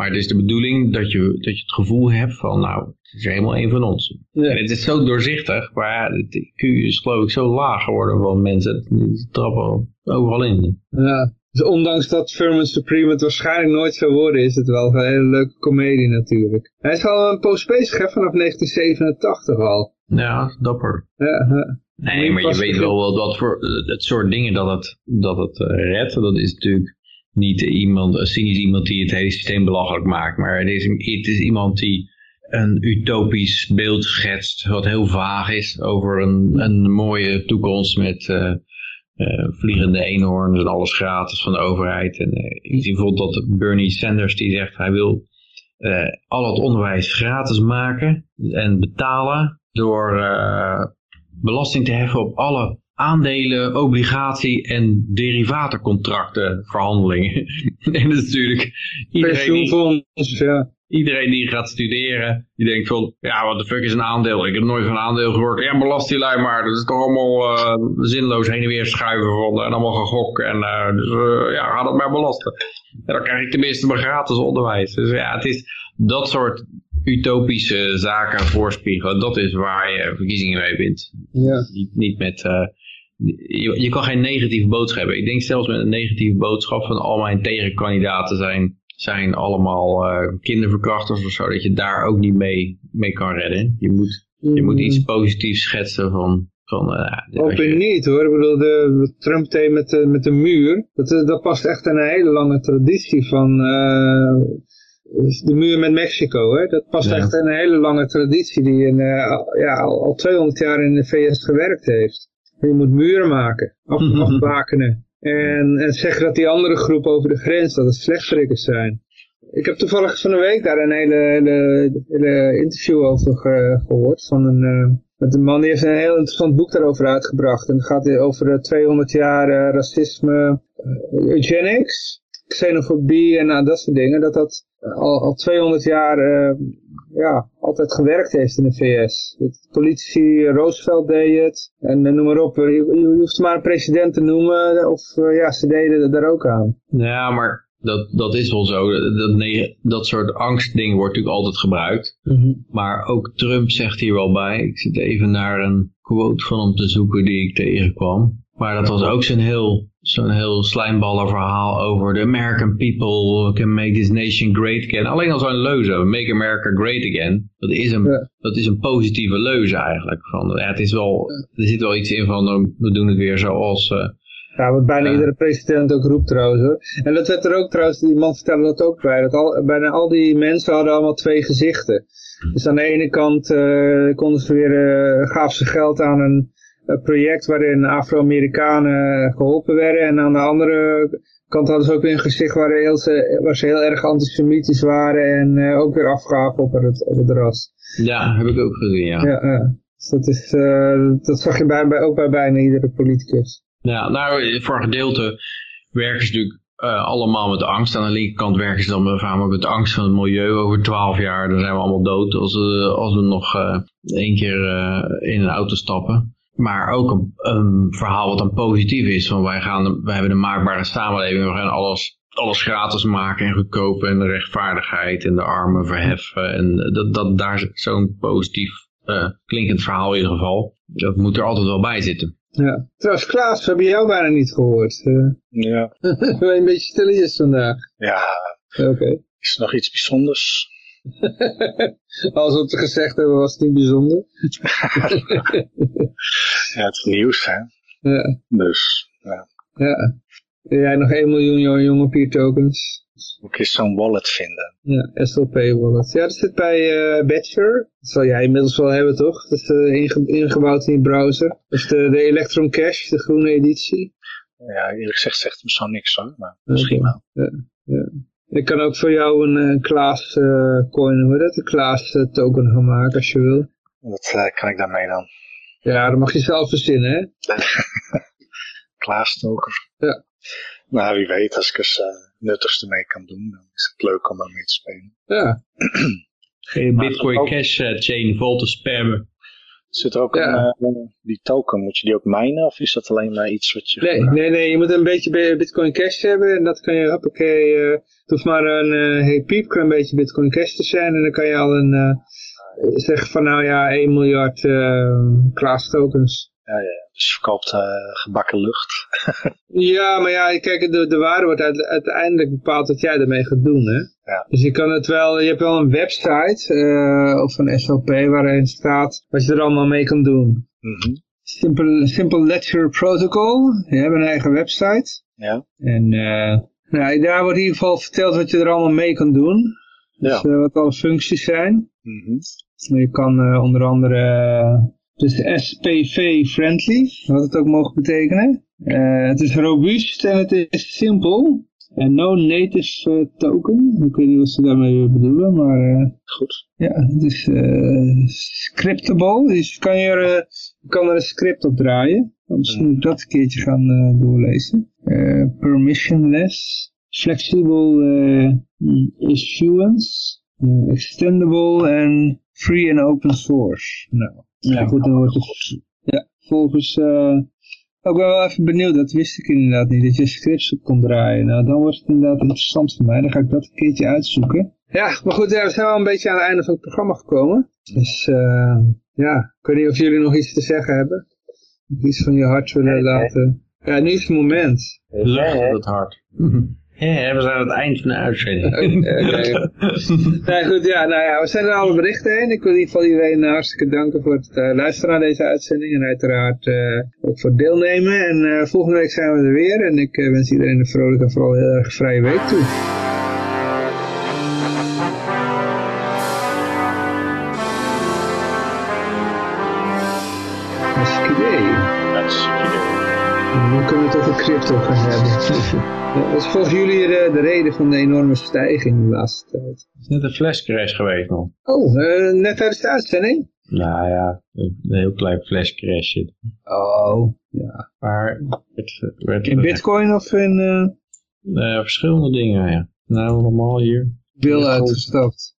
Maar het is de bedoeling dat je, dat je het gevoel hebt van, nou, het is helemaal een van ons. Ja. En het is zo doorzichtig, maar de IQ is geloof ik zo laag geworden van mensen. Die trappen overal in. Ja, dus ondanks dat Furman Supreme het waarschijnlijk nooit zou worden, is het wel een hele leuke komedie natuurlijk. Hij is al een post bezig, hè, vanaf 1987 al. Ja, dapper. Ja, ja. Nee, maar je weet wel wat, voor het soort dingen dat het, dat het uh, redt. Dat is natuurlijk niet iemand, een cynisch iemand die het hele systeem belachelijk maakt, maar het is, het is iemand die een utopisch beeld schetst, wat heel vaag is, over een, een mooie toekomst met uh, uh, vliegende eenhoorns en alles gratis van de overheid. En uh, ik bijvoorbeeld dat Bernie Sanders die zegt hij wil al het onderwijs gratis maken en betalen door belasting te heffen op alle aandelen, obligatie en derivatencontracten verhandelingen. en dat is natuurlijk iedereen die, ja. iedereen die gaat studeren, die denkt van, ja wat de fuck is een aandeel? Ik heb nooit van een aandeel gehoord. Ja, belast die lui maar. Dat is toch allemaal uh, zinloos heen en weer schuiven van en allemaal gegok. En uh, dus uh, ja, ga dat maar belasten. En dan krijg ik tenminste maar gratis onderwijs. Dus ja, het is dat soort utopische zaken voorspiegelen. Dat is waar je verkiezingen mee wint. Ja. Niet, niet met je, je kan geen negatieve boodschap hebben. Ik denk zelfs met een negatieve boodschap van al mijn tegenkandidaten zijn, zijn allemaal uh, kinderverkrachters of zo, dat je daar ook niet mee, mee kan redden. Je moet, je moet iets positiefs schetsen van... van uh, Hoop je niet hoor. Ik bedoel, de, Trump thee met de, met de muur, dat, eh, dat past echt in een hele lange traditie van... Uh, de muur met Mexico, hè? dat past echt in een hele lange traditie die in, ja, al, al 200 jaar in de VS gewerkt heeft. Je moet muren maken, af, afbakenen. En, en zeggen dat die andere groep over de grens, dat het slechterikkers zijn. Ik heb toevallig van een week daar een hele, hele, hele interview over gehoord. Van een, uh, met een man die heeft een heel interessant boek daarover uitgebracht. En het gaat over 200 jaar uh, racisme, uh, eugenics, xenofobie en dat soort dingen. Dat dat al, al 200 jaar ja, altijd gewerkt heeft in de VS. Politici, Roosevelt deed het. En noem maar op. Je, je, hoeft maar een president te noemen. Of ja, ze deden daar ook aan. Ja, maar dat, dat is wel zo. Dat, nee, dat soort angstdingen wordt natuurlijk altijd gebruikt. Mm -hmm. Maar ook Trump zegt hier wel bij. Ik zit even naar een quote van hem te zoeken die ik tegenkwam. Maar dat was ook zo'n heel, zo'n heel slijmballer verhaal over the American people can make this nation great again. Alleen al zo'n leuze, make America great again. Dat is een, ja. dat is een positieve leuze eigenlijk. Van, ja, het is wel, er zit wel iets in van, we doen het weer zoals... Uh, ja, wat bijna iedere president ook roept trouwens hoor. En dat werd er ook trouwens, die man vertelde dat ook bij. Dat al, bijna al die mensen hadden allemaal twee gezichten. Dus aan de ene kant uh, konden ze weer, uh, gaven ze geld aan een project waarin Afro-Amerikanen geholpen werden. En aan de andere kant hadden ze ook weer een gezicht waar, heel, waar ze heel erg antisemitisch waren en uh, ook weer afgaven op het, op het ras. Ja, heb ik ook gezien, ja. Ja, ja. Dus dat, is, uh, dat zag je bij, bij, ook bij bijna iedere politicus. Ja, nou, voor een gedeelte werken ze natuurlijk uh, allemaal met angst. Aan de linkerkant werken ze dan vaak met angst van het milieu. Over twaalf jaar dan zijn we allemaal dood als, uh, als we nog één keer in een auto stappen. Maar ook een, een, verhaal wat dan positief is. Van wij, gaan, wij hebben een maakbare samenleving. We gaan alles alles gratis maken en goedkoop en de rechtvaardigheid en de armen verheffen. En dat, dat daar zo'n positief uh, klinkend verhaal in ieder geval. Dat moet er altijd wel bij zitten. Ja. Trouwens, Klaas, we hebben jou bijna niet gehoord. Uh, ja. een beetje stilletjes vandaag. Ja. Oké. Is er nog iets bijzonders? Als we het gezegd hebben, was het niet bijzonder. ja, het is nieuws, hè. Ja. Dus, ja. Ja. Jij nog 1 miljoen jonge peer tokens. Moet eens zo'n wallet vinden. Ja, SLP wallet. Ja, dat zit bij uh, Badger. Dat zal jij inmiddels wel hebben, toch? Dat is uh, inge ingebouwd in je browser. Is de, de Electron Cash, de groene editie. Ja, eerlijk gezegd zegt het zo niks hoor, maar misschien wel. Ja, ja. Ik kan ook voor jou een, een Klaas uh, coin, hoe dat? Een Klaas uh, token gaan maken als je wil. Wat uh, kan ik daarmee dan? Ja, dat mag je zelf verzinnen, hè? Klaas token. Ja. Nou, wie weet, als ik er nuttigste mee kan doen, dan is het leuk om ermee te spelen. Ja. Geen Bitcoin ook... Cash chain vol te spammen. Zit er ook ja. een, die token, moet je die ook minen of is dat alleen maar iets wat je... Nee, nee, nee, je moet een beetje Bitcoin Cash hebben en dat kan je, hoppakee, uh, het hoeft maar een uh, hey piep, kan een beetje Bitcoin Cash te zijn en dan kan je al een, uh, zeggen van nou ja, 1 miljard Klaas tokens. Ja, ja, dus je verkoopt gebakken lucht. ja, maar ja, kijk, de, de waarde wordt uiteindelijk bepaald wat jij ermee gaat doen, hè. Ja. Dus je kan het wel, je hebt wel een website uh, of een SLP waarin staat wat je er allemaal mee kan doen. Mm -hmm. Simple, Simple Ledger Protocol, je hebt een eigen website. Ja. En uh, nou, daar wordt in ieder geval verteld wat je er allemaal mee kan doen. Dus ja. wat alle functies zijn. Mm -hmm. Je kan onder andere, dus SPV friendly, wat het ook mogen betekenen. het is robuust en het is simpel. En no native uh, token. Ik weet niet wat ze daarmee bedoelen, maar... Uh, Goed. Ja, het is uh, scriptable. Dus kan je er, kan er een script op draaien. Anders moet ik dat een keertje gaan doorlezen. permissionless. Flexible issuance. extendable en free and open source. Nou, ja, goed, dan wordt het... Ja, volgens... Ook wel even benieuwd, dat wist ik inderdaad niet, dat je scripts op kon draaien. Nou, dan wordt het inderdaad interessant voor mij, dan ga ik dat een keertje uitzoeken. Ja, maar goed, ja, we zijn wel een beetje aan het einde van het programma gekomen. Dus uh, ja, ik weet niet of jullie nog iets te zeggen hebben. Iets van je hart willen nee, laten... Nee. Ja, nu is het moment. Lucht het hart. Ja, we zijn aan het eind van de uitzending. nee, goed, ja, nou ja, we zijn er alle berichten heen. Ik wil in ieder geval iedereen hartstikke danken voor het uh, luisteren naar deze uitzending. En uiteraard uh, ook voor het deelnemen. En uh, volgende week zijn we er weer. En ik wens iedereen een vrolijke en vooral heel erg vrije week toe. Gaan hebben. Wat is volgens jullie de, de, reden van de enorme stijging de laatste tijd? Het is net een flashcrash geweest nog. Oh, uh, net tijdens de uitzending? Nou ja, een heel klein flashcrash. Oh, ja. Maar het werd... In bitcoin of in... Uh... Uh, verschillende dingen, ja. Nou, normaal hier. Wil uitgestapt.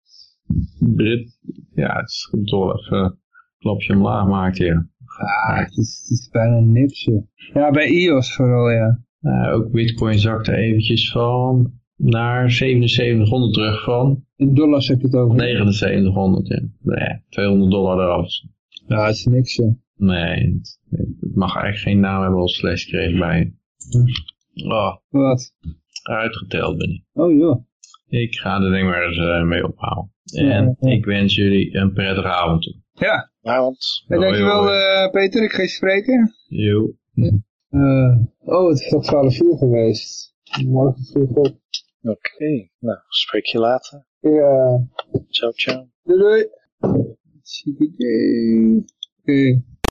Brit, ja, het is toch even een klapje omlaag maakt, ja. Ah, het is, het is bijna nipsje. Ja, bij IOS vooral, ja. Uh, ook bitcoin zakte eventjes van naar 7700 terug van. In dollars heb je het over? 7900, ja. Nee, 200 dollar eraf. Ja, het is niks, ja. Nee, het, het mag eigenlijk geen naam hebben als slash kreeg bij. Oh, Wat? Uitgeteld ben ik. Oh joh. Ik ga er denk maar eens uh, mee ophouden. En ja, ja. ik wens jullie een prettige avond toe. Ja. Avond. En dankjewel uh, Peter, ik ga je spreken. Jo. Uh, oh, het is al 12 uur geweest. Morgen vroeg op. Oké, okay. nou, spreek je later. Ja. Ciao, ciao. Doei doei. Oké. Okay.